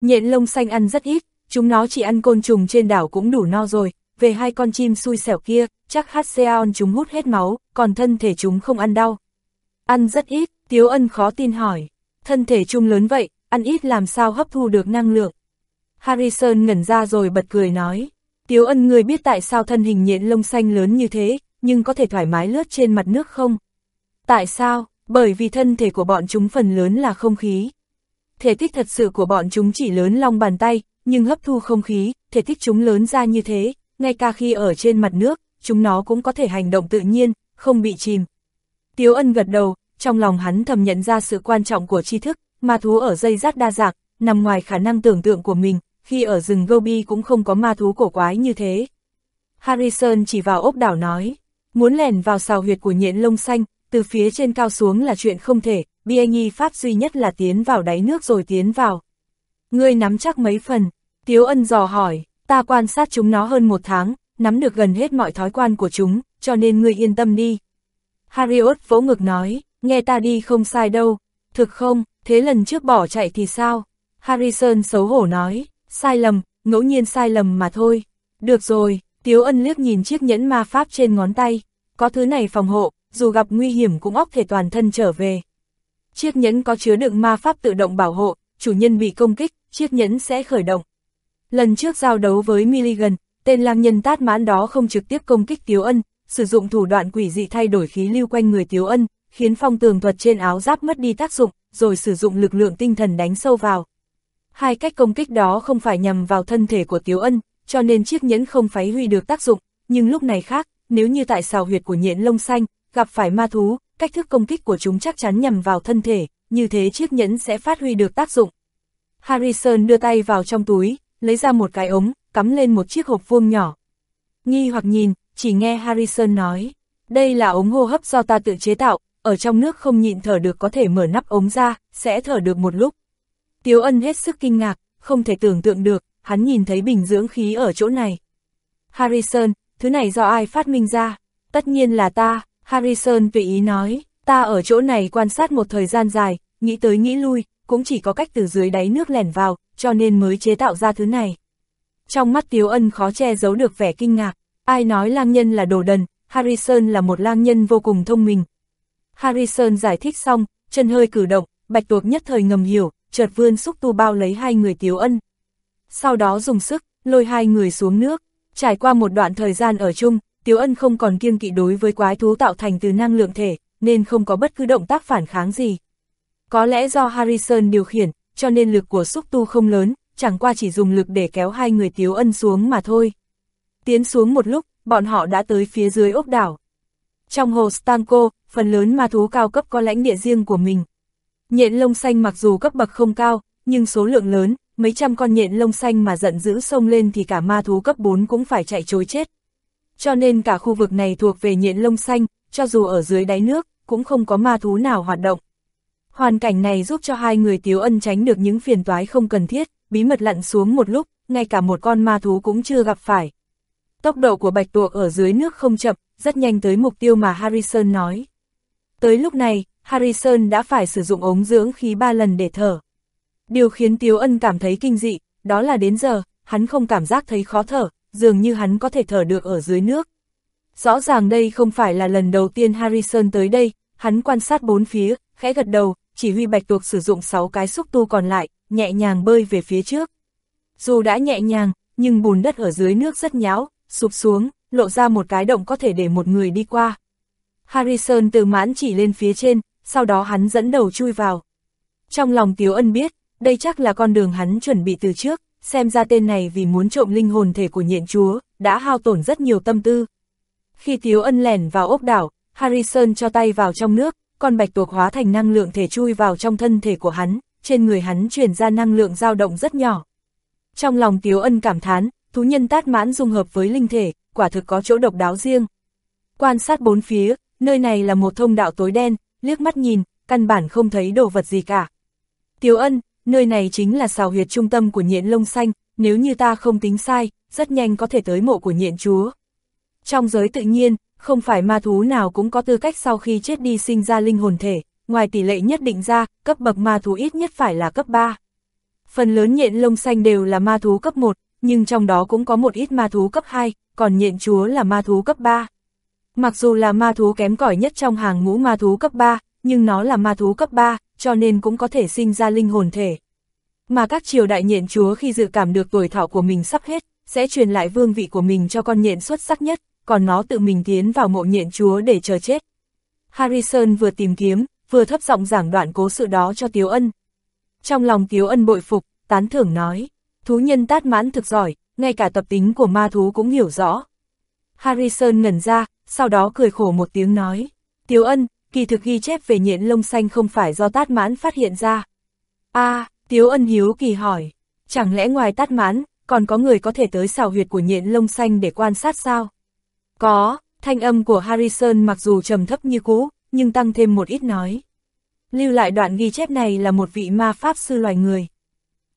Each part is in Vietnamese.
Nhện lông xanh ăn rất ít, chúng nó chỉ ăn côn trùng trên đảo cũng đủ no rồi, về hai con chim xui xẻo kia, chắc Hatseon chúng hút hết máu, còn thân thể chúng không ăn đau. Ăn rất ít, Tiếu Ân khó tin hỏi, thân thể chung lớn vậy, ăn ít làm sao hấp thu được năng lượng. Harrison ngẩn ra rồi bật cười nói, Tiếu Ân người biết tại sao thân hình nhện lông xanh lớn như thế, nhưng có thể thoải mái lướt trên mặt nước không? Tại sao? Bởi vì thân thể của bọn chúng phần lớn là không khí. Thể tích thật sự của bọn chúng chỉ lớn lòng bàn tay, nhưng hấp thu không khí, thể tích chúng lớn ra như thế, ngay cả khi ở trên mặt nước, chúng nó cũng có thể hành động tự nhiên, không bị chìm. Tiếu ân gật đầu, trong lòng hắn thầm nhận ra sự quan trọng của tri thức, ma thú ở dây rát đa dạng, nằm ngoài khả năng tưởng tượng của mình, khi ở rừng Gobi cũng không có ma thú cổ quái như thế. Harrison chỉ vào ốc đảo nói, muốn lèn vào xào huyệt của nhện lông xanh, từ phía trên cao xuống là chuyện không thể, Biengi pháp duy nhất là tiến vào đáy nước rồi tiến vào. Ngươi nắm chắc mấy phần, Tiếu ân dò hỏi, ta quan sát chúng nó hơn một tháng, nắm được gần hết mọi thói quan của chúng, cho nên ngươi yên tâm đi. Harriot vỗ ngực nói, nghe ta đi không sai đâu, thực không, thế lần trước bỏ chạy thì sao? Harrison xấu hổ nói, sai lầm, ngẫu nhiên sai lầm mà thôi. Được rồi, Tiếu ân liếc nhìn chiếc nhẫn ma pháp trên ngón tay, có thứ này phòng hộ, dù gặp nguy hiểm cũng óc thể toàn thân trở về. Chiếc nhẫn có chứa đựng ma pháp tự động bảo hộ, chủ nhân bị công kích, chiếc nhẫn sẽ khởi động. Lần trước giao đấu với Milligan, tên lang nhân tát mãn đó không trực tiếp công kích Tiếu Ân, sử dụng thủ đoạn quỷ dị thay đổi khí lưu quanh người Tiếu Ân, khiến phong tường thuật trên áo giáp mất đi tác dụng, rồi sử dụng lực lượng tinh thần đánh sâu vào. Hai cách công kích đó không phải nhằm vào thân thể của Tiếu Ân, cho nên chiếc nhẫn không phái huy được tác dụng, nhưng lúc này khác, nếu như tại xào huyệt của nhện lông xanh, gặp phải ma thú, cách thức công kích của chúng chắc chắn nhằm vào thân thể, như thế chiếc nhẫn sẽ phát huy được tác dụng. Harrison đưa tay vào trong túi, lấy ra một cái ống, cắm lên một chiếc hộp vuông nhỏ. Nghi hoặc nhìn, chỉ nghe Harrison nói, đây là ống hô hấp do ta tự chế tạo, ở trong nước không nhịn thở được có thể mở nắp ống ra, sẽ thở được một lúc. Tiếu ân hết sức kinh ngạc, không thể tưởng tượng được, hắn nhìn thấy bình dưỡng khí ở chỗ này. Harrison, thứ này do ai phát minh ra? Tất nhiên là ta, Harrison tùy ý nói, ta ở chỗ này quan sát một thời gian dài, nghĩ tới nghĩ lui, cũng chỉ có cách từ dưới đáy nước lẻn vào, cho nên mới chế tạo ra thứ này. Trong mắt Tiếu Ân khó che giấu được vẻ kinh ngạc, ai nói lang nhân là đồ đần, Harrison là một lang nhân vô cùng thông minh. Harrison giải thích xong, chân hơi cử động, bạch tuộc nhất thời ngầm hiểu, chợt vươn xúc tu bao lấy hai người Tiếu Ân. Sau đó dùng sức, lôi hai người xuống nước, trải qua một đoạn thời gian ở chung, Tiếu Ân không còn kiêng kỵ đối với quái thú tạo thành từ năng lượng thể, nên không có bất cứ động tác phản kháng gì. Có lẽ do Harrison điều khiển, cho nên lực của xúc tu không lớn, chẳng qua chỉ dùng lực để kéo hai người Tiếu Ân xuống mà thôi. Tiến xuống một lúc, bọn họ đã tới phía dưới ốc đảo. Trong hồ Stanko, phần lớn ma thú cao cấp có lãnh địa riêng của mình. Nhện lông xanh mặc dù cấp bậc không cao, nhưng số lượng lớn, mấy trăm con nhện lông xanh mà giận dữ xông lên thì cả ma thú cấp 4 cũng phải chạy chối chết. Cho nên cả khu vực này thuộc về nhện lông xanh, cho dù ở dưới đáy nước, cũng không có ma thú nào hoạt động. Hoàn cảnh này giúp cho hai người Tiếu Ân tránh được những phiền toái không cần thiết, bí mật lặn xuống một lúc, ngay cả một con ma thú cũng chưa gặp phải. Tốc độ của bạch tuộc ở dưới nước không chậm, rất nhanh tới mục tiêu mà Harrison nói. Tới lúc này, Harrison đã phải sử dụng ống dưỡng khí ba lần để thở. Điều khiến Tiếu Ân cảm thấy kinh dị, đó là đến giờ, hắn không cảm giác thấy khó thở, dường như hắn có thể thở được ở dưới nước. Rõ ràng đây không phải là lần đầu tiên Harrison tới đây, hắn quan sát bốn phía, khẽ gật đầu, chỉ huy bạch tuộc sử dụng 6 cái xúc tu còn lại, nhẹ nhàng bơi về phía trước. Dù đã nhẹ nhàng, nhưng bùn đất ở dưới nước rất nhão, sụp xuống, lộ ra một cái động có thể để một người đi qua. Harrison từ mãn chỉ lên phía trên, sau đó hắn dẫn đầu chui vào. Trong lòng Tiếu Ân biết, đây chắc là con đường hắn chuẩn bị từ trước, xem ra tên này vì muốn trộm linh hồn thể của nhện chúa, đã hao tổn rất nhiều tâm tư. Khi Tiếu Ân lẻn vào ốc đảo, Harrison cho tay vào trong nước, con bạch tuộc hóa thành năng lượng thể chui vào trong thân thể của hắn, trên người hắn truyền ra năng lượng dao động rất nhỏ. Trong lòng Tiếu Ân cảm thán, thú nhân tát mãn dung hợp với linh thể, quả thực có chỗ độc đáo riêng. Quan sát bốn phía, nơi này là một thông đạo tối đen, liếc mắt nhìn, căn bản không thấy đồ vật gì cả. Tiếu Ân, nơi này chính là xào huyệt trung tâm của nhện lông xanh, nếu như ta không tính sai, rất nhanh có thể tới mộ của nhện chúa. Trong giới tự nhiên, không phải ma thú nào cũng có tư cách sau khi chết đi sinh ra linh hồn thể, ngoài tỷ lệ nhất định ra, cấp bậc ma thú ít nhất phải là cấp 3. Phần lớn nhện lông xanh đều là ma thú cấp 1, nhưng trong đó cũng có một ít ma thú cấp 2, còn nhện chúa là ma thú cấp 3. Mặc dù là ma thú kém cỏi nhất trong hàng ngũ ma thú cấp 3, nhưng nó là ma thú cấp 3, cho nên cũng có thể sinh ra linh hồn thể. Mà các triều đại nhện chúa khi dự cảm được tuổi thọ của mình sắp hết, sẽ truyền lại vương vị của mình cho con nhện xuất sắc nhất, còn nó tự mình tiến vào mộ nhện chúa để chờ chết. Harrison vừa tìm kiếm, vừa thấp giọng giảng đoạn cố sự đó cho Tiếu Ân. Trong lòng Tiếu Ân bội phục, tán thưởng nói, thú nhân tát mãn thực giỏi, ngay cả tập tính của ma thú cũng hiểu rõ. Harrison ngẩn ra, sau đó cười khổ một tiếng nói, Tiếu Ân, kỳ thực ghi chép về nhện lông xanh không phải do tát mãn phát hiện ra. a à, Tiếu Ân hiếu kỳ hỏi, chẳng lẽ ngoài tát mãn, còn có người có thể tới xào huyệt của nhện lông xanh để quan sát sao? Có, thanh âm của Harrison mặc dù trầm thấp như cũ, nhưng tăng thêm một ít nói. Lưu lại đoạn ghi chép này là một vị ma pháp sư loài người.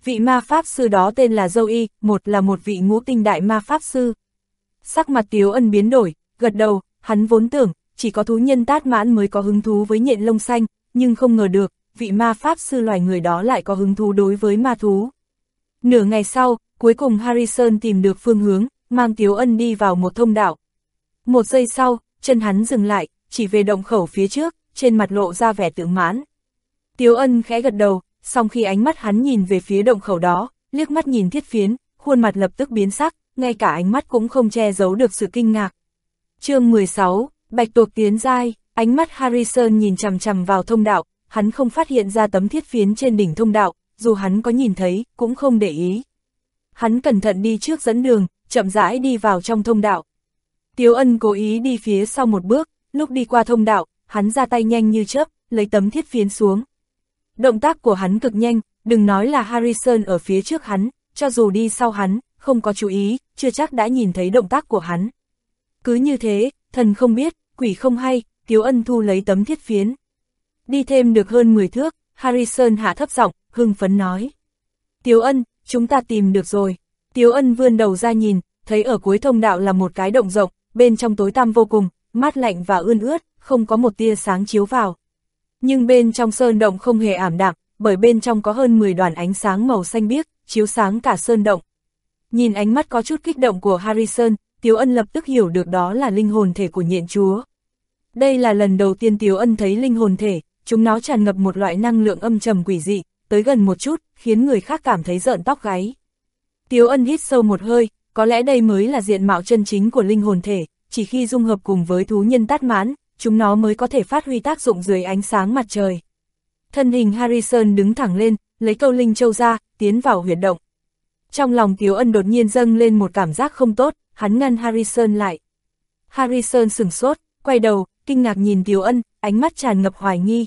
Vị ma pháp sư đó tên là Zoe, một là một vị ngũ tinh đại ma pháp sư. Sắc mặt Tiếu Ân biến đổi, gật đầu, hắn vốn tưởng, chỉ có thú nhân tát mãn mới có hứng thú với nhện lông xanh, nhưng không ngờ được, vị ma pháp sư loài người đó lại có hứng thú đối với ma thú. Nửa ngày sau, cuối cùng Harrison tìm được phương hướng, mang Tiếu Ân đi vào một thông đạo. Một giây sau, chân hắn dừng lại, chỉ về động khẩu phía trước, trên mặt lộ ra vẻ tự mãn. Tiếu Ân khẽ gật đầu, song khi ánh mắt hắn nhìn về phía động khẩu đó, liếc mắt nhìn thiết phiến, khuôn mặt lập tức biến sắc, ngay cả ánh mắt cũng không che giấu được sự kinh ngạc. chương 16, Bạch tuộc tiến dai, ánh mắt Harrison nhìn chằm chằm vào thông đạo, hắn không phát hiện ra tấm thiết phiến trên đỉnh thông đạo, dù hắn có nhìn thấy, cũng không để ý. Hắn cẩn thận đi trước dẫn đường, chậm rãi đi vào trong thông đạo. Tiếu ân cố ý đi phía sau một bước, lúc đi qua thông đạo, hắn ra tay nhanh như chớp, lấy tấm thiết phiến xuống. Động tác của hắn cực nhanh, đừng nói là Harrison ở phía trước hắn, cho dù đi sau hắn, không có chú ý, chưa chắc đã nhìn thấy động tác của hắn. Cứ như thế, thần không biết, quỷ không hay, Tiếu Ân thu lấy tấm thiết phiến. Đi thêm được hơn 10 thước, Harrison hạ thấp giọng, hưng phấn nói. Tiếu Ân, chúng ta tìm được rồi. Tiếu Ân vươn đầu ra nhìn, thấy ở cuối thông đạo là một cái động rộng, bên trong tối tăm vô cùng, mát lạnh và ươn ướt, không có một tia sáng chiếu vào. Nhưng bên trong sơn động không hề ảm đạm, bởi bên trong có hơn 10 đoàn ánh sáng màu xanh biếc, chiếu sáng cả sơn động. Nhìn ánh mắt có chút kích động của Harrison, Tiếu Ân lập tức hiểu được đó là linh hồn thể của nhện chúa. Đây là lần đầu tiên Tiếu Ân thấy linh hồn thể, chúng nó tràn ngập một loại năng lượng âm trầm quỷ dị, tới gần một chút, khiến người khác cảm thấy rợn tóc gáy. Tiếu Ân hít sâu một hơi, có lẽ đây mới là diện mạo chân chính của linh hồn thể, chỉ khi dung hợp cùng với thú nhân tát mãn, chúng nó mới có thể phát huy tác dụng dưới ánh sáng mặt trời. Thân hình Harrison đứng thẳng lên, lấy câu linh châu ra, tiến vào huyệt động. Trong lòng Tiếu Ân đột nhiên dâng lên một cảm giác không tốt, hắn ngăn Harrison lại. Harrison sừng sốt, quay đầu, kinh ngạc nhìn Tiếu Ân, ánh mắt tràn ngập hoài nghi.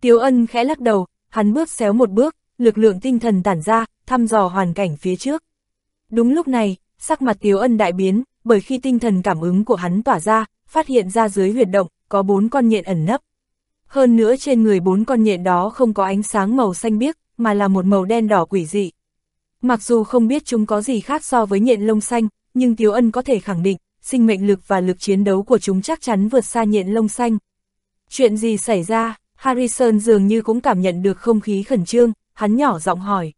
Tiếu Ân khẽ lắc đầu, hắn bước xéo một bước, lực lượng tinh thần tản ra, thăm dò hoàn cảnh phía trước. Đúng lúc này, sắc mặt Tiếu Ân đại biến, bởi khi tinh thần cảm ứng của hắn tỏa ra, phát hiện ra dưới huyệt động, có bốn con nhện ẩn nấp. Hơn nữa trên người bốn con nhện đó không có ánh sáng màu xanh biếc, mà là một màu đen đỏ quỷ dị. Mặc dù không biết chúng có gì khác so với nhện lông xanh, nhưng Tiếu Ân có thể khẳng định, sinh mệnh lực và lực chiến đấu của chúng chắc chắn vượt xa nhện lông xanh. Chuyện gì xảy ra, Harrison dường như cũng cảm nhận được không khí khẩn trương, hắn nhỏ giọng hỏi.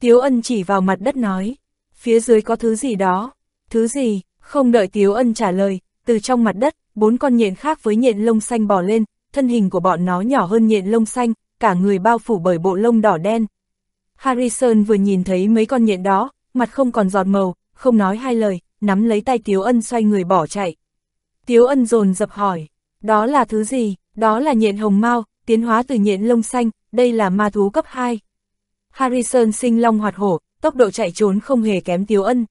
Tiếu Ân chỉ vào mặt đất nói, phía dưới có thứ gì đó, thứ gì, không đợi Tiếu Ân trả lời, từ trong mặt đất, bốn con nhện khác với nhện lông xanh bò lên, thân hình của bọn nó nhỏ hơn nhện lông xanh, cả người bao phủ bởi bộ lông đỏ đen. Harrison vừa nhìn thấy mấy con nhện đó, mặt không còn giọt màu, không nói hai lời, nắm lấy tay Tiếu Ân xoay người bỏ chạy. Tiếu Ân dồn dập hỏi, đó là thứ gì? Đó là nhện hồng mau, tiến hóa từ nhện lông xanh, đây là ma thú cấp 2. Harrison sinh long hoạt hổ, tốc độ chạy trốn không hề kém Tiếu Ân.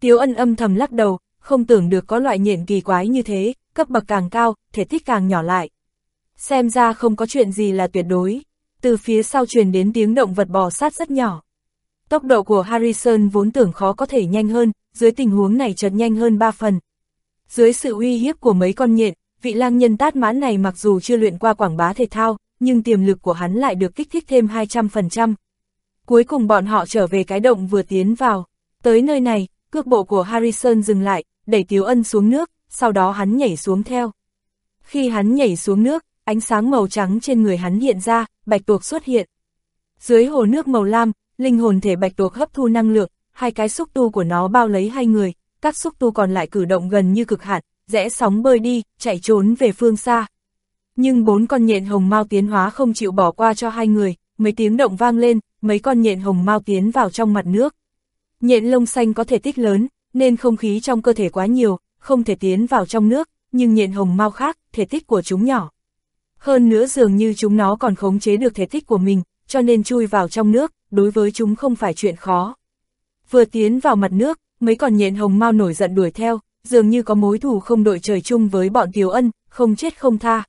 Tiếu Ân âm thầm lắc đầu, không tưởng được có loại nhện kỳ quái như thế, cấp bậc càng cao, thể tích càng nhỏ lại. Xem ra không có chuyện gì là tuyệt đối. Từ phía sau truyền đến tiếng động vật bò sát rất nhỏ. Tốc độ của Harrison vốn tưởng khó có thể nhanh hơn, dưới tình huống này chợt nhanh hơn 3 phần. Dưới sự uy hiếp của mấy con nhện, vị lang nhân tát mãn này mặc dù chưa luyện qua quảng bá thể thao, nhưng tiềm lực của hắn lại được kích thích thêm 200%. Cuối cùng bọn họ trở về cái động vừa tiến vào. Tới nơi này, cước bộ của Harrison dừng lại, đẩy Tiếu Ân xuống nước, sau đó hắn nhảy xuống theo. Khi hắn nhảy xuống nước, ánh sáng màu trắng trên người hắn hiện ra, bạch tuộc xuất hiện. Dưới hồ nước màu lam, linh hồn thể bạch tuộc hấp thu năng lượng, hai cái xúc tu của nó bao lấy hai người, các xúc tu còn lại cử động gần như cực hạn, rẽ sóng bơi đi, chạy trốn về phương xa. Nhưng bốn con nhện hồng mau tiến hóa không chịu bỏ qua cho hai người, mấy tiếng động vang lên, mấy con nhện hồng mau tiến vào trong mặt nước. Nhện lông xanh có thể tích lớn, nên không khí trong cơ thể quá nhiều, không thể tiến vào trong nước, nhưng nhện hồng mau khác, thể tích của chúng nhỏ. Hơn nữa dường như chúng nó còn khống chế được thể tích của mình, cho nên chui vào trong nước, đối với chúng không phải chuyện khó. Vừa tiến vào mặt nước, mấy con nhện hồng mau nổi giận đuổi theo, dường như có mối thù không đội trời chung với bọn Tiếu Ân, không chết không tha.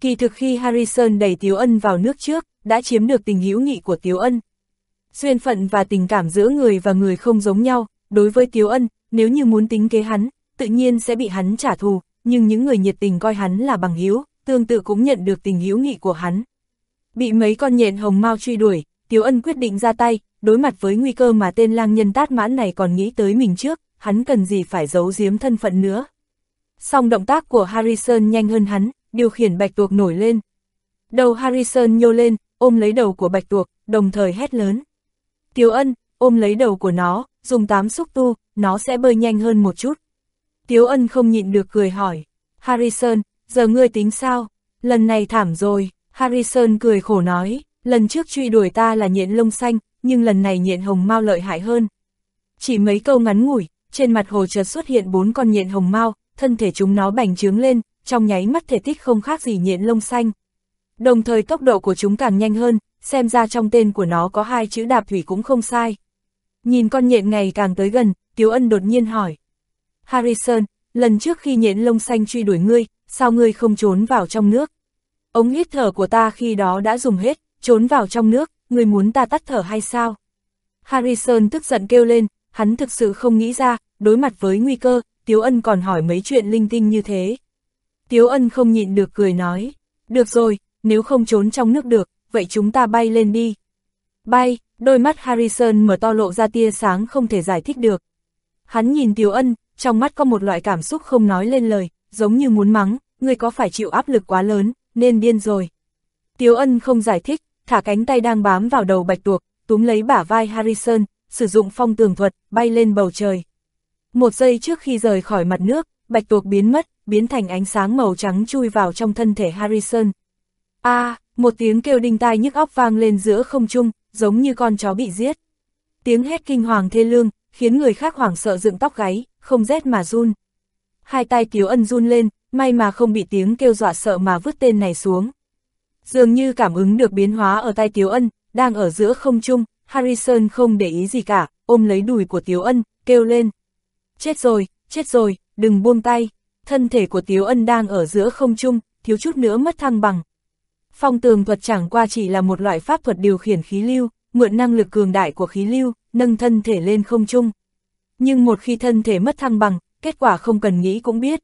Kỳ thực khi Harrison đẩy Tiếu Ân vào nước trước, đã chiếm được tình hữu nghị của Tiếu Ân. Duyên phận và tình cảm giữa người và người không giống nhau, đối với Tiếu Ân, nếu như muốn tính kế hắn, tự nhiên sẽ bị hắn trả thù, nhưng những người nhiệt tình coi hắn là bằng hữu, tương tự cũng nhận được tình hữu nghị của hắn. Bị mấy con nhện hồng mau truy đuổi, Tiếu Ân quyết định ra tay, đối mặt với nguy cơ mà tên lang nhân tát mãn này còn nghĩ tới mình trước, hắn cần gì phải giấu giếm thân phận nữa. Song động tác của Harrison nhanh hơn hắn, điều khiển bạch tuộc nổi lên. Đầu Harrison nhô lên, ôm lấy đầu của bạch tuộc, đồng thời hét lớn. Tiếu ân, ôm lấy đầu của nó, dùng tám xúc tu, nó sẽ bơi nhanh hơn một chút. Tiếu ân không nhịn được cười hỏi. Harrison, giờ ngươi tính sao? Lần này thảm rồi, Harrison cười khổ nói, lần trước truy đuổi ta là nhện lông xanh, nhưng lần này nhện hồng mau lợi hại hơn. Chỉ mấy câu ngắn ngủi, trên mặt hồ chợt xuất hiện bốn con nhện hồng mau, thân thể chúng nó bành trướng lên, trong nháy mắt thể tích không khác gì nhện lông xanh. Đồng thời tốc độ của chúng càng nhanh hơn, xem ra trong tên của nó có hai chữ đạp thủy cũng không sai. Nhìn con nhện ngày càng tới gần, Tiếu Ân đột nhiên hỏi. Harrison, lần trước khi nhện lông xanh truy đuổi ngươi, sao ngươi không trốn vào trong nước? Ống hít thở của ta khi đó đã dùng hết, trốn vào trong nước, ngươi muốn ta tắt thở hay sao? Harrison tức giận kêu lên, hắn thực sự không nghĩ ra, đối mặt với nguy cơ, Tiếu Ân còn hỏi mấy chuyện linh tinh như thế. Tiếu Ân không nhịn được cười nói, được rồi, nếu không trốn trong nước được, vậy chúng ta bay lên đi. Bay, đôi mắt Harrison mở to lộ ra tia sáng không thể giải thích được. Hắn nhìn Tiếu Ân, trong mắt có một loại cảm xúc không nói lên lời, giống như muốn mắng, người có phải chịu áp lực quá lớn, nên điên rồi. Tiếu Ân không giải thích, thả cánh tay đang bám vào đầu bạch tuộc, túm lấy bả vai Harrison, sử dụng phong tường thuật, bay lên bầu trời. Một giây trước khi rời khỏi mặt nước, bạch tuộc biến mất, biến thành ánh sáng màu trắng chui vào trong thân thể Harrison. A, à, một tiếng kêu đinh tai nhức óc vang lên giữa không trung, giống như con chó bị giết. Tiếng hét kinh hoàng thê lương, khiến người khác hoảng sợ dựng tóc gáy, không rét mà run. Hai tay Tiếu Ân run lên, may mà không bị tiếng kêu dọa sợ mà vứt tên này xuống. Dường như cảm ứng được biến hóa ở tay Tiếu Ân, đang ở giữa không trung, Harrison không để ý gì cả, ôm lấy đùi của Tiếu Ân, kêu lên. Chết rồi, chết rồi, đừng buông tay. Thân thể của Tiếu Ân đang ở giữa không trung, thiếu chút nữa mất thăng bằng. Phong tường thuật chẳng qua chỉ là một loại pháp thuật điều khiển khí lưu, mượn năng lực cường đại của khí lưu, nâng thân thể lên không trung. Nhưng một khi thân thể mất thăng bằng, kết quả không cần nghĩ cũng biết.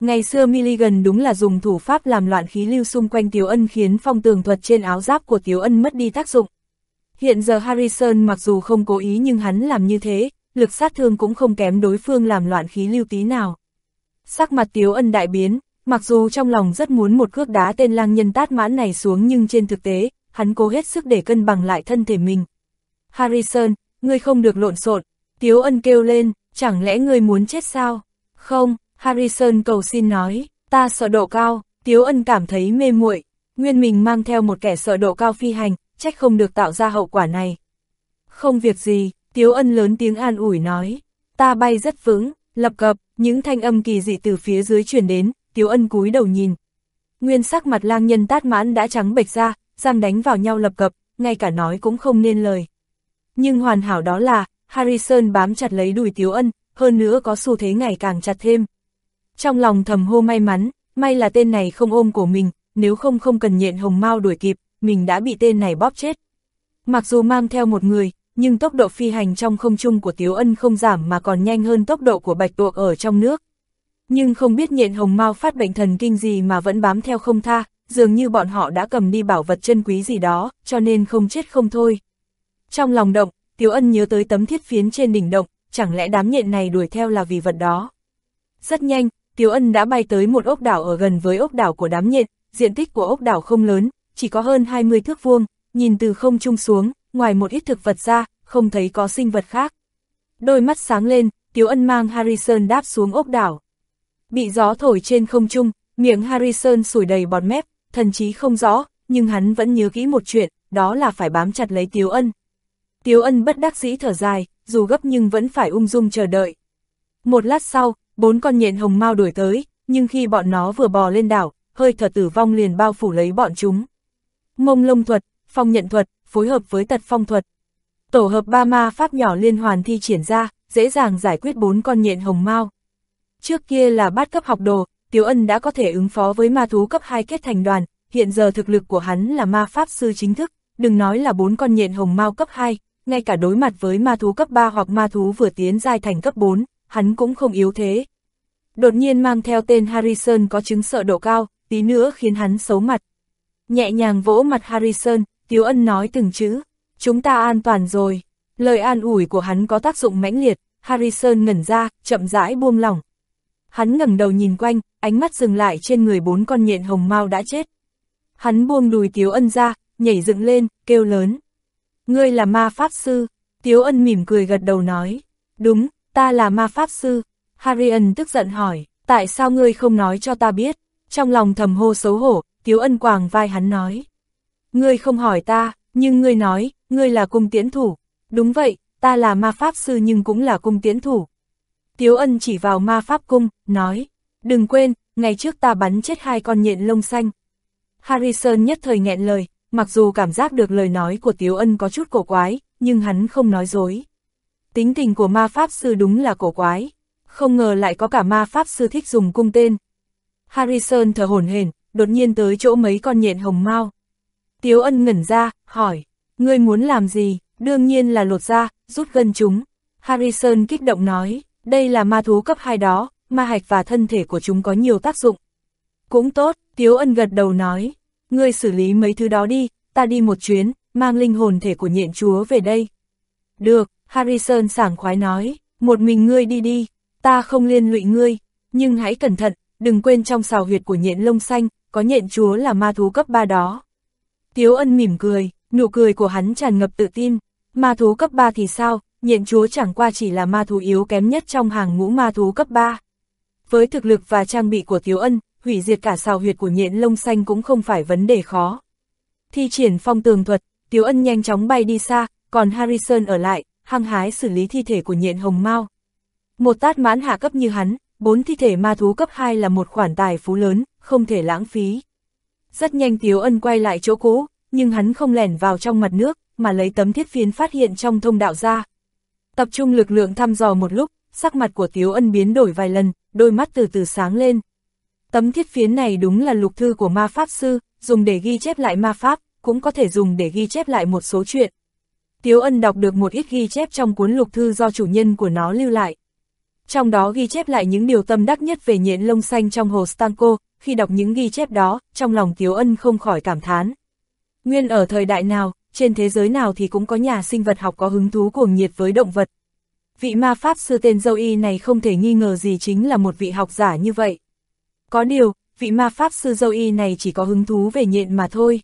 Ngày xưa Milligan đúng là dùng thủ pháp làm loạn khí lưu xung quanh Tiếu Ân khiến phong tường thuật trên áo giáp của Tiếu Ân mất đi tác dụng. Hiện giờ Harrison mặc dù không cố ý nhưng hắn làm như thế, lực sát thương cũng không kém đối phương làm loạn khí lưu tí nào. Sắc mặt Tiếu Ân đại biến, mặc dù trong lòng rất muốn một cước đá tên lang nhân tát mãn này xuống nhưng trên thực tế, hắn cố hết sức để cân bằng lại thân thể mình. Harrison, ngươi không được lộn xộn, Tiếu Ân kêu lên, chẳng lẽ ngươi muốn chết sao? Không, Harrison cầu xin nói, ta sợ độ cao, Tiếu Ân cảm thấy mê muội, nguyên mình mang theo một kẻ sợ độ cao phi hành, trách không được tạo ra hậu quả này. Không việc gì, Tiếu Ân lớn tiếng an ủi nói, ta bay rất vững, lập cập, những thanh âm kỳ dị từ phía dưới truyền đến, Tiếu Ân cúi đầu nhìn. Nguyên sắc mặt lang nhân tát mãn đã trắng bệch ra, giam đánh vào nhau lập cập, ngay cả nói cũng không nên lời. Nhưng hoàn hảo đó là, Harrison bám chặt lấy đùi Tiếu Ân, hơn nữa có xu thế ngày càng chặt thêm. Trong lòng thầm hô may mắn, may là tên này không ôm của mình, nếu không không cần nhện hồng mau đuổi kịp, mình đã bị tên này bóp chết. Mặc dù mang theo một người, nhưng tốc độ phi hành trong không trung của Tiếu Ân không giảm mà còn nhanh hơn tốc độ của bạch tuộc ở trong nước. Nhưng không biết nhện hồng mau phát bệnh thần kinh gì mà vẫn bám theo không tha, dường như bọn họ đã cầm đi bảo vật chân quý gì đó, cho nên không chết không thôi. Trong lòng động, Tiếu Ân nhớ tới tấm thiết phiến trên đỉnh động, chẳng lẽ đám nhện này đuổi theo là vì vật đó. Rất nhanh, Tiếu Ân đã bay tới một ốc đảo ở gần với ốc đảo của đám nhện, diện tích của ốc đảo không lớn, chỉ có hơn 20 thước vuông, nhìn từ không trung xuống, ngoài một ít thực vật ra, không thấy có sinh vật khác. Đôi mắt sáng lên, Tiếu Ân mang Harrison đáp xuống ốc đảo. Bị gió thổi trên không trung, miệng Harrison sủi đầy bọt mép, thần chí không rõ, nhưng hắn vẫn nhớ kỹ một chuyện, đó là phải bám chặt lấy Tiếu Ân. Tiếu Ân bất đắc dĩ thở dài, dù gấp nhưng vẫn phải ung dung chờ đợi. Một lát sau, bốn con nhện hồng mau đuổi tới, nhưng khi bọn nó vừa bò lên đảo, hơi thở tử vong liền bao phủ lấy bọn chúng. Mông lông thuật, phong nhận thuật, phối hợp với tật phong thuật. Tổ hợp ba ma pháp nhỏ liên hoàn thi triển ra, dễ dàng giải quyết bốn con nhện hồng mau. Trước kia là bát cấp học đồ, Tiếu Ân đã có thể ứng phó với ma thú cấp 2 kết thành đoàn, hiện giờ thực lực của hắn là ma pháp sư chính thức, đừng nói là bốn con nhện hồng mau cấp 2, ngay cả đối mặt với ma thú cấp 3 hoặc ma thú vừa tiến giai thành cấp 4, hắn cũng không yếu thế. Đột nhiên mang theo tên Harrison có chứng sợ độ cao, tí nữa khiến hắn xấu mặt. Nhẹ nhàng vỗ mặt Harrison, Tiếu Ân nói từng chữ, chúng ta an toàn rồi. Lời an ủi của hắn có tác dụng mãnh liệt, Harrison ngẩn ra, chậm rãi buông lỏng. Hắn ngẩng đầu nhìn quanh, ánh mắt dừng lại trên người bốn con nhện hồng mau đã chết. Hắn buông đùi Tiếu Ân ra, nhảy dựng lên, kêu lớn. Ngươi là ma pháp sư, Tiếu Ân mỉm cười gật đầu nói. Đúng, ta là ma pháp sư. Harian tức giận hỏi, tại sao ngươi không nói cho ta biết? Trong lòng thầm hô xấu hổ, Tiếu Ân quàng vai hắn nói. Ngươi không hỏi ta, nhưng ngươi nói, ngươi là cung tiễn thủ. Đúng vậy, ta là ma pháp sư nhưng cũng là cung tiễn thủ. Tiếu Ân chỉ vào ma pháp cung, nói, đừng quên, ngày trước ta bắn chết hai con nhện lông xanh. Harrison nhất thời nghẹn lời, mặc dù cảm giác được lời nói của Tiếu Ân có chút cổ quái, nhưng hắn không nói dối. Tính tình của ma pháp sư đúng là cổ quái, không ngờ lại có cả ma pháp sư thích dùng cung tên. Harrison thở hổn hển, đột nhiên tới chỗ mấy con nhện hồng mau. Tiếu Ân ngẩn ra, hỏi, ngươi muốn làm gì, đương nhiên là lột ra, rút gân chúng. Harrison kích động nói, đây là ma thú cấp 2 đó, ma hạch và thân thể của chúng có nhiều tác dụng. Cũng tốt, Tiếu Ân gật đầu nói, ngươi xử lý mấy thứ đó đi, ta đi một chuyến, mang linh hồn thể của nhện chúa về đây. Được, Harrison sảng khoái nói, một mình ngươi đi đi, ta không liên lụy ngươi, nhưng hãy cẩn thận, đừng quên trong xào huyệt của nhện lông xanh, có nhện chúa là ma thú cấp 3 đó. Tiếu ân mỉm cười, nụ cười của hắn tràn ngập tự tin, ma thú cấp 3 thì sao, nhện chúa chẳng qua chỉ là ma thú yếu kém nhất trong hàng ngũ ma thú cấp 3. Với thực lực và trang bị của Tiếu ân, hủy diệt cả xào huyệt của nhện lông xanh cũng không phải vấn đề khó. Thi triển phong tường thuật, Tiếu ân nhanh chóng bay đi xa, còn Harrison ở lại, hăng hái xử lý thi thể của nhện hồng mau. Một tát mãn hạ cấp như hắn, bốn thi thể ma thú cấp 2 là một khoản tài phú lớn, không thể lãng phí. Rất nhanh Tiếu Ân quay lại chỗ cũ, nhưng hắn không lẻn vào trong mặt nước, mà lấy tấm thiết phiến phát hiện trong thông đạo ra. Tập trung lực lượng thăm dò một lúc, sắc mặt của Tiếu Ân biến đổi vài lần, đôi mắt từ từ sáng lên. Tấm thiết phiến này đúng là lục thư của ma pháp sư, dùng để ghi chép lại ma pháp, cũng có thể dùng để ghi chép lại một số chuyện. Tiếu Ân đọc được một ít ghi chép trong cuốn lục thư do chủ nhân của nó lưu lại. Trong đó ghi chép lại những điều tâm đắc nhất về nhện lông xanh trong hồ Stanko, khi đọc những ghi chép đó, trong lòng Tiếu Ân không khỏi cảm thán. Nguyên ở thời đại nào, trên thế giới nào thì cũng có nhà sinh vật học có hứng thú cuồng nhiệt với động vật. Vị ma pháp sư tên dâu y này không thể nghi ngờ gì chính là một vị học giả như vậy. Có điều, vị ma pháp sư dâu y này chỉ có hứng thú về nhện mà thôi.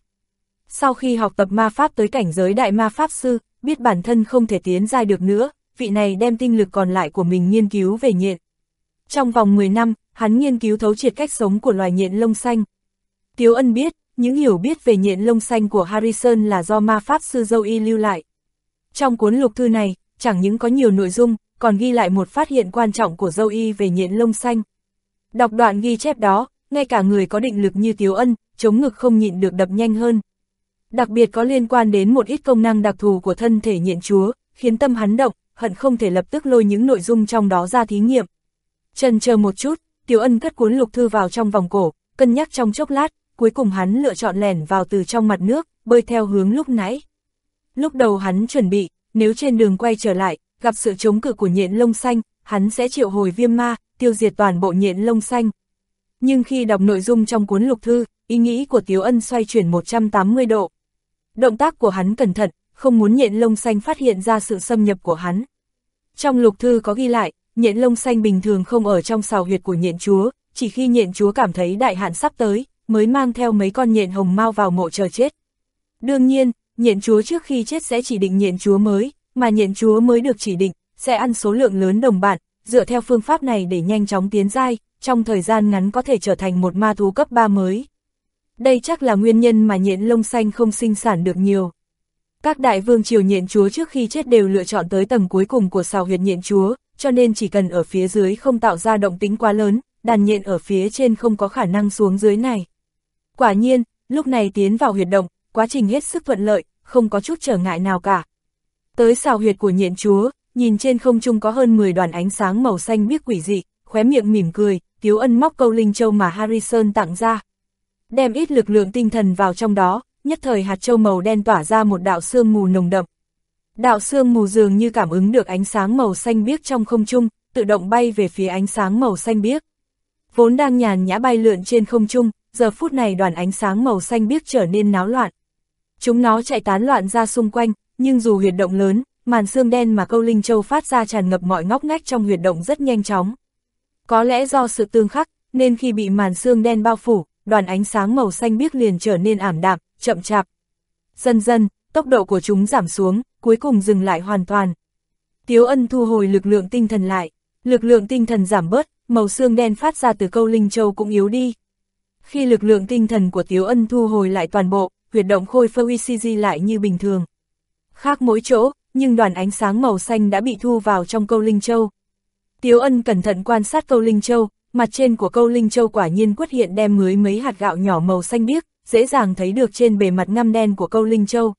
Sau khi học tập ma pháp tới cảnh giới đại ma pháp sư, biết bản thân không thể tiến dài được nữa, vị này đem tinh lực còn lại của mình nghiên cứu về nhện. Trong vòng 10 năm, hắn nghiên cứu thấu triệt cách sống của loài nhện lông xanh. Tiếu ân biết, những hiểu biết về nhện lông xanh của Harrison là do ma pháp sư dâu y lưu lại. Trong cuốn lục thư này, chẳng những có nhiều nội dung, còn ghi lại một phát hiện quan trọng của dâu y về nhện lông xanh. Đọc đoạn ghi chép đó, ngay cả người có định lực như Tiếu Ân, chống ngực không nhịn được đập nhanh hơn. Đặc biệt có liên quan đến một ít công năng đặc thù của thân thể nhện chúa, khiến tâm hắn động, hận không thể lập tức lôi những nội dung trong đó ra thí nghiệm. Trần chờ một chút, Tiểu Ân cất cuốn lục thư vào trong vòng cổ, cân nhắc trong chốc lát, cuối cùng hắn lựa chọn lẻn vào từ trong mặt nước, bơi theo hướng lúc nãy. Lúc đầu hắn chuẩn bị, nếu trên đường quay trở lại, gặp sự chống cự của nhện lông xanh, hắn sẽ triệu hồi viêm ma, tiêu diệt toàn bộ nhện lông xanh. Nhưng khi đọc nội dung trong cuốn lục thư, ý nghĩ của Tiếu Ân xoay chuyển 180 độ. Động tác của hắn cẩn thận, không muốn nhện lông xanh phát hiện ra sự xâm nhập của hắn. Trong lục thư có ghi lại, nhện lông xanh bình thường không ở trong sào huyệt của nhện chúa, chỉ khi nhện chúa cảm thấy đại hạn sắp tới, mới mang theo mấy con nhện hồng mau vào mộ chờ chết. Đương nhiên, nhện chúa trước khi chết sẽ chỉ định nhện chúa mới, mà nhện chúa mới được chỉ định, sẽ ăn số lượng lớn đồng bạn, dựa theo phương pháp này để nhanh chóng tiến giai, trong thời gian ngắn có thể trở thành một ma thú cấp 3 mới. Đây chắc là nguyên nhân mà nhện lông xanh không sinh sản được nhiều. Các đại vương triều nhện chúa trước khi chết đều lựa chọn tới tầng cuối cùng của xào huyệt nhện chúa, cho nên chỉ cần ở phía dưới không tạo ra động tính quá lớn, đàn nhện ở phía trên không có khả năng xuống dưới này. Quả nhiên, lúc này tiến vào huyệt động, quá trình hết sức thuận lợi, không có chút trở ngại nào cả. Tới xào huyệt của nhện chúa, nhìn trên không trung có hơn 10 đoàn ánh sáng màu xanh biếc quỷ dị, khóe miệng mỉm cười, Tiếu Ân móc câu linh châu mà Harrison tặng ra. Đem ít lực lượng tinh thần vào trong đó, nhất thời hạt châu màu đen tỏa ra một đạo sương mù nồng đậm. Đạo sương mù dường như cảm ứng được ánh sáng màu xanh biếc trong không trung, tự động bay về phía ánh sáng màu xanh biếc. Vốn đang nhàn nhã bay lượn trên không trung, giờ phút này đoàn ánh sáng màu xanh biếc trở nên náo loạn. Chúng nó chạy tán loạn ra xung quanh, nhưng dù huyệt động lớn, màn xương đen mà câu linh châu phát ra tràn ngập mọi ngóc ngách trong huyệt động rất nhanh chóng. Có lẽ do sự tương khắc, nên khi bị màn xương đen bao phủ, đoàn ánh sáng màu xanh biếc liền trở nên ảm đạm, chậm chạp. Dần dần, tốc độ của chúng giảm xuống, cuối cùng dừng lại hoàn toàn. Tiếu ân thu hồi lực lượng tinh thần lại, lực lượng tinh thần giảm bớt, màu xương đen phát ra từ câu linh châu cũng yếu đi. Khi lực lượng tinh thần của Tiếu ân thu hồi lại toàn bộ, huyệt động khôi phơ UCG lại như bình thường. Khác mỗi chỗ, nhưng đoàn ánh sáng màu xanh đã bị thu vào trong câu linh châu. Tiếu ân cẩn thận quan sát câu linh châu, mặt trên của câu linh châu quả nhiên quất hiện đem mới mấy hạt gạo nhỏ màu xanh biếc, dễ dàng thấy được trên bề mặt ngăm đen của câu linh châu.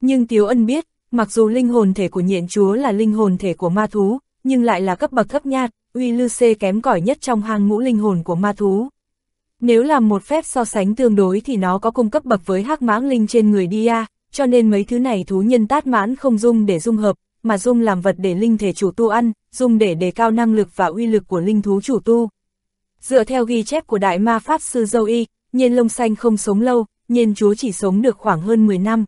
Nhưng Tiếu ân biết, mặc dù linh hồn thể của nhện chúa là linh hồn thể của ma thú, nhưng lại là cấp bậc thấp nhạt, uy lư xê kém cỏi nhất trong hang ngũ linh hồn của ma thú. Nếu làm một phép so sánh tương đối thì nó có cung cấp bậc với hắc mãng linh trên người Dia, cho nên mấy thứ này thú nhân tát mãn không dung để dung hợp, mà dung làm vật để linh thể chủ tu ăn, dung để đề cao năng lực và uy lực của linh thú chủ tu. Dựa theo ghi chép của đại ma pháp sư Dâu Y, nhiên lông xanh không sống lâu, nhiên chúa chỉ sống được khoảng hơn 10 năm.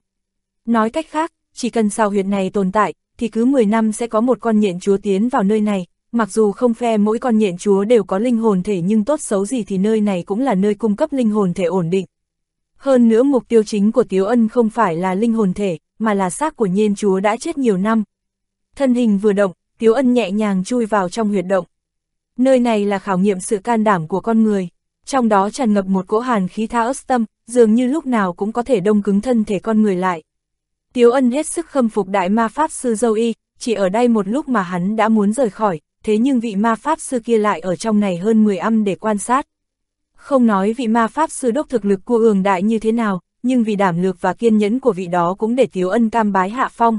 Nói cách khác, chỉ cần sao huyệt này tồn tại, thì cứ 10 năm sẽ có một con nhện chúa tiến vào nơi này, mặc dù không phe mỗi con nhện chúa đều có linh hồn thể nhưng tốt xấu gì thì nơi này cũng là nơi cung cấp linh hồn thể ổn định. Hơn nữa mục tiêu chính của Tiếu Ân không phải là linh hồn thể, mà là xác của nhiên chúa đã chết nhiều năm. Thân hình vừa động, Tiếu Ân nhẹ nhàng chui vào trong huyệt động. Nơi này là khảo nghiệm sự can đảm của con người, trong đó tràn ngập một cỗ hàn khí tha ớt tâm, dường như lúc nào cũng có thể đông cứng thân thể con người lại. Tiếu Ân hết sức khâm phục đại ma pháp sư dâu y, chỉ ở đây một lúc mà hắn đã muốn rời khỏi, thế nhưng vị ma pháp sư kia lại ở trong này hơn 10 âm để quan sát. Không nói vị ma pháp sư đốc thực lực của ường đại như thế nào, nhưng vì đảm lược và kiên nhẫn của vị đó cũng để Tiếu Ân cam bái hạ phong.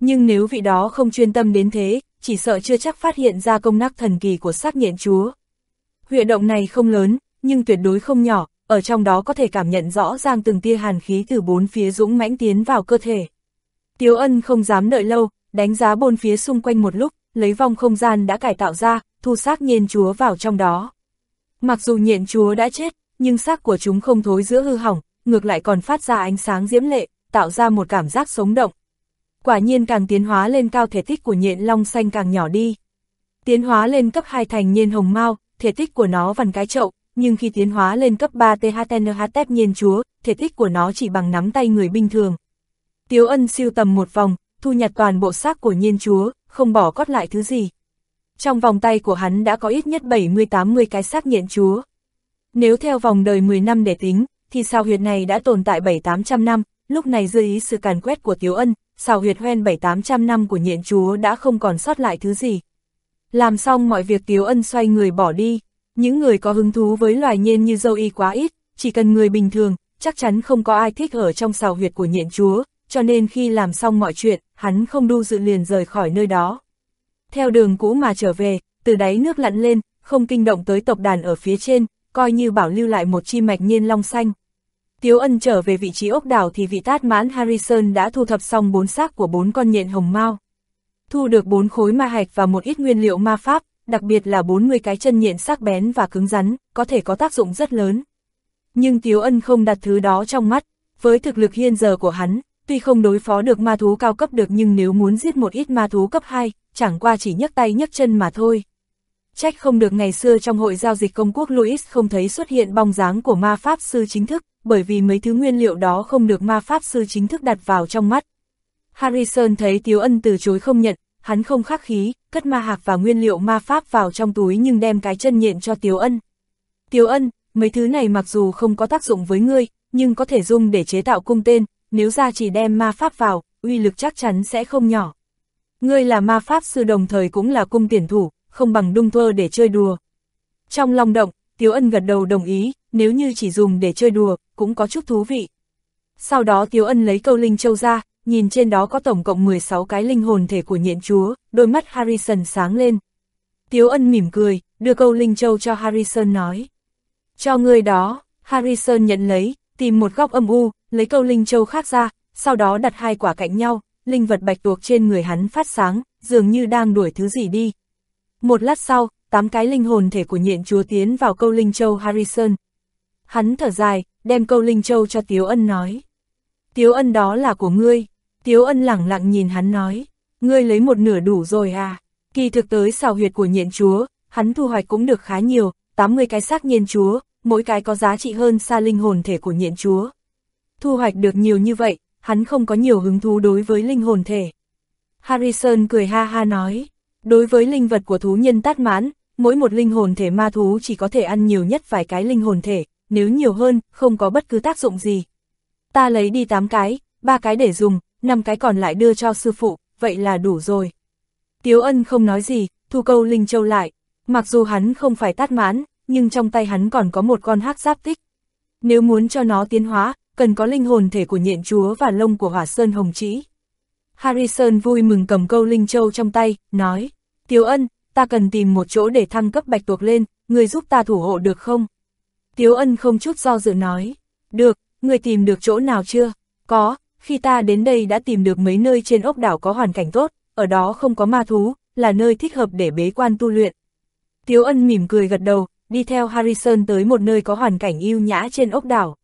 Nhưng nếu vị đó không chuyên tâm đến thế, chỉ sợ chưa chắc phát hiện ra công năng thần kỳ của xác nhện chúa. Huyệt động này không lớn, nhưng tuyệt đối không nhỏ, ở trong đó có thể cảm nhận rõ ràng từng tia hàn khí từ bốn phía dũng mãnh tiến vào cơ thể. Tiếu ân không dám đợi lâu, đánh giá bốn phía xung quanh một lúc, lấy vòng không gian đã cải tạo ra, thu xác nhện chúa vào trong đó. Mặc dù nhện chúa đã chết, nhưng xác của chúng không thối giữa hư hỏng, ngược lại còn phát ra ánh sáng diễm lệ, tạo ra một cảm giác sống động, quả nhiên càng tiến hóa lên cao thể tích của nhện long xanh càng nhỏ đi. Tiến hóa lên cấp 2 thành nhện hồng mau, thể tích của nó vằn cái chậu, nhưng khi tiến hóa lên cấp 3 THNHTEP nhện chúa, thể tích của nó chỉ bằng nắm tay người bình thường. Tiếu ân siêu tầm một vòng, thu nhặt toàn bộ xác của nhện chúa, không bỏ cót lại thứ gì. Trong vòng tay của hắn đã có ít nhất 70-80 cái xác nhện chúa. Nếu theo vòng đời 10 năm để tính, thì sao huyệt này đã tồn tại 7-800 năm, lúc này dưới ý sự càn quét của Tiếu Ân, xào huyệt hoen 7-800 năm của nhện chúa đã không còn sót lại thứ gì. Làm xong mọi việc Tiếu Ân xoay người bỏ đi, những người có hứng thú với loài nhện như dâu y quá ít, chỉ cần người bình thường, chắc chắn không có ai thích ở trong xào huyệt của nhện chúa, cho nên khi làm xong mọi chuyện, hắn không đu dự liền rời khỏi nơi đó. Theo đường cũ mà trở về, từ đáy nước lặn lên, không kinh động tới tộc đàn ở phía trên, coi như bảo lưu lại một chi mạch nhiên long xanh. Tiếu ân trở về vị trí ốc đảo thì vị tát mãn Harrison đã thu thập xong bốn xác của bốn con nhện hồng mau. Thu được bốn khối ma hạch và một ít nguyên liệu ma pháp, đặc biệt là 40 cái chân nhện sắc bén và cứng rắn, có thể có tác dụng rất lớn. Nhưng Tiếu ân không đặt thứ đó trong mắt, với thực lực hiện giờ của hắn, tuy không đối phó được ma thú cao cấp được nhưng nếu muốn giết một ít ma thú cấp 2, chẳng qua chỉ nhấc tay nhấc chân mà thôi. Trách không được ngày xưa trong hội giao dịch công quốc Louis không thấy xuất hiện bong dáng của ma pháp sư chính thức, bởi vì mấy thứ nguyên liệu đó không được ma pháp sư chính thức đặt vào trong mắt. Harrison thấy Tiếu Ân từ chối không nhận, hắn không khắc khí, cất ma hạc và nguyên liệu ma pháp vào trong túi nhưng đem cái chân nhện cho Tiếu Ân. Tiếu Ân, mấy thứ này mặc dù không có tác dụng với ngươi, nhưng có thể dùng để chế tạo cung tên, nếu ra chỉ đem ma pháp vào, uy lực chắc chắn sẽ không nhỏ. Ngươi là ma pháp sư đồng thời cũng là cung tiền thủ, không bằng đung thơ để chơi đùa. Trong lòng động, Tiếu Ân gật đầu đồng ý, nếu như chỉ dùng để chơi đùa, cũng có chút thú vị. Sau đó Tiếu Ân lấy câu linh châu ra, nhìn trên đó có tổng cộng 16 cái linh hồn thể của nhện chúa, đôi mắt Harrison sáng lên. Tiếu Ân mỉm cười, đưa câu linh châu cho Harrison nói. Cho người đó, Harrison nhận lấy, tìm một góc âm u, lấy câu linh châu khác ra, sau đó đặt hai quả cạnh nhau, linh vật bạch tuộc trên người hắn phát sáng, dường như đang đuổi thứ gì đi. Một lát sau, tám cái linh hồn thể của nhện chúa tiến vào câu linh châu Harrison. Hắn thở dài, đem câu linh châu cho Tiếu Ân nói. Tiếu Ân đó là của ngươi. Tiếu Ân lẳng lặng nhìn hắn nói. Ngươi lấy một nửa đủ rồi à. Kỳ thực tới xào huyệt của nhện chúa, hắn thu hoạch cũng được khá nhiều, 80 cái xác nhện chúa, mỗi cái có giá trị hơn xa linh hồn thể của nhện chúa. Thu hoạch được nhiều như vậy, hắn không có nhiều hứng thú đối với linh hồn thể. Harrison cười ha ha nói, đối với linh vật của thú nhân tát mãn, mỗi một linh hồn thể ma thú chỉ có thể ăn nhiều nhất vài cái linh hồn thể, nếu nhiều hơn, không có bất cứ tác dụng gì. Ta lấy đi 8 cái, ba cái để dùng, 5 cái còn lại đưa cho sư phụ, vậy là đủ rồi. Tiếu ân không nói gì, thu câu linh châu lại, mặc dù hắn không phải tát mãn, nhưng trong tay hắn còn có một con hắc giáp tích. Nếu muốn cho nó tiến hóa, cần có linh hồn thể của nhện chúa và lông của hỏa sơn hồng chỉ. Harrison vui mừng cầm câu linh châu trong tay, nói, Tiếu ân, ta cần tìm một chỗ để thăng cấp bạch tuộc lên, người giúp ta thủ hộ được không? Tiếu ân không chút do dự nói, được, người tìm được chỗ nào chưa? Có, khi ta đến đây đã tìm được mấy nơi trên ốc đảo có hoàn cảnh tốt, ở đó không có ma thú, là nơi thích hợp để bế quan tu luyện. Tiếu ân mỉm cười gật đầu, đi theo Harrison tới một nơi có hoàn cảnh yêu nhã trên ốc đảo.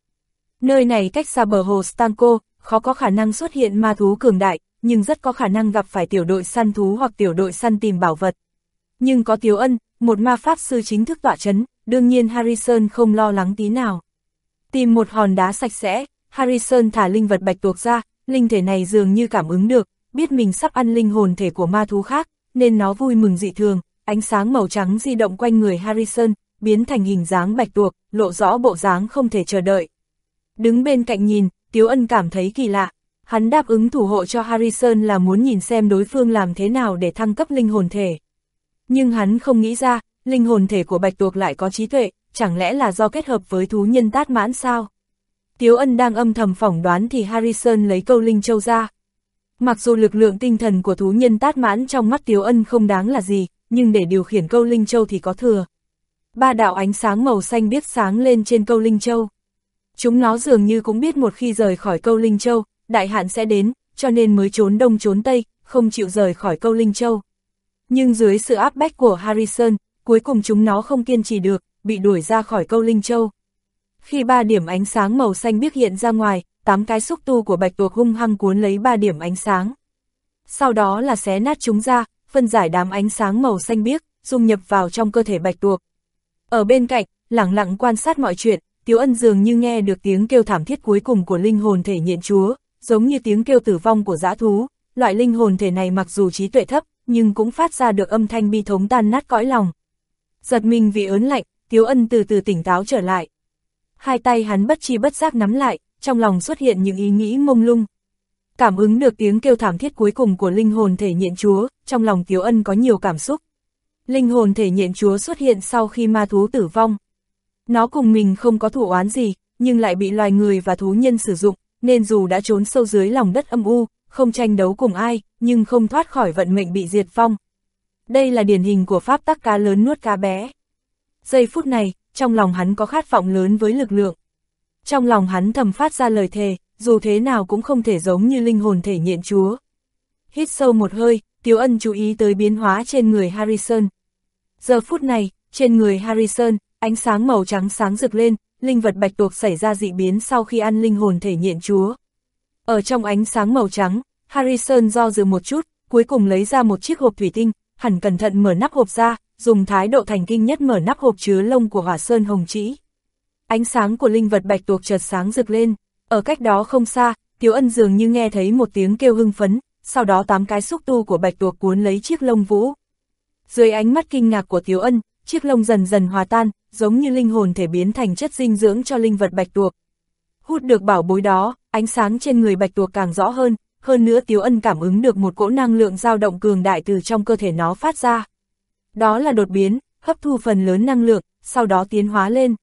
Nơi này cách xa bờ hồ Stanko, khó có khả năng xuất hiện ma thú cường đại, nhưng rất có khả năng gặp phải tiểu đội săn thú hoặc tiểu đội săn tìm bảo vật. Nhưng có Tiếu Ân, một ma pháp sư chính thức tọa chấn, đương nhiên Harrison không lo lắng tí nào. Tìm một hòn đá sạch sẽ, Harrison thả linh vật bạch tuộc ra, linh thể này dường như cảm ứng được, biết mình sắp ăn linh hồn thể của ma thú khác, nên nó vui mừng dị thường, ánh sáng màu trắng di động quanh người Harrison, biến thành hình dáng bạch tuộc, lộ rõ bộ dáng không thể chờ đợi. Đứng bên cạnh nhìn, Tiếu Ân cảm thấy kỳ lạ. Hắn đáp ứng thủ hộ cho Harrison là muốn nhìn xem đối phương làm thế nào để thăng cấp linh hồn thể. Nhưng hắn không nghĩ ra, linh hồn thể của bạch tuộc lại có trí tuệ, chẳng lẽ là do kết hợp với thú nhân tát mãn sao? Tiếu Ân đang âm thầm phỏng đoán thì Harrison lấy câu linh châu ra. Mặc dù lực lượng tinh thần của thú nhân tát mãn trong mắt Tiếu Ân không đáng là gì, nhưng để điều khiển câu linh châu thì có thừa. Ba đạo ánh sáng màu xanh biết sáng lên trên câu linh châu. Chúng nó dường như cũng biết một khi rời khỏi câu Linh Châu, đại hạn sẽ đến, cho nên mới trốn đông trốn tây, không chịu rời khỏi câu Linh Châu. Nhưng dưới sự áp bách của Harrison, cuối cùng chúng nó không kiên trì được, bị đuổi ra khỏi câu Linh Châu. Khi ba điểm ánh sáng màu xanh biếc hiện ra ngoài, tám cái xúc tu của bạch tuộc hung hăng cuốn lấy ba điểm ánh sáng. Sau đó là xé nát chúng ra, phân giải đám ánh sáng màu xanh biếc, dung nhập vào trong cơ thể bạch tuộc. Ở bên cạnh, lặng lặng quan sát mọi chuyện, Tiếu Ân dường như nghe được tiếng kêu thảm thiết cuối cùng của linh hồn thể nhện chúa, giống như tiếng kêu tử vong của dã thú, loại linh hồn thể này mặc dù trí tuệ thấp, nhưng cũng phát ra được âm thanh bi thống tan nát cõi lòng. Giật mình vì ớn lạnh, Tiếu Ân từ từ tỉnh táo trở lại. Hai tay hắn bất chi bất giác nắm lại, trong lòng xuất hiện những ý nghĩ mông lung. Cảm ứng được tiếng kêu thảm thiết cuối cùng của linh hồn thể nhện chúa, trong lòng Tiếu Ân có nhiều cảm xúc. Linh hồn thể nhện chúa xuất hiện sau khi ma thú tử vong. Nó cùng mình không có thủ oán gì, nhưng lại bị loài người và thú nhân sử dụng, nên dù đã trốn sâu dưới lòng đất âm u, không tranh đấu cùng ai, nhưng không thoát khỏi vận mệnh bị diệt vong. Đây là điển hình của pháp tắc cá lớn nuốt cá bé. Giây phút này, trong lòng hắn có khát vọng lớn với lực lượng. Trong lòng hắn thầm phát ra lời thề, dù thế nào cũng không thể giống như linh hồn thể nhện chúa. Hít sâu một hơi, Tiếu Ân chú ý tới biến hóa trên người Harrison. Giờ phút này, trên người Harrison, Ánh sáng màu trắng sáng rực lên, linh vật bạch tuộc xảy ra dị biến sau khi ăn linh hồn thể nhện chúa. Ở trong ánh sáng màu trắng, Harrison do dự một chút, cuối cùng lấy ra một chiếc hộp thủy tinh, hẳn cẩn thận mở nắp hộp ra, dùng thái độ thành kinh nhất mở nắp hộp chứa lông của hỏa sơn hồng chỉ. ánh sáng của linh vật bạch tuộc chợt sáng rực lên, ở cách đó không xa, Tiếu Ân dường như nghe thấy một tiếng kêu hưng phấn, sau đó tám cái xúc tu của bạch tuộc cuốn lấy chiếc lông vũ. Dưới ánh mắt kinh ngạc của Tiếu Ân, chiếc lông dần dần hòa tan, giống như linh hồn thể biến thành chất dinh dưỡng cho linh vật bạch tuộc. Hút được bảo bối đó, ánh sáng trên người bạch tuộc càng rõ hơn, hơn nữa Tiếu Ân cảm ứng được một cỗ năng lượng dao động cường đại từ trong cơ thể nó phát ra. Đó là đột biến, hấp thu phần lớn năng lượng, sau đó tiến hóa lên.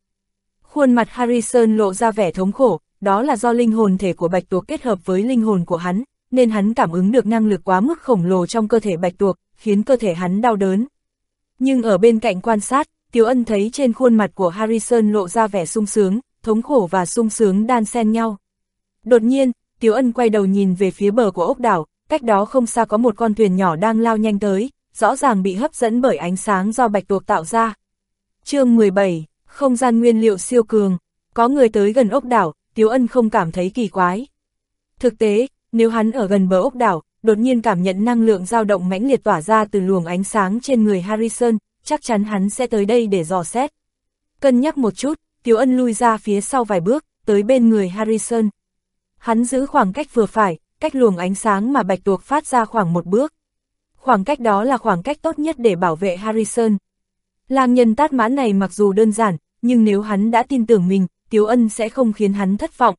Khuôn mặt Harrison lộ ra vẻ thống khổ, đó là do linh hồn thể của bạch tuộc kết hợp với linh hồn của hắn, nên hắn cảm ứng được năng lực quá mức khổng lồ trong cơ thể bạch tuộc, khiến cơ thể hắn đau đớn. Nhưng ở bên cạnh quan sát, Tiếu Ân thấy trên khuôn mặt của Harrison lộ ra vẻ sung sướng, thống khổ và sung sướng đan xen nhau. Đột nhiên, Tiếu Ân quay đầu nhìn về phía bờ của ốc đảo, cách đó không xa có một con thuyền nhỏ đang lao nhanh tới, rõ ràng bị hấp dẫn bởi ánh sáng do bạch tuộc tạo ra. chương 17, không gian nguyên liệu siêu cường, có người tới gần ốc đảo, Tiếu Ân không cảm thấy kỳ quái. Thực tế, nếu hắn ở gần bờ ốc đảo, đột nhiên cảm nhận năng lượng dao động mãnh liệt tỏa ra từ luồng ánh sáng trên người Harrison, chắc chắn hắn sẽ tới đây để dò xét. Cân nhắc một chút, Tiếu Ân lui ra phía sau vài bước, tới bên người Harrison. Hắn giữ khoảng cách vừa phải, cách luồng ánh sáng mà bạch tuộc phát ra khoảng một bước. Khoảng cách đó là khoảng cách tốt nhất để bảo vệ Harrison. Lang nhân tát mã này mặc dù đơn giản, nhưng nếu hắn đã tin tưởng mình, Tiếu Ân sẽ không khiến hắn thất vọng.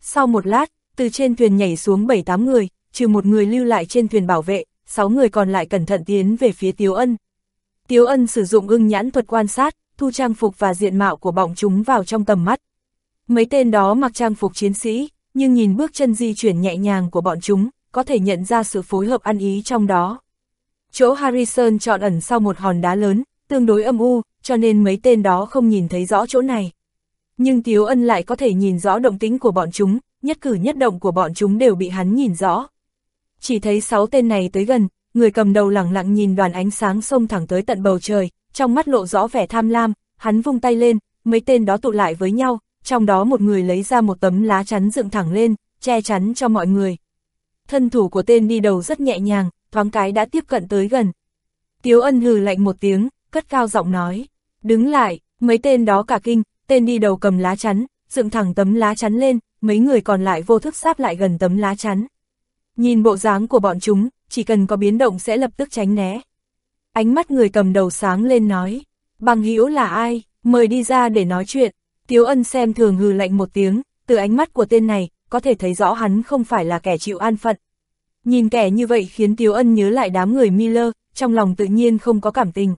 Sau một lát, từ trên thuyền nhảy xuống 7-8 người, trừ một người lưu lại trên thuyền bảo vệ, 6 người còn lại cẩn thận tiến về phía Tiếu Ân. Tiếu Ân sử dụng ưng nhãn thuật quan sát, thu trang phục và diện mạo của bọn chúng vào trong tầm mắt. Mấy tên đó mặc trang phục chiến sĩ, nhưng nhìn bước chân di chuyển nhẹ nhàng của bọn chúng, có thể nhận ra sự phối hợp ăn ý trong đó. Chỗ Harrison chọn ẩn sau một hòn đá lớn, tương đối âm u, cho nên mấy tên đó không nhìn thấy rõ chỗ này. Nhưng Tiếu Ân lại có thể nhìn rõ động tính của bọn chúng, nhất cử nhất động của bọn chúng đều bị hắn nhìn rõ. Chỉ thấy sáu tên này tới gần, người cầm đầu lẳng lặng nhìn đoàn ánh sáng xông thẳng tới tận bầu trời, trong mắt lộ rõ vẻ tham lam, hắn vung tay lên, mấy tên đó tụ lại với nhau, trong đó một người lấy ra một tấm lá chắn dựng thẳng lên, che chắn cho mọi người. Thân thủ của tên đi đầu rất nhẹ nhàng, thoáng cái đã tiếp cận tới gần. Tiếu ân hừ lạnh một tiếng, cất cao giọng nói, đứng lại, mấy tên đó cả kinh, tên đi đầu cầm lá chắn, dựng thẳng tấm lá chắn lên, mấy người còn lại vô thức sáp lại gần tấm lá chắn. Nhìn bộ dáng của bọn chúng, chỉ cần có biến động sẽ lập tức tránh né. Ánh mắt người cầm đầu sáng lên nói, bằng hữu là ai, mời đi ra để nói chuyện. Tiếu ân xem thường hừ lạnh một tiếng, từ ánh mắt của tên này, có thể thấy rõ hắn không phải là kẻ chịu an phận. Nhìn kẻ như vậy khiến Tiếu ân nhớ lại đám người Miller, trong lòng tự nhiên không có cảm tình.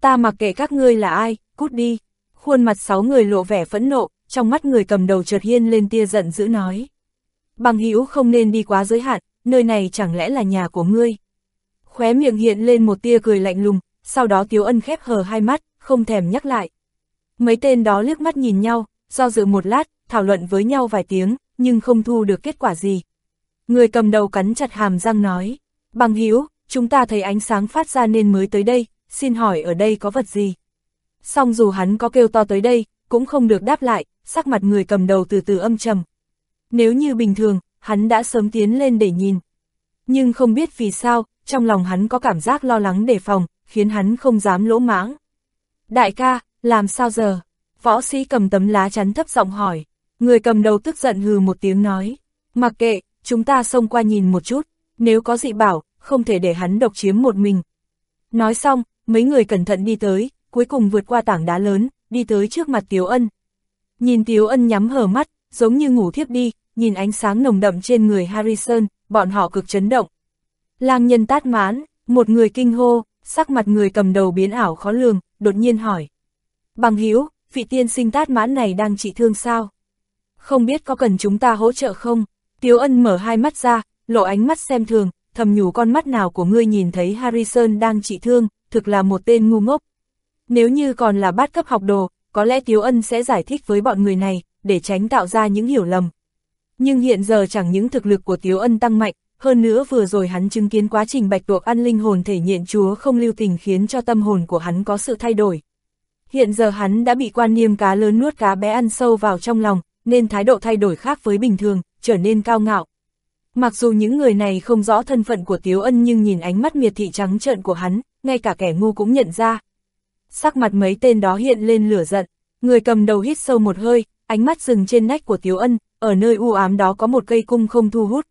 Ta mặc kệ các ngươi là ai, cút đi. Khuôn mặt sáu người lộ vẻ phẫn nộ, trong mắt người cầm đầu chợt hiên lên tia giận dữ nói. Bằng hữu không nên đi quá giới hạn, nơi này chẳng lẽ là nhà của ngươi. Khóe miệng hiện lên một tia cười lạnh lùng, sau đó Tiếu Ân khép hờ hai mắt, không thèm nhắc lại. Mấy tên đó liếc mắt nhìn nhau, do dự một lát, thảo luận với nhau vài tiếng, nhưng không thu được kết quả gì. Người cầm đầu cắn chặt hàm răng nói, bằng hữu chúng ta thấy ánh sáng phát ra nên mới tới đây, xin hỏi ở đây có vật gì? Xong dù hắn có kêu to tới đây, cũng không được đáp lại, sắc mặt người cầm đầu từ từ âm trầm. Nếu như bình thường, hắn đã sớm tiến lên để nhìn. Nhưng không biết vì sao, trong lòng hắn có cảm giác lo lắng đề phòng, khiến hắn không dám lỗ mãng. Đại ca, làm sao giờ? Võ sĩ cầm tấm lá chắn thấp giọng hỏi. Người cầm đầu tức giận hừ một tiếng nói. Mặc kệ, chúng ta xông qua nhìn một chút, nếu có dị bảo, không thể để hắn độc chiếm một mình. Nói xong, mấy người cẩn thận đi tới, cuối cùng vượt qua tảng đá lớn, đi tới trước mặt Tiếu Ân. Nhìn Tiếu Ân nhắm hờ mắt, giống như ngủ thiếp đi, nhìn ánh sáng nồng đậm trên người Harrison, bọn họ cực chấn động. Lang nhân tát mãn, một người kinh hô, sắc mặt người cầm đầu biến ảo khó lường, đột nhiên hỏi. Bằng hiếu, vị tiên sinh tát mãn này đang trị thương sao? Không biết có cần chúng ta hỗ trợ không? Tiếu ân mở hai mắt ra, lộ ánh mắt xem thường, thầm nhủ con mắt nào của ngươi nhìn thấy Harrison đang trị thương, thực là một tên ngu ngốc. Nếu như còn là bát cấp học đồ, có lẽ Tiếu Ân sẽ giải thích với bọn người này, để tránh tạo ra những hiểu lầm. Nhưng hiện giờ chẳng những thực lực của Tiếu Ân tăng mạnh, hơn nữa vừa rồi hắn chứng kiến quá trình bạch tuộc ăn linh hồn thể nhện chúa không lưu tình khiến cho tâm hồn của hắn có sự thay đổi. Hiện giờ hắn đã bị quan niêm cá lớn nuốt cá bé ăn sâu vào trong lòng, nên thái độ thay đổi khác với bình thường, trở nên cao ngạo. Mặc dù những người này không rõ thân phận của Tiếu Ân nhưng nhìn ánh mắt miệt thị trắng trợn của hắn, ngay cả kẻ ngu cũng nhận ra. Sắc mặt mấy tên đó hiện lên lửa giận, Người cầm đầu hít sâu một hơi, ánh mắt dừng trên nách của Tiếu Ân, ở nơi u ám đó có một cây cung không thu hút.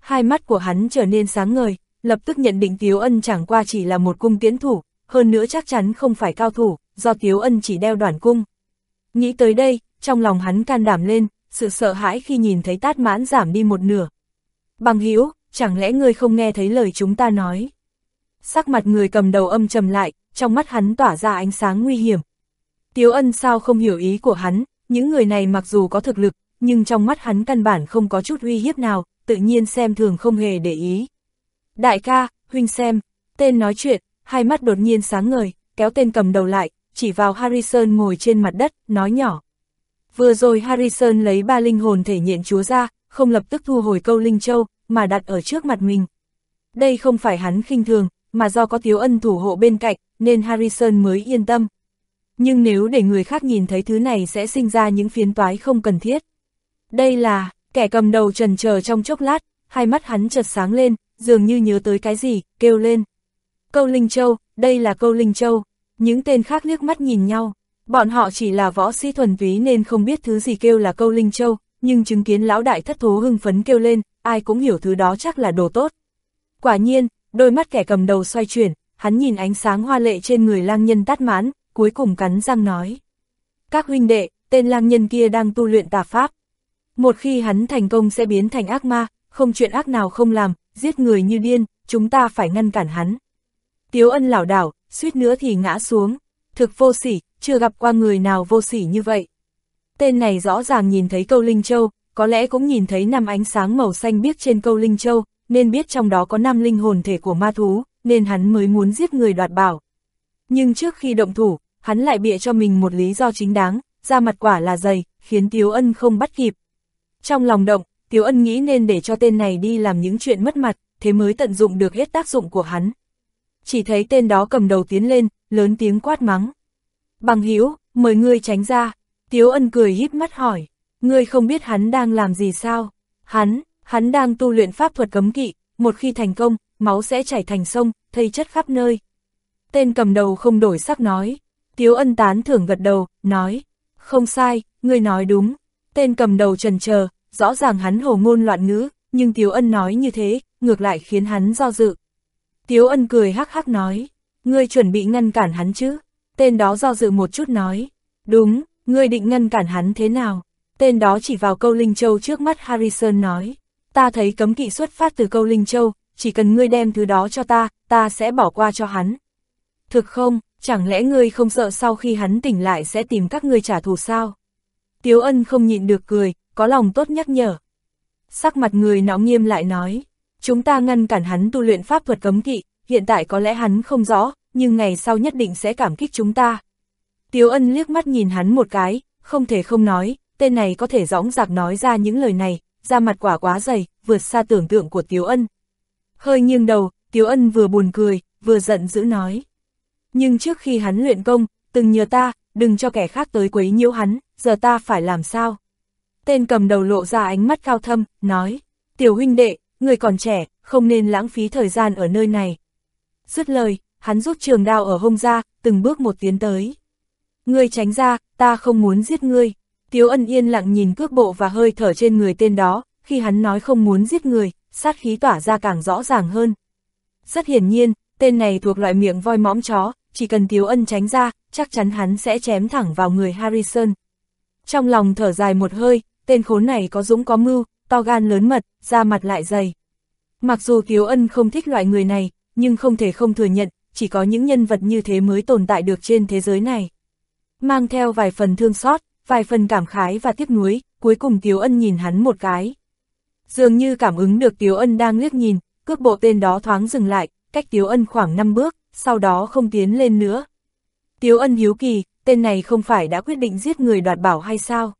Hai mắt của hắn trở nên sáng ngời, lập tức nhận định Tiếu Ân chẳng qua chỉ là một cung tiễn thủ, hơn nữa chắc chắn không phải cao thủ, do Tiếu Ân chỉ đeo đoàn cung. Nghĩ tới đây, trong lòng hắn can đảm lên, sự sợ hãi khi nhìn thấy tát mãn giảm đi một nửa. Bằng hữu chẳng lẽ ngươi không nghe thấy lời chúng ta nói? Sắc mặt người cầm đầu âm trầm lại, trong mắt hắn tỏa ra ánh sáng nguy hiểm. Tiếu ân sao không hiểu ý của hắn, những người này mặc dù có thực lực, nhưng trong mắt hắn căn bản không có chút uy hiếp nào, tự nhiên xem thường không hề để ý. Đại ca, huynh xem, tên nói chuyện, hai mắt đột nhiên sáng ngời, kéo tên cầm đầu lại, chỉ vào Harrison ngồi trên mặt đất, nói nhỏ. Vừa rồi Harrison lấy ba linh hồn thể nhện chúa ra, không lập tức thu hồi câu linh châu, mà đặt ở trước mặt mình. Đây không phải hắn khinh thường, mà do có Tiếu Ân thủ hộ bên cạnh, nên Harrison mới yên tâm. Nhưng nếu để người khác nhìn thấy thứ này sẽ sinh ra những phiến toái không cần thiết. Đây là, kẻ cầm đầu trần chờ trong chốc lát, hai mắt hắn chợt sáng lên, dường như nhớ tới cái gì, kêu lên. Câu Linh Châu, đây là câu Linh Châu. Những tên khác liếc mắt nhìn nhau. Bọn họ chỉ là võ sĩ thuần túy nên không biết thứ gì kêu là câu Linh Châu, nhưng chứng kiến lão đại thất thố hưng phấn kêu lên, ai cũng hiểu thứ đó chắc là đồ tốt. Quả nhiên, đôi mắt kẻ cầm đầu xoay chuyển, hắn nhìn ánh sáng hoa lệ trên người lang nhân tát mãn, cuối cùng cắn răng nói. Các huynh đệ, tên lang nhân kia đang tu luyện tà pháp. Một khi hắn thành công sẽ biến thành ác ma, không chuyện ác nào không làm, giết người như điên, chúng ta phải ngăn cản hắn. Tiếu ân lảo đảo, suýt nữa thì ngã xuống. Thực vô sỉ, chưa gặp qua người nào vô sỉ như vậy. Tên này rõ ràng nhìn thấy câu Linh Châu, có lẽ cũng nhìn thấy năm ánh sáng màu xanh biếc trên câu Linh Châu, nên biết trong đó có năm linh hồn thể của ma thú, nên hắn mới muốn giết người đoạt bảo. Nhưng trước khi động thủ, hắn lại bịa cho mình một lý do chính đáng, ra mặt quả là dày, khiến Tiếu Ân không bắt kịp. Trong lòng động, Tiếu Ân nghĩ nên để cho tên này đi làm những chuyện mất mặt, thế mới tận dụng được hết tác dụng của hắn. Chỉ thấy tên đó cầm đầu tiến lên, lớn tiếng quát mắng. Bằng hữu mời ngươi tránh ra. Tiếu Ân cười híp mắt hỏi, ngươi không biết hắn đang làm gì sao? Hắn, hắn đang tu luyện pháp thuật cấm kỵ, một khi thành công, máu sẽ chảy thành sông, thây chất khắp nơi. Tên cầm đầu không đổi sắc nói, Tiếu ân tán thưởng gật đầu, nói, không sai, ngươi nói đúng. Tên cầm đầu trần chờ rõ ràng hắn hồ ngôn loạn ngữ, nhưng Tiếu ân nói như thế, ngược lại khiến hắn do dự. Tiếu ân cười hắc hắc nói, ngươi chuẩn bị ngăn cản hắn chứ? Tên đó do dự một chút nói, đúng, ngươi định ngăn cản hắn thế nào? Tên đó chỉ vào câu Linh Châu trước mắt Harrison nói, ta thấy cấm kỵ xuất phát từ câu Linh Châu, chỉ cần ngươi đem thứ đó cho ta, ta sẽ bỏ qua cho hắn. Thực không, chẳng lẽ ngươi không sợ sau khi hắn tỉnh lại sẽ tìm các ngươi trả thù sao? Tiếu ân không nhịn được cười, có lòng tốt nhắc nhở. Sắc mặt người nó nghiêm lại nói, chúng ta ngăn cản hắn tu luyện pháp thuật cấm kỵ, hiện tại có lẽ hắn không rõ, nhưng ngày sau nhất định sẽ cảm kích chúng ta. Tiếu ân liếc mắt nhìn hắn một cái, không thể không nói, tên này có thể dõng dạc nói ra những lời này, ra mặt quả quá dày, vượt xa tưởng tượng của Tiếu ân. Hơi nghiêng đầu, Tiếu ân vừa buồn cười, vừa giận dữ nói. Nhưng trước khi hắn luyện công, từng nhờ ta, đừng cho kẻ khác tới quấy nhiễu hắn, giờ ta phải làm sao? Tên cầm đầu lộ ra ánh mắt cao thâm, nói, tiểu huynh đệ, người còn trẻ, không nên lãng phí thời gian ở nơi này. Dứt lời, hắn rút trường đao ở hông ra, từng bước một tiến tới. Ngươi tránh ra, ta không muốn giết ngươi. Tiếu ân yên lặng nhìn cước bộ và hơi thở trên người tên đó, khi hắn nói không muốn giết người, sát khí tỏa ra càng rõ ràng hơn. Rất hiển nhiên, tên này thuộc loại miệng voi mõm chó, chỉ cần Tiếu Ân tránh ra, chắc chắn hắn sẽ chém thẳng vào người Harrison. Trong lòng thở dài một hơi, tên khốn này có dũng có mưu, to gan lớn mật, da mặt lại dày. Mặc dù Kiều Ân không thích loại người này, nhưng không thể không thừa nhận, chỉ có những nhân vật như thế mới tồn tại được trên thế giới này. Mang theo vài phần thương xót, vài phần cảm khái và tiếc nuối, cuối cùng Tiếu Ân nhìn hắn một cái. Dường như cảm ứng được Tiếu Ân đang liếc nhìn, cước bộ tên đó thoáng dừng lại, cách Tiếu Ân khoảng 5 bước, sau đó không tiến lên nữa. Tiếu ân hiếu kỳ, tên này không phải đã quyết định giết người đoạt bảo hay sao?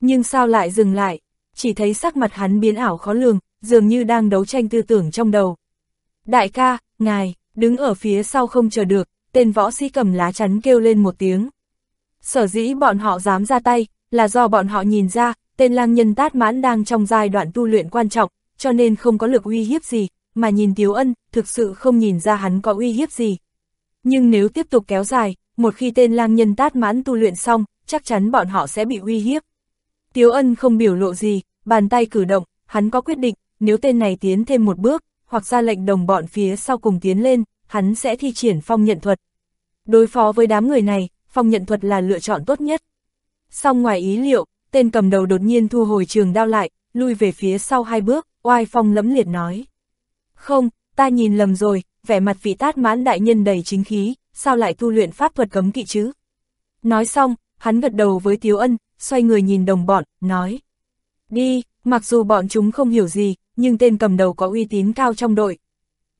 Nhưng sao lại dừng lại? Chỉ thấy sắc mặt hắn biến ảo khó lường, dường như đang đấu tranh tư tưởng trong đầu. Đại ca, ngài, đứng ở phía sau không chờ được, tên võ sĩ cầm lá chắn kêu lên một tiếng. Sở dĩ bọn họ dám ra tay, là do bọn họ nhìn ra, tên lang nhân tát mãn đang trong giai đoạn tu luyện quan trọng, cho nên không có lực uy hiếp gì, mà nhìn Tiếu Ân, thực sự không nhìn ra hắn có uy hiếp gì. Nhưng nếu tiếp tục kéo dài, một khi tên lang nhân tát mãn tu luyện xong, chắc chắn bọn họ sẽ bị uy hiếp. Tiếu ân không biểu lộ gì, bàn tay cử động, hắn có quyết định, nếu tên này tiến thêm một bước, hoặc ra lệnh đồng bọn phía sau cùng tiến lên, hắn sẽ thi triển phong nhận thuật. Đối phó với đám người này, phong nhận thuật là lựa chọn tốt nhất. Xong ngoài ý liệu, tên cầm đầu đột nhiên thu hồi trường đao lại, lui về phía sau hai bước, oai phong lẫm liệt nói. Không, ta nhìn lầm rồi, vẻ mặt vị tát mãn đại nhân đầy chính khí, sao lại tu luyện pháp thuật cấm kỵ chứ? Nói xong, hắn gật đầu với Tiếu Ân, xoay người nhìn đồng bọn, nói. Đi, mặc dù bọn chúng không hiểu gì, nhưng tên cầm đầu có uy tín cao trong đội.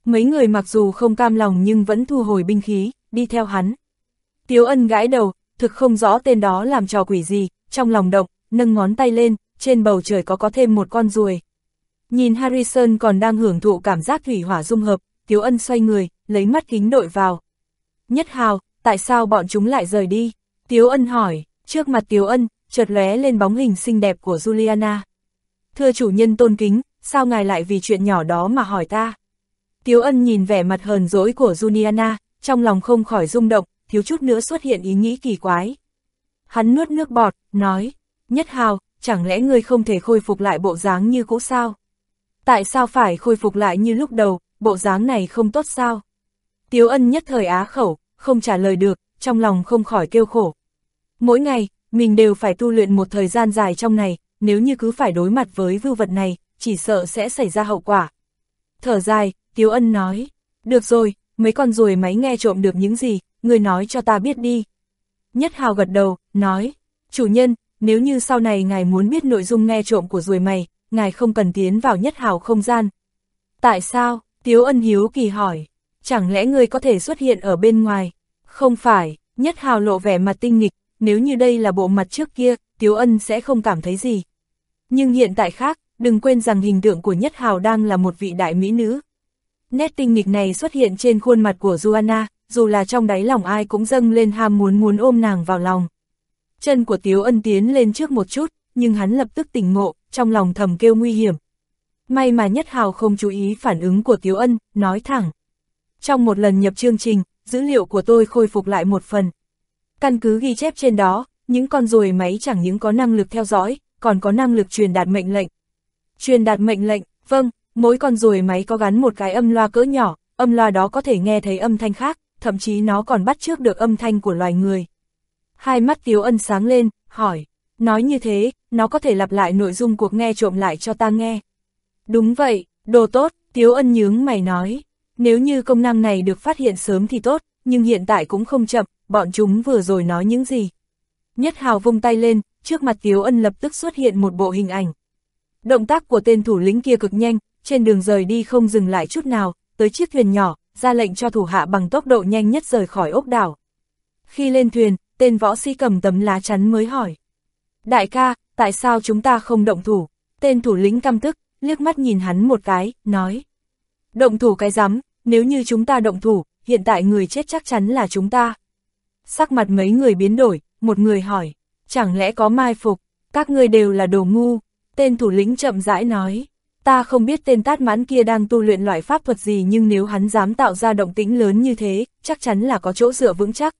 Mấy người mặc dù không cam lòng nhưng vẫn thu hồi binh khí, đi theo hắn. Tiếu Ân gãi đầu, thực không rõ tên đó làm trò quỷ gì, trong lòng động, nâng ngón tay lên, trên bầu trời có có thêm một con ruồi. Nhìn Harrison còn đang hưởng thụ cảm giác thủy hỏa dung hợp, Tiếu Ân xoay người, lấy mắt kính đội vào. Nhất hào, tại sao bọn chúng lại rời đi? Tiếu Ân hỏi, trước mặt Tiếu Ân, chợt lóe lên bóng hình xinh đẹp của Juliana. Thưa chủ nhân tôn kính, sao ngài lại vì chuyện nhỏ đó mà hỏi ta? Tiếu Ân nhìn vẻ mặt hờn dỗi của Juliana, trong lòng không khỏi rung động, thiếu chút nữa xuất hiện ý nghĩ kỳ quái. Hắn nuốt nước bọt, nói, Nhất Hào, chẳng lẽ ngươi không thể khôi phục lại bộ dáng như cũ sao? Tại sao phải khôi phục lại như lúc đầu, bộ dáng này không tốt sao? Tiếu ân nhất thời á khẩu, không trả lời được, trong lòng không khỏi kêu khổ. Mỗi ngày, mình đều phải tu luyện một thời gian dài trong này, nếu như cứ phải đối mặt với vưu vật này, chỉ sợ sẽ xảy ra hậu quả. Thở dài, Tiếu ân nói, được rồi, mấy con ruồi máy nghe trộm được những gì, người nói cho ta biết đi. Nhất hào gật đầu, nói, chủ nhân, nếu như sau này ngài muốn biết nội dung nghe trộm của ruồi mày, ngài không cần tiến vào nhất hào không gian. Tại sao? Tiếu ân hiếu kỳ hỏi. Chẳng lẽ ngươi có thể xuất hiện ở bên ngoài? Không phải, nhất hào lộ vẻ mặt tinh nghịch, nếu như đây là bộ mặt trước kia, Tiếu ân sẽ không cảm thấy gì. Nhưng hiện tại khác, đừng quên rằng hình tượng của nhất hào đang là một vị đại mỹ nữ. Nét tinh nghịch này xuất hiện trên khuôn mặt của Joanna, dù là trong đáy lòng ai cũng dâng lên ham muốn muốn ôm nàng vào lòng. Chân của Tiếu Ân tiến lên trước một chút, nhưng hắn lập tức tỉnh ngộ, trong lòng thầm kêu nguy hiểm. May mà Nhất Hào không chú ý phản ứng của Tiếu Ân, nói thẳng. Trong một lần nhập chương trình, dữ liệu của tôi khôi phục lại một phần. Căn cứ ghi chép trên đó, những con ruồi máy chẳng những có năng lực theo dõi, còn có năng lực truyền đạt mệnh lệnh. Truyền đạt mệnh lệnh, vâng, mỗi con ruồi máy có gắn một cái âm loa cỡ nhỏ, âm loa đó có thể nghe thấy âm thanh khác, thậm chí nó còn bắt trước được âm thanh của loài người. Hai mắt Tiếu Ân sáng lên, hỏi, nói như thế, nó có thể lặp lại nội dung cuộc nghe trộm lại cho ta nghe. Đúng vậy, đồ tốt, Tiếu Ân nhướng mày nói, nếu như công năng này được phát hiện sớm thì tốt, nhưng hiện tại cũng không chậm, bọn chúng vừa rồi nói những gì. Nhất Hào vung tay lên, trước mặt Tiếu Ân lập tức xuất hiện một bộ hình ảnh. Động tác của tên thủ lĩnh kia cực nhanh, trên đường rời đi không dừng lại chút nào, tới chiếc thuyền nhỏ, ra lệnh cho thủ hạ bằng tốc độ nhanh nhất rời khỏi ốc đảo. Khi lên thuyền, tên võ sĩ cầm tấm lá chắn mới hỏi. Đại ca, tại sao chúng ta không động thủ? Tên thủ lĩnh căm tức, liếc mắt nhìn hắn một cái, nói. Động thủ cái rắm, nếu như chúng ta động thủ, hiện tại người chết chắc chắn là chúng ta. Sắc mặt mấy người biến đổi, một người hỏi, chẳng lẽ có mai phục, các người đều là đồ ngu. Tên thủ lĩnh chậm rãi nói, ta không biết tên tát mãn kia đang tu luyện loại pháp thuật gì nhưng nếu hắn dám tạo ra động tĩnh lớn như thế, chắc chắn là có chỗ dựa vững chắc.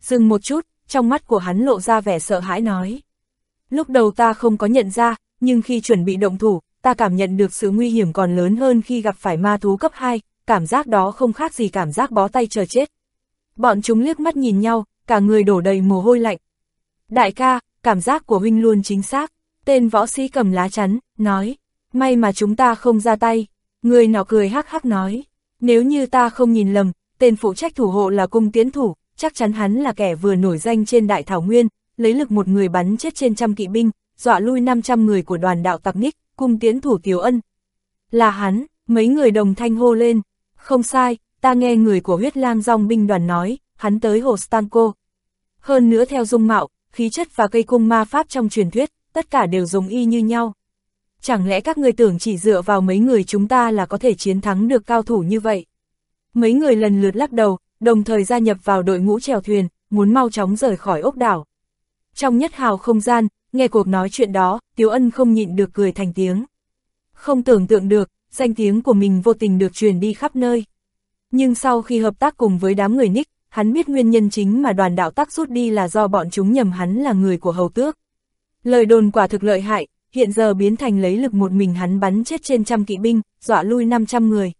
Dừng một chút, trong mắt của hắn lộ ra vẻ sợ hãi nói. Lúc đầu ta không có nhận ra, nhưng khi chuẩn bị động thủ, ta cảm nhận được sự nguy hiểm còn lớn hơn khi gặp phải ma thú cấp 2, cảm giác đó không khác gì cảm giác bó tay chờ chết. Bọn chúng liếc mắt nhìn nhau, cả người đổ đầy mồ hôi lạnh. Đại ca, cảm giác của huynh luôn chính xác, tên võ sĩ cầm lá chắn, nói, may mà chúng ta không ra tay. Người nọ cười hắc hắc nói, nếu như ta không nhìn lầm, tên phụ trách thủ hộ là cung tiến thủ, chắc chắn hắn là kẻ vừa nổi danh trên đại thảo nguyên, lấy lực một người bắn chết trên trăm kỵ binh, dọa lui 500 người của đoàn đạo tặc ních, cung tiến thủ Tiếu Ân. Là hắn, mấy người đồng thanh hô lên, không sai, ta nghe người của huyết lang dòng binh đoàn nói, hắn tới hồ Stanko. Hơn nữa theo dung mạo, khí chất và cây cung ma pháp trong truyền thuyết, tất cả đều giống y như nhau. Chẳng lẽ các người tưởng chỉ dựa vào mấy người chúng ta là có thể chiến thắng được cao thủ như vậy? Mấy người lần lượt lắc đầu, đồng thời gia nhập vào đội ngũ chèo thuyền, muốn mau chóng rời khỏi ốc đảo. Trong nhất hào không gian, nghe cuộc nói chuyện đó, Tiếu Ân không nhịn được cười thành tiếng. Không tưởng tượng được, danh tiếng của mình vô tình được truyền đi khắp nơi. Nhưng sau khi hợp tác cùng với đám người Nick, hắn biết nguyên nhân chính mà đoàn đạo tắc rút đi là do bọn chúng nhầm hắn là người của hầu tước. Lời đồn quả thực lợi hại, hiện giờ biến thành lấy lực một mình hắn bắn chết trên trăm kỵ binh, dọa lui 500 người.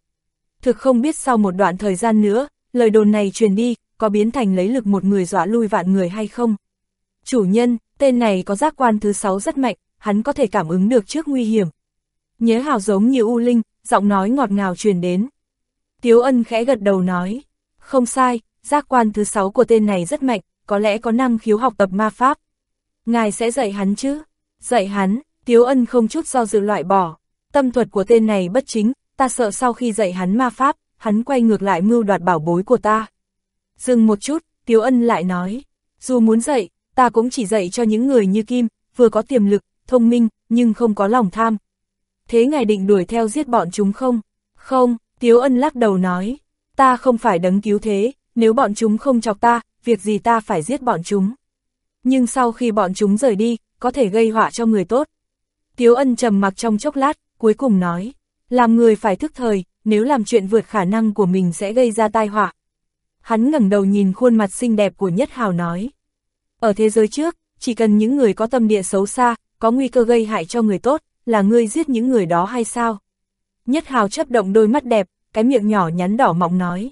Thực không biết sau một đoạn thời gian nữa, lời đồn này truyền đi, có biến thành lấy lực một người dọa lui vạn người hay không? Chủ nhân, tên này có giác quan thứ sáu rất mạnh, hắn có thể cảm ứng được trước nguy hiểm. Nhớ hào giống như U Linh, giọng nói ngọt ngào truyền đến. Tiếu ân khẽ gật đầu nói, không sai, giác quan thứ sáu của tên này rất mạnh, có lẽ có năng khiếu học tập ma pháp. Ngài sẽ dạy hắn chứ? Dạy hắn, Tiếu ân không chút do dự loại bỏ. Tâm thuật của tên này bất chính, ta sợ sau khi dạy hắn ma pháp, hắn quay ngược lại mưu đoạt bảo bối của ta. Dừng một chút, Tiếu ân lại nói, dù muốn dạy, ta cũng chỉ dạy cho những người như Kim, vừa có tiềm lực, thông minh, nhưng không có lòng tham. Thế ngài định đuổi theo giết bọn chúng không? Không, Tiếu ân lắc đầu nói, ta không phải đấng cứu thế, nếu bọn chúng không chọc ta, việc gì ta phải giết bọn chúng. Nhưng sau khi bọn chúng rời đi, có thể gây họa cho người tốt. Tiếu ân trầm mặc trong chốc lát, cuối cùng nói, làm người phải thức thời, nếu làm chuyện vượt khả năng của mình sẽ gây ra tai họa. Hắn ngẩng đầu nhìn khuôn mặt xinh đẹp của Nhất Hào nói. Ở thế giới trước, chỉ cần những người có tâm địa xấu xa, có nguy cơ gây hại cho người tốt, là ngươi giết những người đó hay sao? Nhất Hào chấp động đôi mắt đẹp, cái miệng nhỏ nhắn đỏ mọng nói.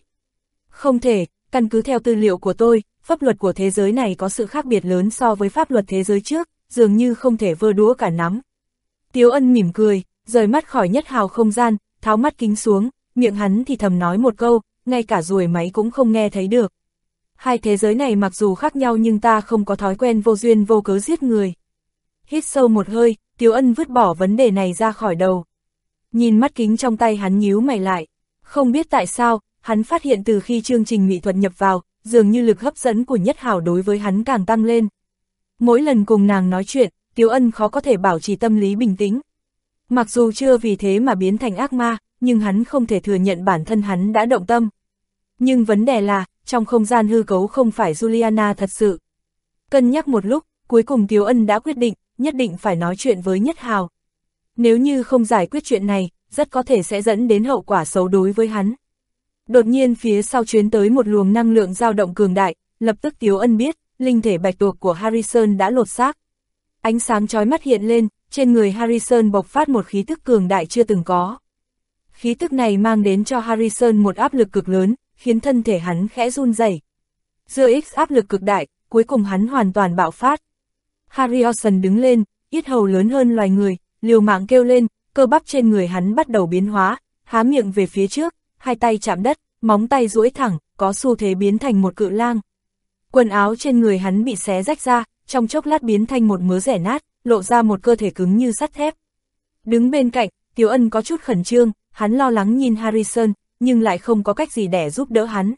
Không thể, căn cứ theo tư liệu của tôi, pháp luật của thế giới này có sự khác biệt lớn so với pháp luật thế giới trước, dường như không thể vơ đũa cả nắm. Tiếu ân mỉm cười, rời mắt khỏi nhất hào không gian, tháo mắt kính xuống, miệng hắn thì thầm nói một câu, ngay cả ruồi máy cũng không nghe thấy được. Hai thế giới này mặc dù khác nhau nhưng ta không có thói quen vô duyên vô cớ giết người. Hít sâu một hơi, Tiếu Ân vứt bỏ vấn đề này ra khỏi đầu. Nhìn mắt kính trong tay hắn nhíu mày lại. Không biết tại sao, hắn phát hiện từ khi chương trình mỹ thuật nhập vào, dường như lực hấp dẫn của Nhất Hảo đối với hắn càng tăng lên. Mỗi lần cùng nàng nói chuyện, Tiếu Ân khó có thể bảo trì tâm lý bình tĩnh. Mặc dù chưa vì thế mà biến thành ác ma, nhưng hắn không thể thừa nhận bản thân hắn đã động tâm. Nhưng vấn đề là, trong không gian hư cấu không phải Juliana thật sự. Cân nhắc một lúc, cuối cùng Tiếu Ân đã quyết định, nhất định phải nói chuyện với Nhất Hào. Nếu như không giải quyết chuyện này, rất có thể sẽ dẫn đến hậu quả xấu đối với hắn. Đột nhiên phía sau chuyến tới một luồng năng lượng dao động cường đại, lập tức Tiếu Ân biết, linh thể bạch tuộc của Harrison đã lột xác. Ánh sáng chói mắt hiện lên, trên người Harrison bộc phát một khí tức cường đại chưa từng có. Khí tức này mang đến cho Harrison một áp lực cực lớn, khiến thân thể hắn khẽ run rẩy. Giữa X áp lực cực đại, cuối cùng hắn hoàn toàn bạo phát. Harrison đứng lên, yết hầu lớn hơn loài người, liều mạng kêu lên, cơ bắp trên người hắn bắt đầu biến hóa, há miệng về phía trước, hai tay chạm đất, móng tay duỗi thẳng, có xu thế biến thành một cự lang. Quần áo trên người hắn bị xé rách ra, trong chốc lát biến thành một mớ rẻ nát, lộ ra một cơ thể cứng như sắt thép. Đứng bên cạnh, Tiểu Ân có chút khẩn trương, hắn lo lắng nhìn Harrison, nhưng lại không có cách gì để giúp đỡ hắn.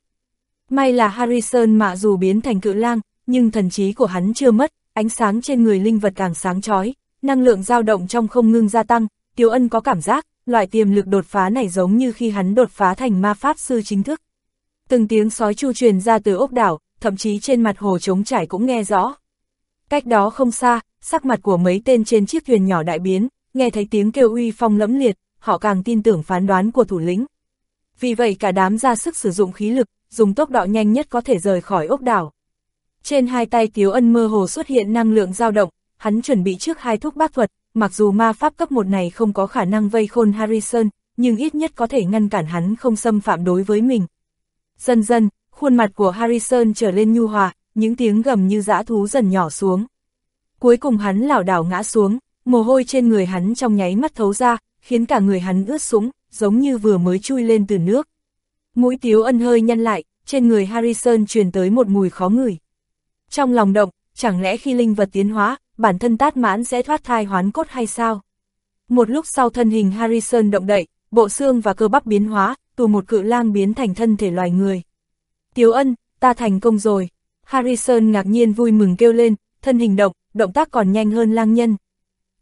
May là Harrison mà dù biến thành cự lang, nhưng thần trí của hắn chưa mất, ánh sáng trên người linh vật càng sáng chói, năng lượng dao động trong không ngưng gia tăng, Tiểu Ân có cảm giác, loại tiềm lực đột phá này giống như khi hắn đột phá thành ma pháp sư chính thức. Từng tiếng sói chu truyền ra từ ốc đảo, thậm chí trên mặt hồ trống trải cũng nghe rõ. Cách đó không xa, sắc mặt của mấy tên trên chiếc thuyền nhỏ đại biến, nghe thấy tiếng kêu uy phong lẫm liệt, họ càng tin tưởng phán đoán của thủ lĩnh. Vì vậy cả đám ra sức sử dụng khí lực, dùng tốc độ nhanh nhất có thể rời khỏi ốc đảo. Trên hai tay Tiếu Ân mơ hồ xuất hiện năng lượng dao động, hắn chuẩn bị trước hai thuốc bác thuật, mặc dù ma pháp cấp 1 này không có khả năng vây khôn Harrison, nhưng ít nhất có thể ngăn cản hắn không xâm phạm đối với mình. Dần dần, khuôn mặt của Harrison trở lên nhu hòa, những tiếng gầm như dã thú dần nhỏ xuống. Cuối cùng hắn lảo đảo ngã xuống, mồ hôi trên người hắn trong nháy mắt thấu ra, khiến cả người hắn ướt sũng, giống như vừa mới chui lên từ nước. Mũi tiếu ân hơi nhăn lại, trên người Harrison truyền tới một mùi khó ngửi. Trong lòng động, chẳng lẽ khi linh vật tiến hóa, bản thân tát mãn sẽ thoát thai hoán cốt hay sao? Một lúc sau thân hình Harrison động đậy, bộ xương và cơ bắp biến hóa, từ một cự lang biến thành thân thể loài người. Tiếu ân, ta thành công rồi. Harrison ngạc nhiên vui mừng kêu lên, thân hình động, động tác còn nhanh hơn lang nhân.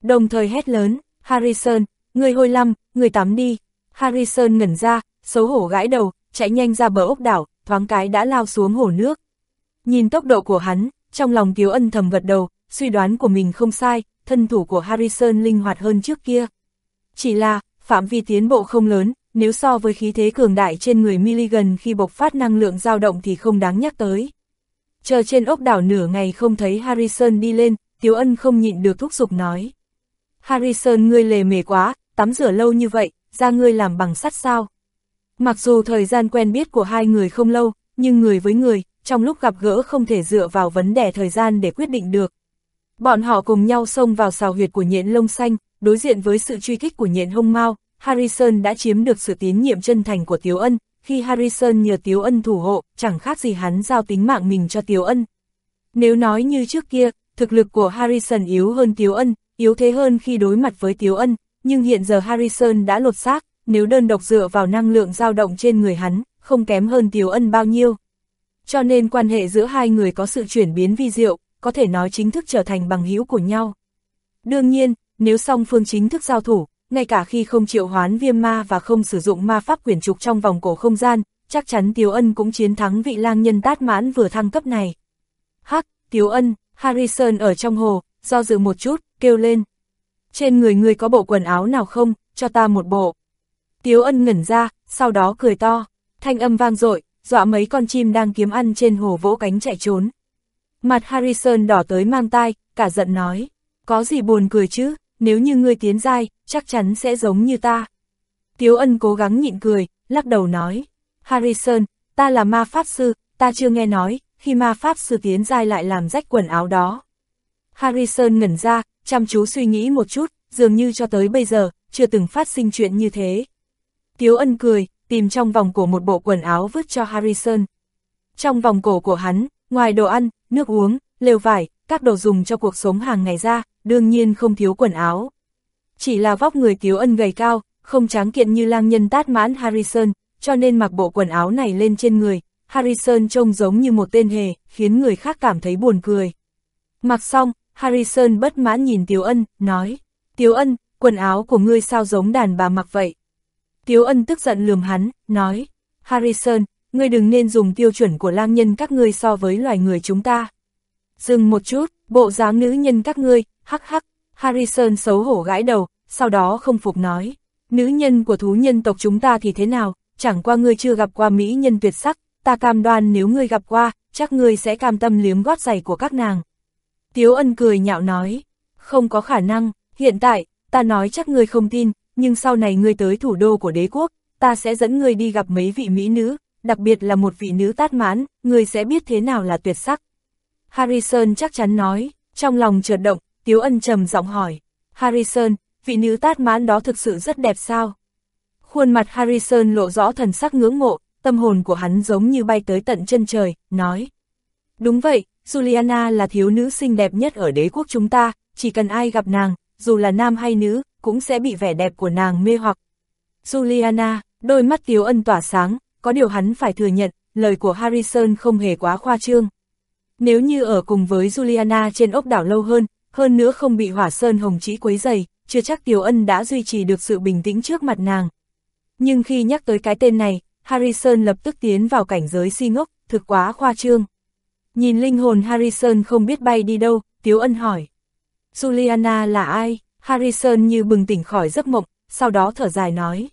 Đồng thời hét lớn, Harrison, người hôi lăm, người tắm đi. Harrison ngẩn ra, xấu hổ gãi đầu, chạy nhanh ra bờ ốc đảo, thoáng cái đã lao xuống hồ nước. Nhìn tốc độ của hắn, trong lòng Kiều Ân thầm gật đầu, suy đoán của mình không sai, thân thủ của Harrison linh hoạt hơn trước kia. Chỉ là, phạm vi tiến bộ không lớn, nếu so với khí thế cường đại trên người Milligan khi bộc phát năng lượng dao động thì không đáng nhắc tới. Chờ trên ốc đảo nửa ngày không thấy Harrison đi lên, Tiếu Ân không nhịn được thúc giục nói. Harrison ngươi lề mề quá, tắm rửa lâu như vậy, ra ngươi làm bằng sắt sao. Mặc dù thời gian quen biết của hai người không lâu, nhưng người với người, trong lúc gặp gỡ không thể dựa vào vấn đề thời gian để quyết định được. Bọn họ cùng nhau xông vào xào huyệt của nhện lông xanh, đối diện với sự truy kích của nhện hông mau, Harrison đã chiếm được sự tín nhiệm chân thành của Tiếu Ân, khi Harrison nhờ Tiếu Ân thủ hộ, chẳng khác gì hắn giao tính mạng mình cho Tiếu Ân. Nếu nói như trước kia, thực lực của Harrison yếu hơn Tiếu Ân, yếu thế hơn khi đối mặt với Tiếu Ân, nhưng hiện giờ Harrison đã lột xác, nếu đơn độc dựa vào năng lượng dao động trên người hắn, không kém hơn Tiếu Ân bao nhiêu. Cho nên quan hệ giữa hai người có sự chuyển biến vi diệu, có thể nói chính thức trở thành bằng hữu của nhau. Đương nhiên, nếu song phương chính thức giao thủ, ngay cả khi không triệu hoán viêm ma và không sử dụng ma pháp quyển trục trong vòng cổ không gian, chắc chắn Tiếu Ân cũng chiến thắng vị lang nhân tát mãn vừa thăng cấp này. Hắc, Tiếu Ân, Harrison ở trong hồ, do dự một chút, kêu lên. Trên người người có bộ quần áo nào không, cho ta một bộ. Tiếu Ân ngẩn ra, sau đó cười to, thanh âm vang dội, dọa mấy con chim đang kiếm ăn trên hồ vỗ cánh chạy trốn. Mặt Harrison đỏ tới mang tai, cả giận nói, có gì buồn cười chứ, nếu như ngươi tiến giai, chắc chắn sẽ giống như ta. Tiếu ân cố gắng nhịn cười, lắc đầu nói, Harrison, ta là ma pháp sư, ta chưa nghe nói, khi ma pháp sư tiến giai lại làm rách quần áo đó. Harrison ngẩn ra, chăm chú suy nghĩ một chút, dường như cho tới bây giờ, chưa từng phát sinh chuyện như thế. Tiếu ân cười, tìm trong vòng cổ một bộ quần áo vứt cho Harrison. Trong vòng cổ của hắn, ngoài đồ ăn, nước uống, lều vải, các đồ dùng cho cuộc sống hàng ngày ra, đương nhiên không thiếu quần áo. Chỉ là vóc người Tiếu Ân gầy cao, không tráng kiện như lang nhân tát mãn Harrison, cho nên mặc bộ quần áo này lên trên người, Harrison trông giống như một tên hề, khiến người khác cảm thấy buồn cười. Mặc xong, Harrison bất mãn nhìn Tiếu Ân, nói, Tiếu Ân, quần áo của ngươi sao giống đàn bà mặc vậy? Tiếu Ân tức giận lườm hắn, nói, Harrison, ngươi đừng nên dùng tiêu chuẩn của lang nhân các ngươi so với loài người chúng ta. Dừng một chút, bộ dáng nữ nhân các ngươi, hắc hắc, Harrison xấu hổ gãi đầu, sau đó không phục nói, nữ nhân của thú nhân tộc chúng ta thì thế nào, chẳng qua ngươi chưa gặp qua mỹ nhân tuyệt sắc, ta cam đoan nếu ngươi gặp qua, chắc ngươi sẽ cam tâm liếm gót giày của các nàng. Tiếu ân cười nhạo nói, không có khả năng, hiện tại, ta nói chắc ngươi không tin, nhưng sau này ngươi tới thủ đô của đế quốc, ta sẽ dẫn ngươi đi gặp mấy vị mỹ nữ, đặc biệt là một vị nữ tát mãn, ngươi sẽ biết thế nào là tuyệt sắc. Harrison chắc chắn nói, trong lòng chợt động, Tiếu Ân trầm giọng hỏi, Harrison, vị nữ tát mãn đó thực sự rất đẹp sao? Khuôn mặt Harrison lộ rõ thần sắc ngưỡng mộ, tâm hồn của hắn giống như bay tới tận chân trời, nói. Đúng vậy, Juliana là thiếu nữ xinh đẹp nhất ở đế quốc chúng ta, chỉ cần ai gặp nàng, dù là nam hay nữ, cũng sẽ bị vẻ đẹp của nàng mê hoặc. Juliana, đôi mắt Tiếu Ân tỏa sáng, có điều hắn phải thừa nhận, lời của Harrison không hề quá khoa trương. Nếu như ở cùng với Juliana trên ốc đảo lâu hơn, hơn nữa không bị hỏa sơn hồng chỉ quấy dày, chưa chắc tiếu Ân đã duy trì được sự bình tĩnh trước mặt nàng. Nhưng khi nhắc tới cái tên này, Harrison lập tức tiến vào cảnh giới si ngốc, thực quá khoa trương. Nhìn linh hồn Harrison không biết bay đi đâu, Tiếu Ân hỏi. Juliana là ai? Harrison như bừng tỉnh khỏi giấc mộng, sau đó thở dài nói.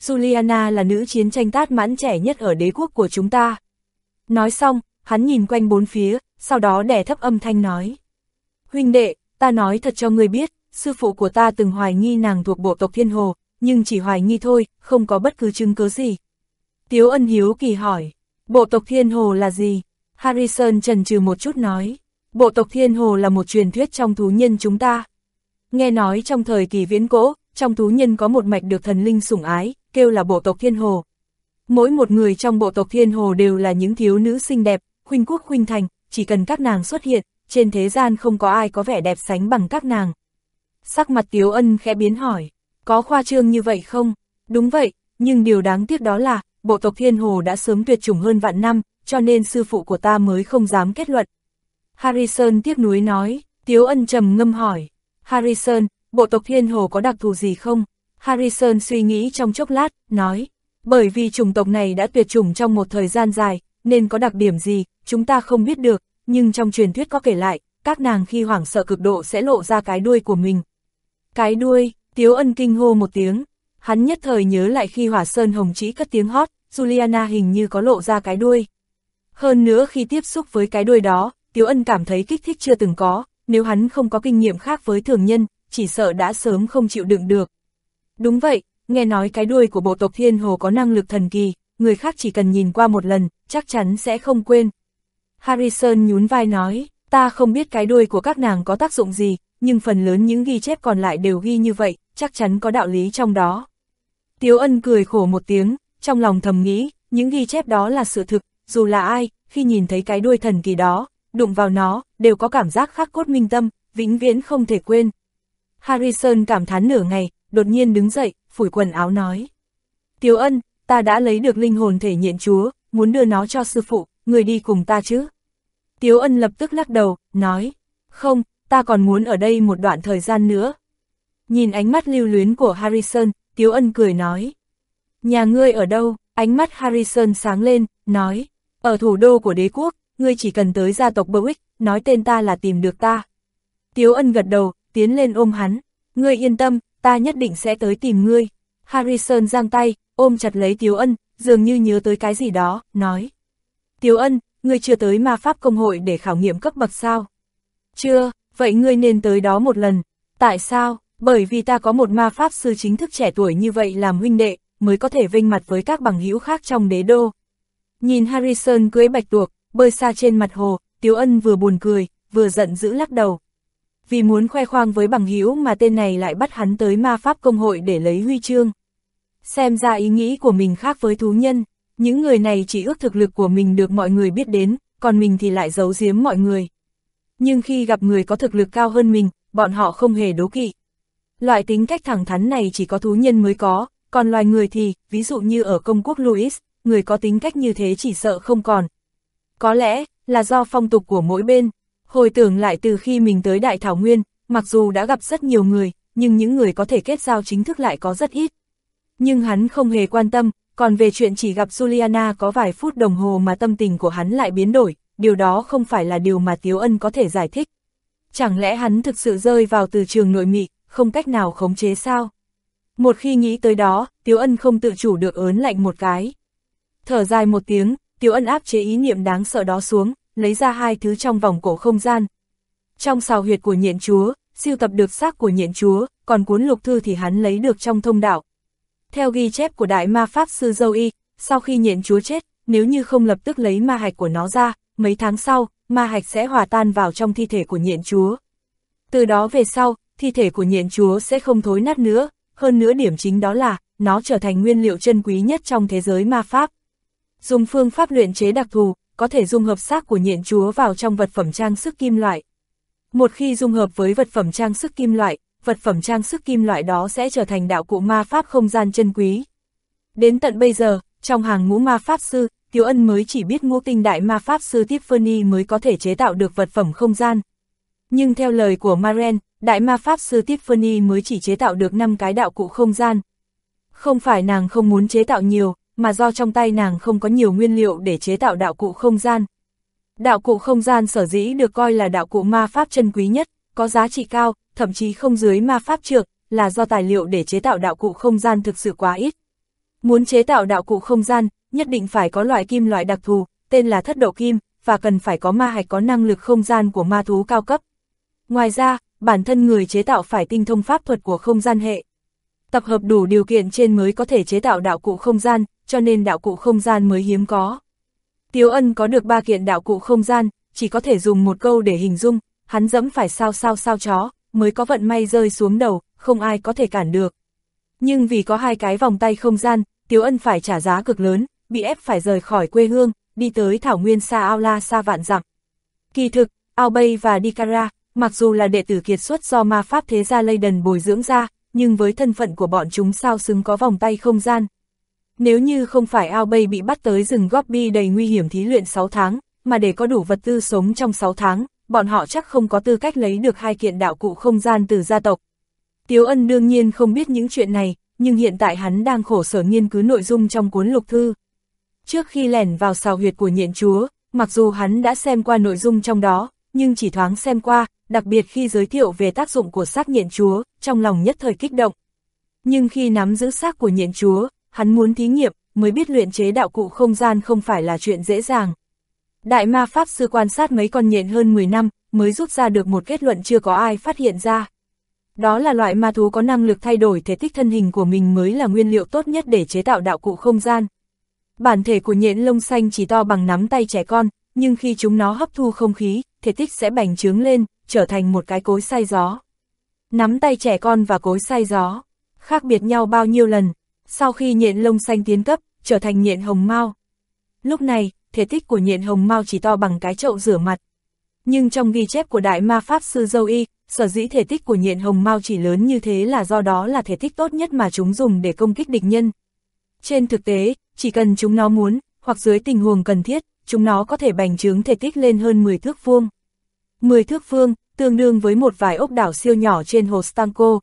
Juliana là nữ chiến tranh tát mãn trẻ nhất ở đế quốc của chúng ta. Nói xong, hắn nhìn quanh bốn phía, sau đó đè thấp âm thanh nói. Huynh đệ, ta nói thật cho ngươi biết, sư phụ của ta từng hoài nghi nàng thuộc bộ tộc thiên hồ, nhưng chỉ hoài nghi thôi, không có bất cứ chứng cứ gì. Tiếu ân hiếu kỳ hỏi, bộ tộc thiên hồ là gì? Harrison trần trừ một chút nói, bộ tộc thiên hồ là một truyền thuyết trong thú nhân chúng ta. Nghe nói trong thời kỳ viễn cổ, trong thú nhân có một mạch được thần linh sủng ái, kêu là bộ tộc thiên hồ. Mỗi một người trong bộ tộc thiên hồ đều là những thiếu nữ xinh đẹp, khuynh quốc khuynh thành, chỉ cần các nàng xuất hiện, trên thế gian không có ai có vẻ đẹp sánh bằng các nàng. Sắc mặt Tiếu Ân khẽ biến hỏi, có khoa trương như vậy không? Đúng vậy, nhưng điều đáng tiếc đó là, bộ tộc Thiên Hồ đã sớm tuyệt chủng hơn vạn năm, cho nên sư phụ của ta mới không dám kết luận. Harrison tiếc nuối nói, Tiếu Ân trầm ngâm hỏi, Harrison, bộ tộc Thiên Hồ có đặc thù gì không? Harrison suy nghĩ trong chốc lát, nói, bởi vì chủng tộc này đã tuyệt chủng trong một thời gian dài, nên có đặc điểm gì, chúng ta không biết được, nhưng trong truyền thuyết có kể lại, các nàng khi hoảng sợ cực độ sẽ lộ ra cái đuôi của mình. Cái đuôi, Tiếu Ân kinh hô một tiếng, hắn nhất thời nhớ lại khi hỏa sơn hồng chỉ cất tiếng hót, Juliana hình như có lộ ra cái đuôi. Hơn nữa khi tiếp xúc với cái đuôi đó, Tiếu Ân cảm thấy kích thích chưa từng có, nếu hắn không có kinh nghiệm khác với thường nhân, chỉ sợ đã sớm không chịu đựng được. Đúng vậy, nghe nói cái đuôi của bộ tộc thiên hồ có năng lực thần kỳ, người khác chỉ cần nhìn qua một lần, chắc chắn sẽ không quên. Harrison nhún vai nói, ta không biết cái đuôi của các nàng có tác dụng gì, nhưng phần lớn những ghi chép còn lại đều ghi như vậy, chắc chắn có đạo lý trong đó. Tiếu ân cười khổ một tiếng, trong lòng thầm nghĩ, những ghi chép đó là sự thực, dù là ai, khi nhìn thấy cái đuôi thần kỳ đó, đụng vào nó, đều có cảm giác khắc cốt minh tâm, vĩnh viễn không thể quên. Harrison cảm thán nửa ngày, đột nhiên đứng dậy, phủi quần áo nói. Tiếu ân, ta đã lấy được linh hồn thể nhện chúa, muốn đưa nó cho sư phụ, người đi cùng ta chứ. Tiếu ân lập tức lắc đầu, nói, không, ta còn muốn ở đây một đoạn thời gian nữa. Nhìn ánh mắt lưu luyến của Harrison, Tiếu ân cười nói. Nhà ngươi ở đâu? Ánh mắt Harrison sáng lên, nói, ở thủ đô của đế quốc, ngươi chỉ cần tới gia tộc Berwick, nói tên ta là tìm được ta. Tiếu ân gật đầu, tiến lên ôm hắn, ngươi yên tâm, ta nhất định sẽ tới tìm ngươi. Harrison giang tay, ôm chặt lấy Tiếu ân, dường như nhớ tới cái gì đó, nói. Tiếu ân, ngươi chưa tới ma pháp công hội để khảo nghiệm cấp bậc sao? Chưa, vậy ngươi nên tới đó một lần. Tại sao? Bởi vì ta có một ma pháp sư chính thức trẻ tuổi như vậy làm huynh đệ, mới có thể vinh mặt với các bằng hữu khác trong đế đô. Nhìn Harrison cưới bạch tuộc, bơi xa trên mặt hồ, Tiếu Ân vừa buồn cười, vừa giận dữ lắc đầu. Vì muốn khoe khoang với bằng hữu mà tên này lại bắt hắn tới ma pháp công hội để lấy huy chương. Xem ra ý nghĩ của mình khác với thú nhân, những người này chỉ ước thực lực của mình được mọi người biết đến, còn mình thì lại giấu giếm mọi người. Nhưng khi gặp người có thực lực cao hơn mình, bọn họ không hề đố kỵ. Loại tính cách thẳng thắn này chỉ có thú nhân mới có, còn loài người thì, ví dụ như ở công quốc Louis, người có tính cách như thế chỉ sợ không còn. Có lẽ, là do phong tục của mỗi bên. Hồi tưởng lại từ khi mình tới Đại Thảo Nguyên, mặc dù đã gặp rất nhiều người, nhưng những người có thể kết giao chính thức lại có rất ít. Nhưng hắn không hề quan tâm, còn về chuyện chỉ gặp Juliana có vài phút đồng hồ mà tâm tình của hắn lại biến đổi, điều đó không phải là điều mà Tiếu Ân có thể giải thích. Chẳng lẽ hắn thực sự rơi vào từ trường nội mị, không cách nào khống chế sao? Một khi nghĩ tới đó, Tiếu Ân không tự chủ được ớn lạnh một cái. Thở dài một tiếng, Tiểu Ân áp chế ý niệm đáng sợ đó xuống, lấy ra hai thứ trong vòng cổ không gian. Trong xào huyệt của nhện chúa, siêu tập được xác của nhện chúa, còn cuốn lục thư thì hắn lấy được trong thông đạo. Theo ghi chép của đại ma pháp sư Dâu Y, sau khi nhện chúa chết, nếu như không lập tức lấy ma hạch của nó ra, mấy tháng sau, ma hạch sẽ hòa tan vào trong thi thể của nhện chúa. Từ đó về sau, thi thể của nhện chúa sẽ không thối nát nữa, hơn nữa điểm chính đó là, nó trở thành nguyên liệu chân quý nhất trong thế giới ma pháp. Dùng phương pháp luyện chế đặc thù, có thể dung hợp xác của nhện chúa vào trong vật phẩm trang sức kim loại. Một khi dung hợp với vật phẩm trang sức kim loại, vật phẩm trang sức kim loại đó sẽ trở thành đạo cụ ma pháp không gian chân quý. Đến tận bây giờ, trong hàng ngũ ma pháp sư, Tiếu Ân mới chỉ biết ngũ tinh đại ma pháp sư Tiffany mới có thể chế tạo được vật phẩm không gian. Nhưng theo lời của Maren, đại ma pháp sư Tiffany mới chỉ chế tạo được 5 cái đạo cụ không gian. Không phải nàng không muốn chế tạo nhiều, mà do trong tay nàng không có nhiều nguyên liệu để chế tạo đạo cụ không gian. Đạo cụ không gian sở dĩ được coi là đạo cụ ma pháp chân quý nhất, có giá trị cao, thậm chí không dưới ma pháp trược, là do tài liệu để chế tạo đạo cụ không gian thực sự quá ít. Muốn chế tạo đạo cụ không gian, nhất định phải có loại kim loại đặc thù, tên là thất độ kim, và cần phải có ma hạch có năng lực không gian của ma thú cao cấp. Ngoài ra, bản thân người chế tạo phải tinh thông pháp thuật của không gian hệ. Tập hợp đủ điều kiện trên mới có thể chế tạo đạo cụ không gian, cho nên đạo cụ không gian mới hiếm có. Tiếu ân có được ba kiện đạo cụ không gian, chỉ có thể dùng một câu để hình dung, hắn dẫm phải sao sao sao chó, mới có vận may rơi xuống đầu, không ai có thể cản được. Nhưng vì có hai cái vòng tay không gian, Tiếu ân phải trả giá cực lớn, bị ép phải rời khỏi quê hương, đi tới thảo nguyên xa ao la xa vạn dặm. Kỳ thực, Ao Bay và Dikara, mặc dù là đệ tử kiệt xuất do ma pháp thế gia Leyden bồi dưỡng ra, nhưng với thân phận của bọn chúng sao xứng có vòng tay không gian. Nếu như không phải Ao Bay bị bắt tới rừng Gobi đầy nguy hiểm thí luyện 6 tháng, mà để có đủ vật tư sống trong 6 tháng, bọn họ chắc không có tư cách lấy được hai kiện đạo cụ không gian từ gia tộc. Tiếu ân đương nhiên không biết những chuyện này, nhưng hiện tại hắn đang khổ sở nghiên cứu nội dung trong cuốn lục thư. Trước khi lẻn vào xào huyệt của nhện chúa, mặc dù hắn đã xem qua nội dung trong đó, nhưng chỉ thoáng xem qua, đặc biệt khi giới thiệu về tác dụng của xác nhện chúa, trong lòng nhất thời kích động. Nhưng khi nắm giữ xác của nhện chúa, hắn muốn thí nghiệm, mới biết luyện chế đạo cụ không gian không phải là chuyện dễ dàng. Đại ma Pháp sư quan sát mấy con nhện hơn 10 năm, mới rút ra được một kết luận chưa có ai phát hiện ra. Đó là loại ma thú có năng lực thay đổi thể tích thân hình của mình mới là nguyên liệu tốt nhất để chế tạo đạo cụ không gian. Bản thể của nhện lông xanh chỉ to bằng nắm tay trẻ con, nhưng khi chúng nó hấp thu không khí, thể tích sẽ bành trướng lên, trở thành một cái cối xay gió. Nắm tay trẻ con và cối xay gió, khác biệt nhau bao nhiêu lần, sau khi nhện lông xanh tiến cấp, trở thành nhện hồng mau. Lúc này, thể tích của nhện hồng mau chỉ to bằng cái chậu rửa mặt. Nhưng trong ghi chép của đại ma pháp sư dâu y, sở dĩ thể tích của nhện hồng mau chỉ lớn như thế là do đó là thể tích tốt nhất mà chúng dùng để công kích địch nhân. Trên thực tế, chỉ cần chúng nó muốn, hoặc dưới tình huống cần thiết, chúng nó có thể bành trướng thể tích lên hơn 10 thước vuông. 10 thước vuông, tương đương với một vài ốc đảo siêu nhỏ trên hồ Stanko.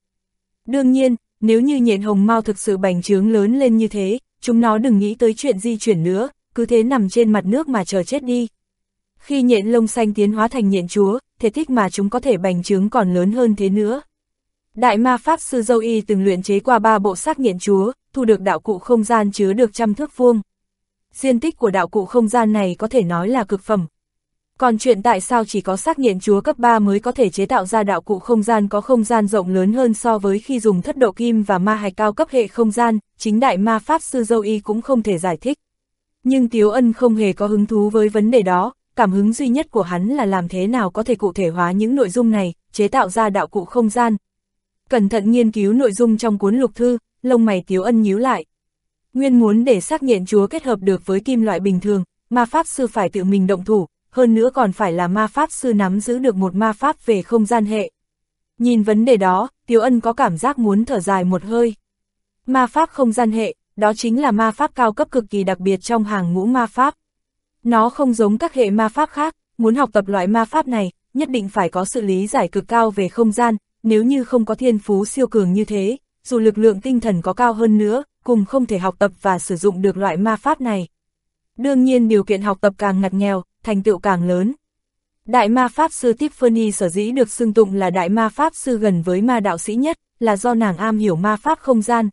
Đương nhiên, nếu như nhện hồng mau thực sự bành trướng lớn lên như thế, chúng nó đừng nghĩ tới chuyện di chuyển nữa, cứ thế nằm trên mặt nước mà chờ chết đi. Khi nhện lông xanh tiến hóa thành nhện chúa, thể tích mà chúng có thể bành trướng còn lớn hơn thế nữa. Đại ma Pháp Sư Dâu Y từng luyện chế qua ba bộ xác nhện chúa, thu được đạo cụ không gian chứa được trăm thước vuông. Diên tích của đạo cụ không gian này có thể nói là cực phẩm. Còn chuyện tại sao chỉ có xác nhận chúa cấp 3 mới có thể chế tạo ra đạo cụ không gian có không gian rộng lớn hơn so với khi dùng thất độ kim và ma hạch cao cấp hệ không gian, chính đại ma Pháp Sư Dâu Y cũng không thể giải thích. Nhưng Tiếu Ân không hề có hứng thú với vấn đề đó, cảm hứng duy nhất của hắn là làm thế nào có thể cụ thể hóa những nội dung này, chế tạo ra đạo cụ không gian. Cẩn thận nghiên cứu nội dung trong cuốn lục thư, lông mày Tiếu Ân nhíu lại. Nguyên muốn để xác nhận chúa kết hợp được với kim loại bình thường, ma pháp sư phải tự mình động thủ, hơn nữa còn phải là ma pháp sư nắm giữ được một ma pháp về không gian hệ. Nhìn vấn đề đó, Tiếu Ân có cảm giác muốn thở dài một hơi. Ma pháp không gian hệ, đó chính là ma pháp cao cấp cực kỳ đặc biệt trong hàng ngũ ma pháp. Nó không giống các hệ ma pháp khác, muốn học tập loại ma pháp này, nhất định phải có sự lý giải cực cao về không gian, nếu như không có thiên phú siêu cường như thế, dù lực lượng tinh thần có cao hơn nữa, cùng không thể học tập và sử dụng được loại ma pháp này. Đương nhiên điều kiện học tập càng ngặt nghèo, thành tựu càng lớn. Đại ma pháp sư Tiffany sở dĩ được xưng tụng là đại ma pháp sư gần với ma đạo sĩ nhất, là do nàng am hiểu ma pháp không gian.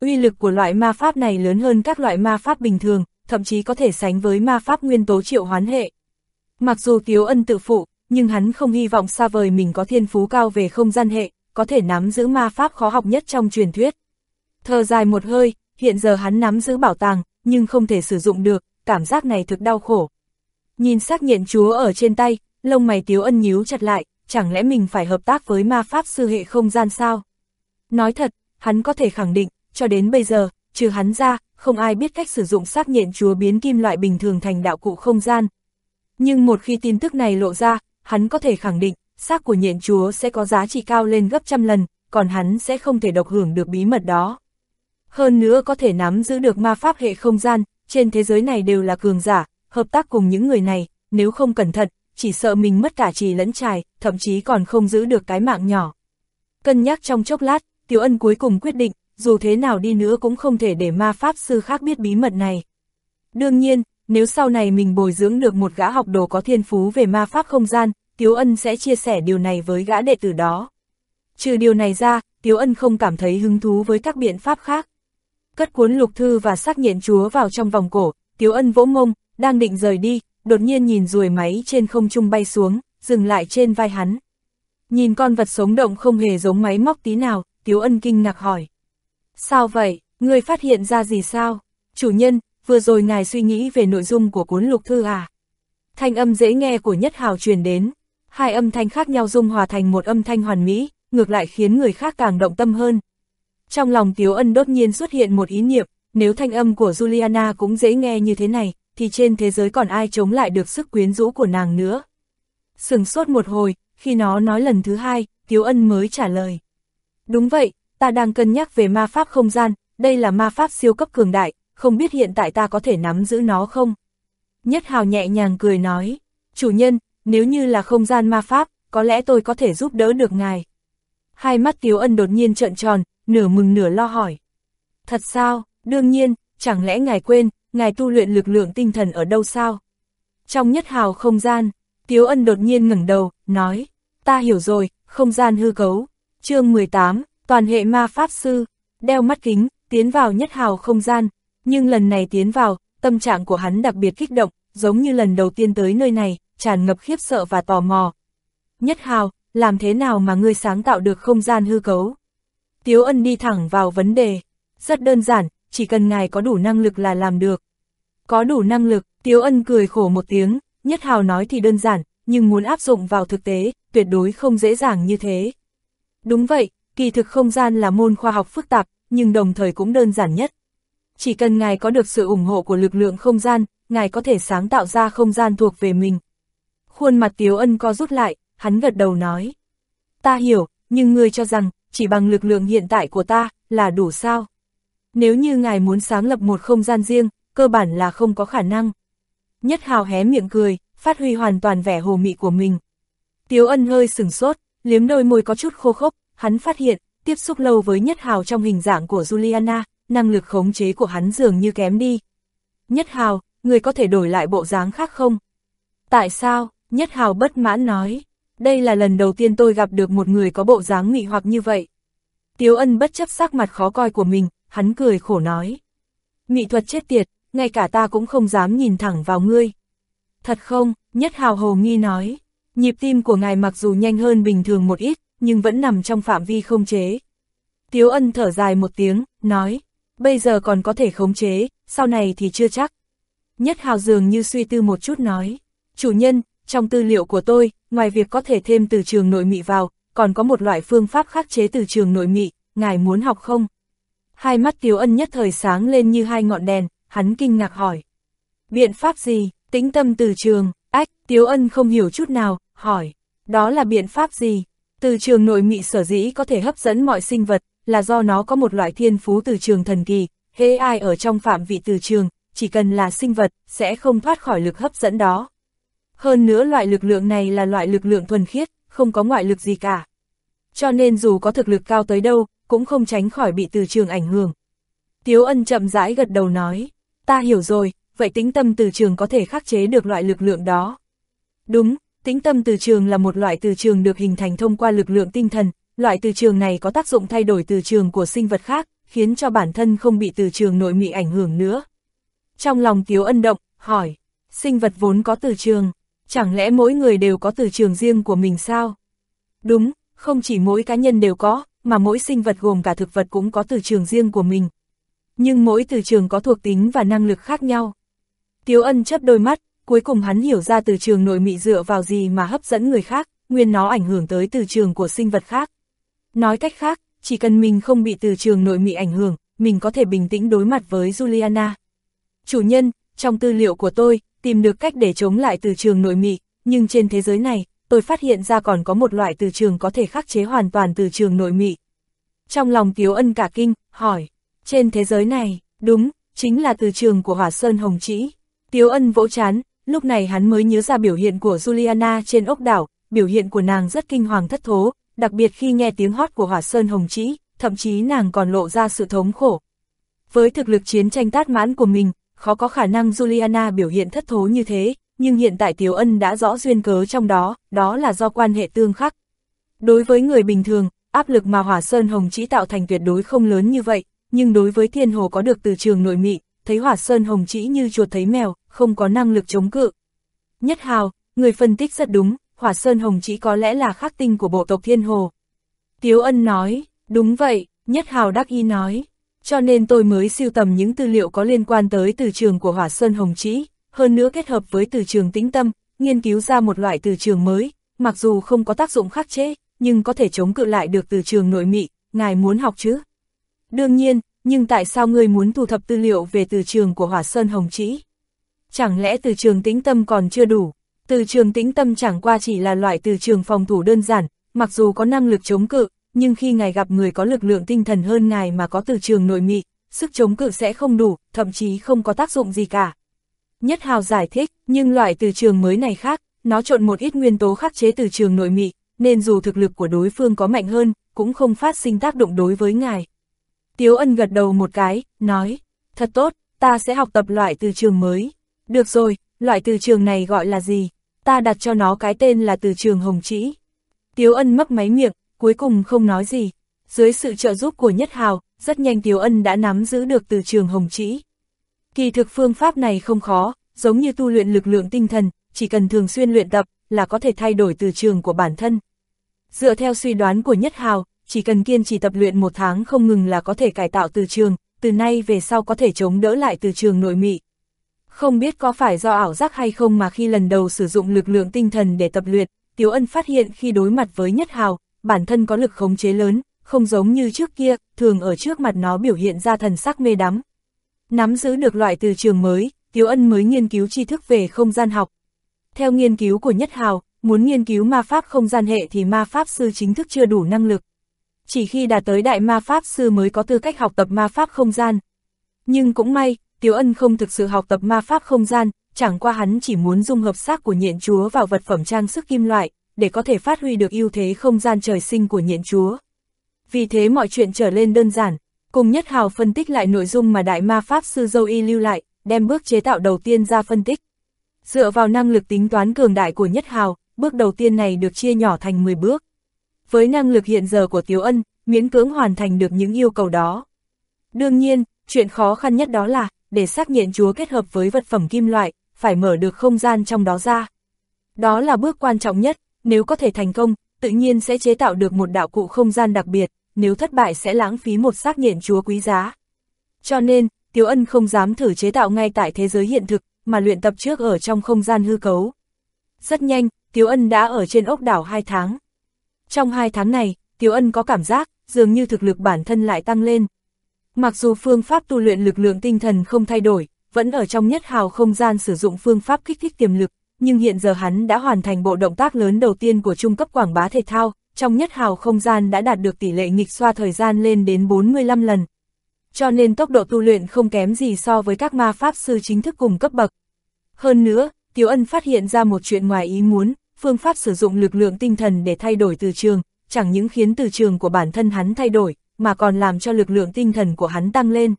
Uy lực của loại ma pháp này lớn hơn các loại ma pháp bình thường, thậm chí có thể sánh với ma pháp nguyên tố triệu hoán hệ. Mặc dù Tiếu Ân tự phụ, nhưng hắn không hy vọng xa vời mình có thiên phú cao về không gian hệ, có thể nắm giữ ma pháp khó học nhất trong truyền thuyết. Thở dài một hơi, hiện giờ hắn nắm giữ bảo tàng, nhưng không thể sử dụng được, cảm giác này thực đau khổ. Nhìn xác nhận chúa ở trên tay, lông mày Tiếu Ân nhíu chặt lại, chẳng lẽ mình phải hợp tác với ma pháp sư hệ không gian sao? Nói thật, hắn có thể khẳng định, cho đến bây giờ, trừ hắn ra, không ai biết cách sử dụng xác nhện chúa biến kim loại bình thường thành đạo cụ không gian. Nhưng một khi tin tức này lộ ra, hắn có thể khẳng định, xác của nhện chúa sẽ có giá trị cao lên gấp trăm lần, còn hắn sẽ không thể độc hưởng được bí mật đó. Hơn nữa có thể nắm giữ được ma pháp hệ không gian, trên thế giới này đều là cường giả, hợp tác cùng những người này, nếu không cẩn thận, chỉ sợ mình mất cả trì lẫn trài, thậm chí còn không giữ được cái mạng nhỏ. Cân nhắc trong chốc lát, Tiểu Ân cuối cùng quyết định, dù thế nào đi nữa cũng không thể để ma pháp sư khác biết bí mật này. Đương nhiên, nếu sau này mình bồi dưỡng được một gã học đồ có thiên phú về ma pháp không gian, Tiếu Ân sẽ chia sẻ điều này với gã đệ tử đó. Trừ điều này ra, Tiếu Ân không cảm thấy hứng thú với các biện pháp khác. Cất cuốn lục thư và xác nhận chúa vào trong vòng cổ, Tiếu Ân vỗ mông, đang định rời đi, đột nhiên nhìn ruồi máy trên không trung bay xuống, dừng lại trên vai hắn. Nhìn con vật sống động không hề giống máy móc tí nào, Tiếu Ân kinh ngạc hỏi. Sao vậy, người phát hiện ra gì sao? Chủ nhân, vừa rồi ngài suy nghĩ về nội dung của cuốn lục thư à? Thanh âm dễ nghe của Nhất Hào truyền đến. Hai âm thanh khác nhau dung hòa thành một âm thanh hoàn mỹ, ngược lại khiến người khác càng động tâm hơn. Trong lòng Tiếu Ân đột nhiên xuất hiện một ý niệm, nếu thanh âm của Juliana cũng dễ nghe như thế này, thì trên thế giới còn ai chống lại được sức quyến rũ của nàng nữa. Sừng sốt một hồi, khi nó nói lần thứ hai, Tiếu Ân mới trả lời. Đúng vậy, ta đang cân nhắc về ma pháp không gian, đây là ma pháp siêu cấp cường đại, không biết hiện tại ta có thể nắm giữ nó không? Nhất Hào nhẹ nhàng cười nói, chủ nhân, nếu như là không gian ma pháp, có lẽ tôi có thể giúp đỡ được ngài. Hai mắt Tiếu Ân đột nhiên trợn tròn, nửa mừng nửa lo hỏi. Thật sao, đương nhiên, chẳng lẽ ngài quên, ngài tu luyện lực lượng tinh thần ở đâu sao? Trong nhất hào không gian, Tiếu Ân đột nhiên ngẩng đầu, nói, ta hiểu rồi, không gian hư cấu. chương 18, toàn hệ ma pháp sư, đeo mắt kính, tiến vào nhất hào không gian, nhưng lần này tiến vào, tâm trạng của hắn đặc biệt kích động, giống như lần đầu tiên tới nơi này, tràn ngập khiếp sợ và tò mò. Nhất hào, làm thế nào mà ngươi sáng tạo được không gian hư cấu? Tiếu ân đi thẳng vào vấn đề. Rất đơn giản, chỉ cần ngài có đủ năng lực là làm được. Có đủ năng lực, Tiếu ân cười khổ một tiếng, nhất hào nói thì đơn giản, nhưng muốn áp dụng vào thực tế, tuyệt đối không dễ dàng như thế. Đúng vậy, kỳ thực không gian là môn khoa học phức tạp, nhưng đồng thời cũng đơn giản nhất. Chỉ cần ngài có được sự ủng hộ của lực lượng không gian, ngài có thể sáng tạo ra không gian thuộc về mình. Khuôn mặt Tiếu Ân co rút lại, hắn gật đầu nói. Ta hiểu, nhưng ngươi cho rằng, chỉ bằng lực lượng hiện tại của ta, là đủ sao? Nếu như ngài muốn sáng lập một không gian riêng, cơ bản là không có khả năng. Nhất hào hé miệng cười, phát huy hoàn toàn vẻ hồ mị của mình. Tiếu ân hơi sừng sốt, liếm đôi môi có chút khô khốc, hắn phát hiện, tiếp xúc lâu với nhất hào trong hình dạng của Juliana, năng lực khống chế của hắn dường như kém đi. Nhất hào, người có thể đổi lại bộ dáng khác không? Tại sao? Nhất hào bất mãn nói. Đây là lần đầu tiên tôi gặp được một người có bộ dáng mị hoặc như vậy. Tiếu ân bất chấp sắc mặt khó coi của mình, hắn cười khổ nói. Mị thuật chết tiệt, ngay cả ta cũng không dám nhìn thẳng vào ngươi. Thật không, nhất hào hồ nghi nói. Nhịp tim của ngài mặc dù nhanh hơn bình thường một ít, nhưng vẫn nằm trong phạm vi không chế. Tiếu ân thở dài một tiếng, nói, bây giờ còn có thể khống chế, sau này thì chưa chắc. Nhất hào dường như suy tư một chút nói, chủ nhân, trong tư liệu của tôi, ngoài việc có thể thêm từ trường nội mị vào, còn có một loại phương pháp khắc chế từ trường nội mị, ngài muốn học không? Hai mắt Tiếu Ân nhất thời sáng lên như hai ngọn đèn, hắn kinh ngạc hỏi. Biện pháp gì, Tĩnh tâm từ trường, ách, Tiếu Ân không hiểu chút nào, hỏi, đó là biện pháp gì? Từ trường nội mị sở dĩ có thể hấp dẫn mọi sinh vật, là do nó có một loại thiên phú từ trường thần kỳ, hễ ai ở trong phạm vị từ trường, chỉ cần là sinh vật, sẽ không thoát khỏi lực hấp dẫn đó. Hơn nữa loại lực lượng này là loại lực lượng thuần khiết, không có ngoại lực gì cả. Cho nên dù có thực lực cao tới đâu, cũng không tránh khỏi bị từ trường ảnh hưởng. Tiếu ân chậm rãi gật đầu nói, ta hiểu rồi, vậy tính tâm từ trường có thể khắc chế được loại lực lượng đó. Đúng, tính tâm từ trường là một loại từ trường được hình thành thông qua lực lượng tinh thần, loại từ trường này có tác dụng thay đổi từ trường của sinh vật khác, khiến cho bản thân không bị từ trường nội mị ảnh hưởng nữa. Trong lòng Tiếu ân động, hỏi, sinh vật vốn có từ trường, chẳng lẽ mỗi người đều có từ trường riêng của mình sao? Đúng, không chỉ mỗi cá nhân đều có, mà mỗi sinh vật gồm cả thực vật cũng có từ trường riêng của mình. Nhưng mỗi từ trường có thuộc tính và năng lực khác nhau. Tiếu ân chấp đôi mắt, cuối cùng hắn hiểu ra từ trường nội mị dựa vào gì mà hấp dẫn người khác, nguyên nó ảnh hưởng tới từ trường của sinh vật khác. Nói cách khác, chỉ cần mình không bị từ trường nội mị ảnh hưởng, mình có thể bình tĩnh đối mặt với Juliana. Chủ nhân, trong tư liệu của tôi, tìm được cách để chống lại từ trường nội mị, nhưng trên thế giới này, tôi phát hiện ra còn có một loại từ trường có thể khắc chế hoàn toàn từ trường nội mị. Trong lòng Tiếu Ân cả kinh, hỏi, trên thế giới này, đúng, chính là từ trường của Hỏa Sơn Hồng Chỉ. Tiếu Ân vỗ chán, lúc này hắn mới nhớ ra biểu hiện của Juliana trên ốc đảo, biểu hiện của nàng rất kinh hoàng thất thố, đặc biệt khi nghe tiếng hót của Hỏa Sơn Hồng Chỉ, thậm chí nàng còn lộ ra sự thống khổ. Với thực lực chiến tranh tát mãn của mình, khó có khả năng Juliana biểu hiện thất thố như thế, nhưng hiện tại Tiếu Ân đã rõ duyên cớ trong đó, đó là do quan hệ tương khắc. Đối với người bình thường, áp lực mà Hỏa Sơn Hồng chỉ tạo thành tuyệt đối không lớn như vậy, nhưng đối với Thiên Hồ có được từ trường nội mị, thấy Hỏa Sơn Hồng chỉ như chuột thấy mèo, không có năng lực chống cự. Nhất Hào, người phân tích rất đúng, Hỏa Sơn Hồng chỉ có lẽ là khắc tinh của bộ tộc Thiên Hồ. Tiếu Ân nói, đúng vậy, Nhất Hào đắc y nói, cho nên tôi mới siêu tầm những tư liệu có liên quan tới từ trường của Hỏa Sơn Hồng Chỉ, hơn nữa kết hợp với từ trường tĩnh tâm, nghiên cứu ra một loại từ trường mới, mặc dù không có tác dụng khắc chế, nhưng có thể chống cự lại được từ trường nội mị, ngài muốn học chứ? Đương nhiên, nhưng tại sao ngươi muốn thu thập tư liệu về từ trường của Hỏa Sơn Hồng Chỉ? Chẳng lẽ từ trường tĩnh tâm còn chưa đủ? Từ trường tĩnh tâm chẳng qua chỉ là loại từ trường phòng thủ đơn giản, mặc dù có năng lực chống cự, nhưng khi ngài gặp người có lực lượng tinh thần hơn ngài mà có từ trường nội mị, sức chống cự sẽ không đủ, thậm chí không có tác dụng gì cả. Nhất Hào giải thích, nhưng loại từ trường mới này khác, nó trộn một ít nguyên tố khắc chế từ trường nội mị, nên dù thực lực của đối phương có mạnh hơn, cũng không phát sinh tác động đối với ngài. Tiếu ân gật đầu một cái, nói, thật tốt, ta sẽ học tập loại từ trường mới. Được rồi, loại từ trường này gọi là gì? Ta đặt cho nó cái tên là từ trường hồng chỉ. Tiếu ân mấp máy miệng, cuối cùng không nói gì. Dưới sự trợ giúp của Nhất Hào, rất nhanh Tiếu Ân đã nắm giữ được từ trường hồng chỉ. Kỳ thực phương pháp này không khó, giống như tu luyện lực lượng tinh thần, chỉ cần thường xuyên luyện tập là có thể thay đổi từ trường của bản thân. Dựa theo suy đoán của Nhất Hào, chỉ cần kiên trì tập luyện một tháng không ngừng là có thể cải tạo từ trường, từ nay về sau có thể chống đỡ lại từ trường nội mị. Không biết có phải do ảo giác hay không mà khi lần đầu sử dụng lực lượng tinh thần để tập luyện, Tiếu Ân phát hiện khi đối mặt với Nhất Hào, bản thân có lực khống chế lớn, không giống như trước kia, thường ở trước mặt nó biểu hiện ra thần sắc mê đắm. Nắm giữ được loại từ trường mới, Tiếu Ân mới nghiên cứu tri thức về không gian học. Theo nghiên cứu của Nhất Hào, muốn nghiên cứu ma pháp không gian hệ thì ma pháp sư chính thức chưa đủ năng lực. Chỉ khi đạt tới đại ma pháp sư mới có tư cách học tập ma pháp không gian. Nhưng cũng may, Tiếu Ân không thực sự học tập ma pháp không gian, chẳng qua hắn chỉ muốn dung hợp xác của nhện chúa vào vật phẩm trang sức kim loại, để có thể phát huy được ưu thế không gian trời sinh của nhện chúa. Vì thế mọi chuyện trở lên đơn giản, cùng nhất hào phân tích lại nội dung mà đại ma pháp sư dâu y lưu lại, đem bước chế tạo đầu tiên ra phân tích. Dựa vào năng lực tính toán cường đại của nhất hào, bước đầu tiên này được chia nhỏ thành 10 bước. Với năng lực hiện giờ của Tiếu Ân, miễn cưỡng hoàn thành được những yêu cầu đó. Đương nhiên, chuyện khó khăn nhất đó là, để xác nhận chúa kết hợp với vật phẩm kim loại, phải mở được không gian trong đó ra. Đó là bước quan trọng nhất, nếu có thể thành công, tự nhiên sẽ chế tạo được một đạo cụ không gian đặc biệt, nếu thất bại sẽ lãng phí một xác nhện chúa quý giá. Cho nên, Tiếu Ân không dám thử chế tạo ngay tại thế giới hiện thực, mà luyện tập trước ở trong không gian hư cấu. Rất nhanh, Tiếu Ân đã ở trên ốc đảo 2 tháng. Trong 2 tháng này, Tiếu Ân có cảm giác, dường như thực lực bản thân lại tăng lên. Mặc dù phương pháp tu luyện lực lượng tinh thần không thay đổi, vẫn ở trong nhất hào không gian sử dụng phương pháp kích thích tiềm lực, nhưng hiện giờ hắn đã hoàn thành bộ động tác lớn đầu tiên của trung cấp quảng bá thể thao, trong nhất hào không gian đã đạt được tỷ lệ nghịch xoa thời gian lên đến 45 lần. Cho nên tốc độ tu luyện không kém gì so với các ma pháp sư chính thức cùng cấp bậc. Hơn nữa, Tiếu Ân phát hiện ra một chuyện ngoài ý muốn, phương pháp sử dụng lực lượng tinh thần để thay đổi từ trường, chẳng những khiến từ trường của bản thân hắn thay đổi, mà còn làm cho lực lượng tinh thần của hắn tăng lên.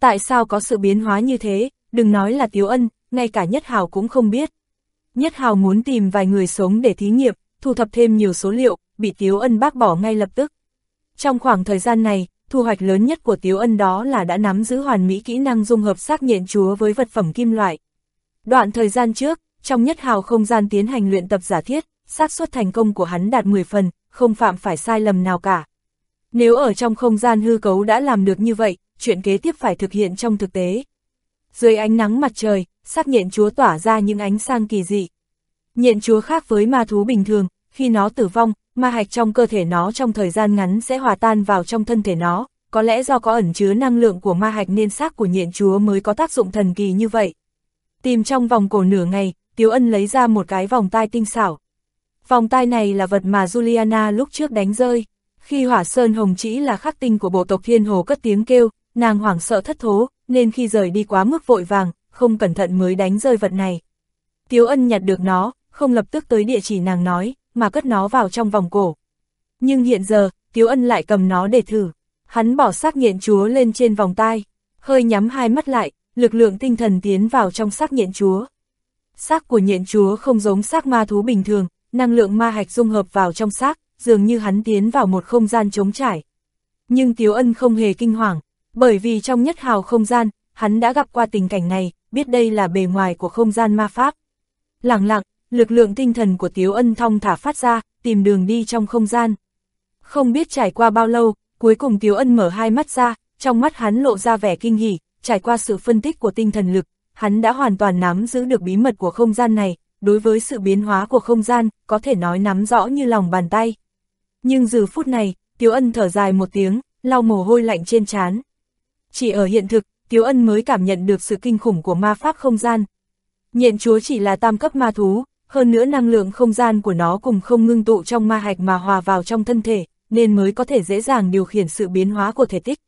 Tại sao có sự biến hóa như thế, đừng nói là Tiếu Ân, ngay cả Nhất Hào cũng không biết. Nhất Hào muốn tìm vài người sống để thí nghiệm, thu thập thêm nhiều số liệu, bị Tiếu Ân bác bỏ ngay lập tức. Trong khoảng thời gian này, thu hoạch lớn nhất của Tiếu Ân đó là đã nắm giữ hoàn mỹ kỹ năng dung hợp xác nhện chúa với vật phẩm kim loại. Đoạn thời gian trước, trong nhất hào không gian tiến hành luyện tập giả thiết, xác suất thành công của hắn đạt 10 phần, không phạm phải sai lầm nào cả. Nếu ở trong không gian hư cấu đã làm được như vậy, chuyện kế tiếp phải thực hiện trong thực tế. Dưới ánh nắng mặt trời, xác nhện chúa tỏa ra những ánh sang kỳ dị. Nhện chúa khác với ma thú bình thường, khi nó tử vong, ma hạch trong cơ thể nó trong thời gian ngắn sẽ hòa tan vào trong thân thể nó, có lẽ do có ẩn chứa năng lượng của ma hạch nên xác của nhện chúa mới có tác dụng thần kỳ như vậy. Tìm trong vòng cổ nửa ngày, Tiếu Ân lấy ra một cái vòng tai tinh xảo. Vòng tai này là vật mà Juliana lúc trước đánh rơi. Khi hỏa sơn hồng chỉ là khắc tinh của bộ tộc thiên hồ cất tiếng kêu, nàng hoảng sợ thất thố, nên khi rời đi quá mức vội vàng, không cẩn thận mới đánh rơi vật này. Tiếu ân nhặt được nó, không lập tức tới địa chỉ nàng nói, mà cất nó vào trong vòng cổ. Nhưng hiện giờ, Tiếu ân lại cầm nó để thử. Hắn bỏ xác nhện chúa lên trên vòng tai, hơi nhắm hai mắt lại, lực lượng tinh thần tiến vào trong xác nhện chúa. Xác của nhện chúa không giống xác ma thú bình thường, năng lượng ma hạch dung hợp vào trong xác, dường như hắn tiến vào một không gian trống trải. Nhưng Tiếu Ân không hề kinh hoàng, bởi vì trong nhất hào không gian, hắn đã gặp qua tình cảnh này, biết đây là bề ngoài của không gian ma pháp. Lặng lặng, lực lượng tinh thần của Tiếu Ân thong thả phát ra, tìm đường đi trong không gian. Không biết trải qua bao lâu, cuối cùng Tiếu Ân mở hai mắt ra, trong mắt hắn lộ ra vẻ kinh hỉ, trải qua sự phân tích của tinh thần lực, hắn đã hoàn toàn nắm giữ được bí mật của không gian này, đối với sự biến hóa của không gian, có thể nói nắm rõ như lòng bàn tay. Nhưng giờ phút này, Tiếu Ân thở dài một tiếng, lau mồ hôi lạnh trên trán. Chỉ ở hiện thực, Tiếu Ân mới cảm nhận được sự kinh khủng của ma pháp không gian. Nhện chúa chỉ là tam cấp ma thú, hơn nữa năng lượng không gian của nó cùng không ngưng tụ trong ma hạch mà hòa vào trong thân thể, nên mới có thể dễ dàng điều khiển sự biến hóa của thể tích.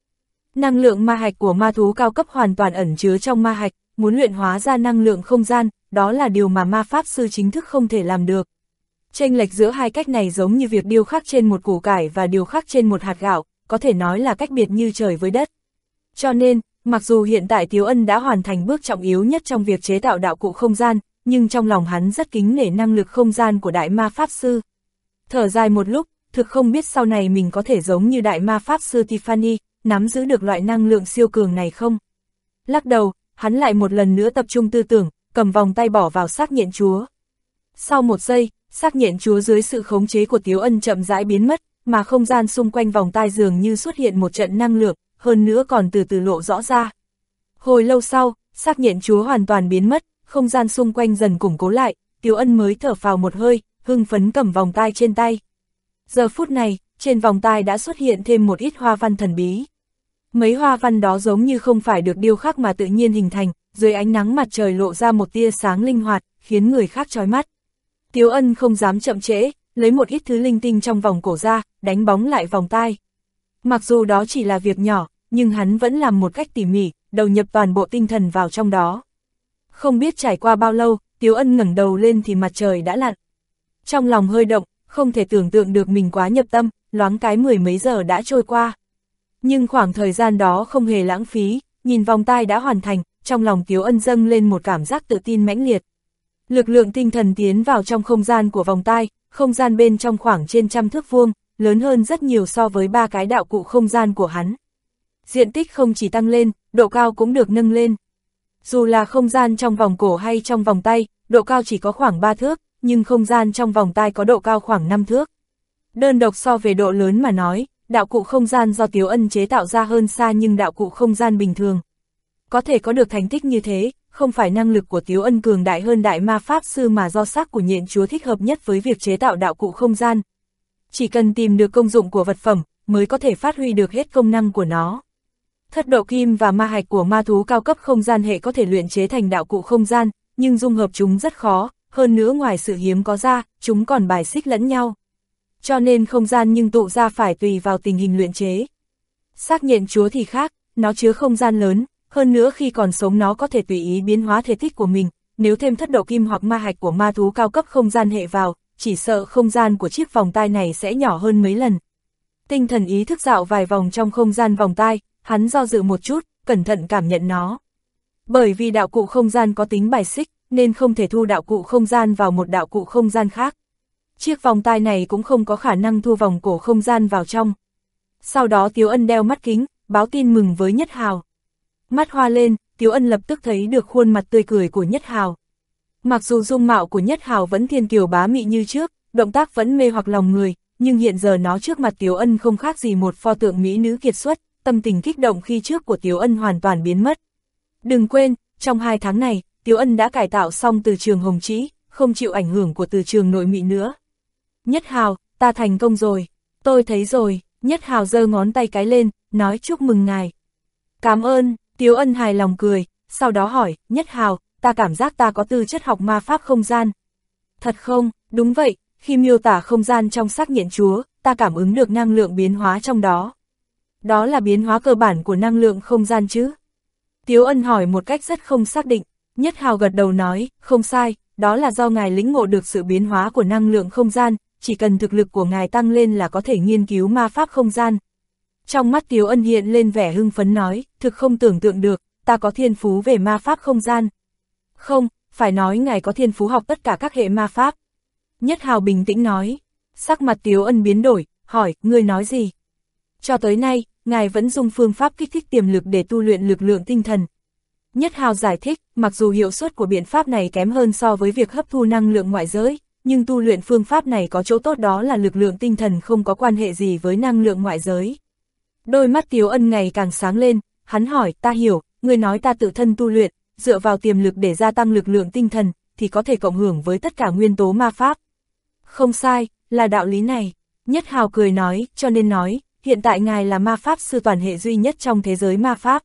Năng lượng ma hạch của ma thú cao cấp hoàn toàn ẩn chứa trong ma hạch, muốn luyện hóa ra năng lượng không gian, đó là điều mà ma pháp sư chính thức không thể làm được. Tranh lệch giữa hai cách này giống như việc điêu khắc trên một củ cải và điêu khắc trên một hạt gạo, có thể nói là cách biệt như trời với đất. Cho nên, mặc dù hiện tại Tiếu Ân đã hoàn thành bước trọng yếu nhất trong việc chế tạo đạo cụ không gian, nhưng trong lòng hắn rất kính nể năng lực không gian của đại ma pháp sư. Thở dài một lúc, thực không biết sau này mình có thể giống như đại ma pháp sư Tiffany, nắm giữ được loại năng lượng siêu cường này không? Lắc đầu, hắn lại một lần nữa tập trung tư tưởng, cầm vòng tay bỏ vào xác nhện chúa. Sau một giây, xác nhện chúa dưới sự khống chế của Tiếu Ân chậm rãi biến mất, mà không gian xung quanh vòng tay dường như xuất hiện một trận năng lượng, hơn nữa còn từ từ lộ rõ ra. Hồi lâu sau, xác nhện chúa hoàn toàn biến mất, không gian xung quanh dần củng cố lại, Tiếu Ân mới thở phào một hơi, hưng phấn cầm vòng tai trên tay. Giờ phút này, trên vòng tai đã xuất hiện thêm một ít hoa văn thần bí. Mấy hoa văn đó giống như không phải được điêu khắc mà tự nhiên hình thành, dưới ánh nắng mặt trời lộ ra một tia sáng linh hoạt, khiến người khác chói mắt. Tiếu ân không dám chậm trễ, lấy một ít thứ linh tinh trong vòng cổ ra, đánh bóng lại vòng tai. Mặc dù đó chỉ là việc nhỏ, nhưng hắn vẫn làm một cách tỉ mỉ, đầu nhập toàn bộ tinh thần vào trong đó. Không biết trải qua bao lâu, Tiếu ân ngẩng đầu lên thì mặt trời đã lặn. Trong lòng hơi động, không thể tưởng tượng được mình quá nhập tâm, loáng cái mười mấy giờ đã trôi qua. Nhưng khoảng thời gian đó không hề lãng phí, nhìn vòng tay đã hoàn thành, trong lòng Tiếu Ân dâng lên một cảm giác tự tin mãnh liệt. Lực lượng tinh thần tiến vào trong không gian của vòng tay, không gian bên trong khoảng trên trăm thước vuông, lớn hơn rất nhiều so với ba cái đạo cụ không gian của hắn. Diện tích không chỉ tăng lên, độ cao cũng được nâng lên. Dù là không gian trong vòng cổ hay trong vòng tay, độ cao chỉ có khoảng 3 thước, nhưng không gian trong vòng tay có độ cao khoảng 5 thước. Đơn độc so về độ lớn mà nói, đạo cụ không gian do Tiếu Ân chế tạo ra hơn xa nhưng đạo cụ không gian bình thường. Có thể có được thành tích như thế, không phải năng lực của Tiếu Ân cường đại hơn đại ma pháp sư mà do sắc của nhện chúa thích hợp nhất với việc chế tạo đạo cụ không gian. Chỉ cần tìm được công dụng của vật phẩm, mới có thể phát huy được hết công năng của nó. Thất độ kim và ma hạch của ma thú cao cấp không gian hệ có thể luyện chế thành đạo cụ không gian, nhưng dung hợp chúng rất khó, hơn nữa ngoài sự hiếm có ra, chúng còn bài xích lẫn nhau. Cho nên không gian nhưng tụ ra phải tùy vào tình hình luyện chế. Xác nhận chúa thì khác, nó chứa không gian lớn, hơn nữa khi còn sống nó có thể tùy ý biến hóa thể tích của mình, nếu thêm thất độ kim hoặc ma hạch của ma thú cao cấp không gian hệ vào, chỉ sợ không gian của chiếc vòng tai này sẽ nhỏ hơn mấy lần. Tinh thần ý thức dạo vài vòng trong không gian vòng tai, hắn do dự một chút, cẩn thận cảm nhận nó. Bởi vì đạo cụ không gian có tính bài xích, nên không thể thu đạo cụ không gian vào một đạo cụ không gian khác. Chiếc vòng tai này cũng không có khả năng thu vòng cổ không gian vào trong. Sau đó Tiếu Ân đeo mắt kính, báo tin mừng với Nhất Hào. Mắt hoa lên, Tiếu Ân lập tức thấy được khuôn mặt tươi cười của Nhất Hào. Mặc dù dung mạo của Nhất Hào vẫn thiên kiều bá mị như trước, động tác vẫn mê hoặc lòng người, nhưng hiện giờ nó trước mặt Tiếu Ân không khác gì một pho tượng mỹ nữ kiệt xuất, tâm tình kích động khi trước của Tiếu Ân hoàn toàn biến mất. Đừng quên, trong hai tháng này, Tiếu Ân đã cải tạo xong từ trường Hồng Trĩ, không chịu ảnh hưởng của từ trường nội mị nữa. Nhất Hào, ta thành công rồi, tôi thấy rồi, Nhất Hào giơ ngón tay cái lên, nói chúc mừng ngài. Cảm ơn, Tiếu Ân hài lòng cười, sau đó hỏi, Nhất Hào, ta cảm giác ta có tư chất học ma pháp không gian. Thật không, đúng vậy, khi miêu tả không gian trong xác nhện chúa, ta cảm ứng được năng lượng biến hóa trong đó. Đó là biến hóa cơ bản của năng lượng không gian chứ? Tiếu Ân hỏi một cách rất không xác định, Nhất Hào gật đầu nói, không sai, đó là do ngài lĩnh ngộ được sự biến hóa của năng lượng không gian, chỉ cần thực lực của ngài tăng lên là có thể nghiên cứu ma pháp không gian. Trong mắt Tiếu Ân hiện lên vẻ hưng phấn nói, thực không tưởng tượng được, ta có thiên phú về ma pháp không gian. Không, phải nói ngài có thiên phú học tất cả các hệ ma pháp. Nhất Hào bình tĩnh nói, sắc mặt Tiếu Ân biến đổi, hỏi, ngươi nói gì? Cho tới nay, ngài vẫn dùng phương pháp kích thích tiềm lực để tu luyện lực lượng tinh thần. Nhất Hào giải thích, mặc dù hiệu suất của biện pháp này kém hơn so với việc hấp thu năng lượng ngoại giới, nhưng tu luyện phương pháp này có chỗ tốt đó là lực lượng tinh thần không có quan hệ gì với năng lượng ngoại giới. Đôi mắt Tiếu Ân ngày càng sáng lên, hắn hỏi, ta hiểu, người nói ta tự thân tu luyện, dựa vào tiềm lực để gia tăng lực lượng tinh thần, thì có thể cộng hưởng với tất cả nguyên tố ma pháp. Không sai, là đạo lý này. Nhất Hào cười nói, cho nên nói, hiện tại ngài là ma pháp sư toàn hệ duy nhất trong thế giới ma pháp.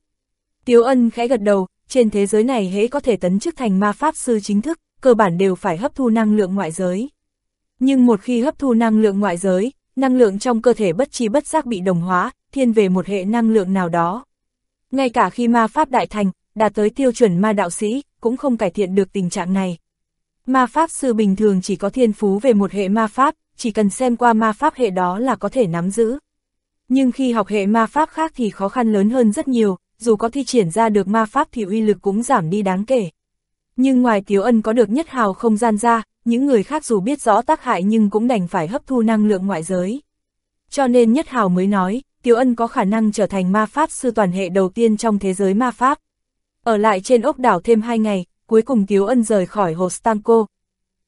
Tiếu Ân khẽ gật đầu, trên thế giới này hễ có thể tấn chức thành ma pháp sư chính thức, cơ bản đều phải hấp thu năng lượng ngoại giới. Nhưng một khi hấp thu năng lượng ngoại giới, năng lượng trong cơ thể bất chi bất giác bị đồng hóa, thiên về một hệ năng lượng nào đó. Ngay cả khi ma pháp đại thành, đạt tới tiêu chuẩn ma đạo sĩ, cũng không cải thiện được tình trạng này. Ma pháp sư bình thường chỉ có thiên phú về một hệ ma pháp, chỉ cần xem qua ma pháp hệ đó là có thể nắm giữ. Nhưng khi học hệ ma pháp khác thì khó khăn lớn hơn rất nhiều, dù có thi triển ra được ma pháp thì uy lực cũng giảm đi đáng kể. Nhưng ngoài Tiếu Ân có được nhất hào không gian ra, những người khác dù biết rõ tác hại nhưng cũng đành phải hấp thu năng lượng ngoại giới. Cho nên nhất hào mới nói, Tiếu Ân có khả năng trở thành ma pháp sư toàn hệ đầu tiên trong thế giới ma pháp. Ở lại trên ốc đảo thêm 2 ngày, cuối cùng Tiếu Ân rời khỏi hồ Stanko.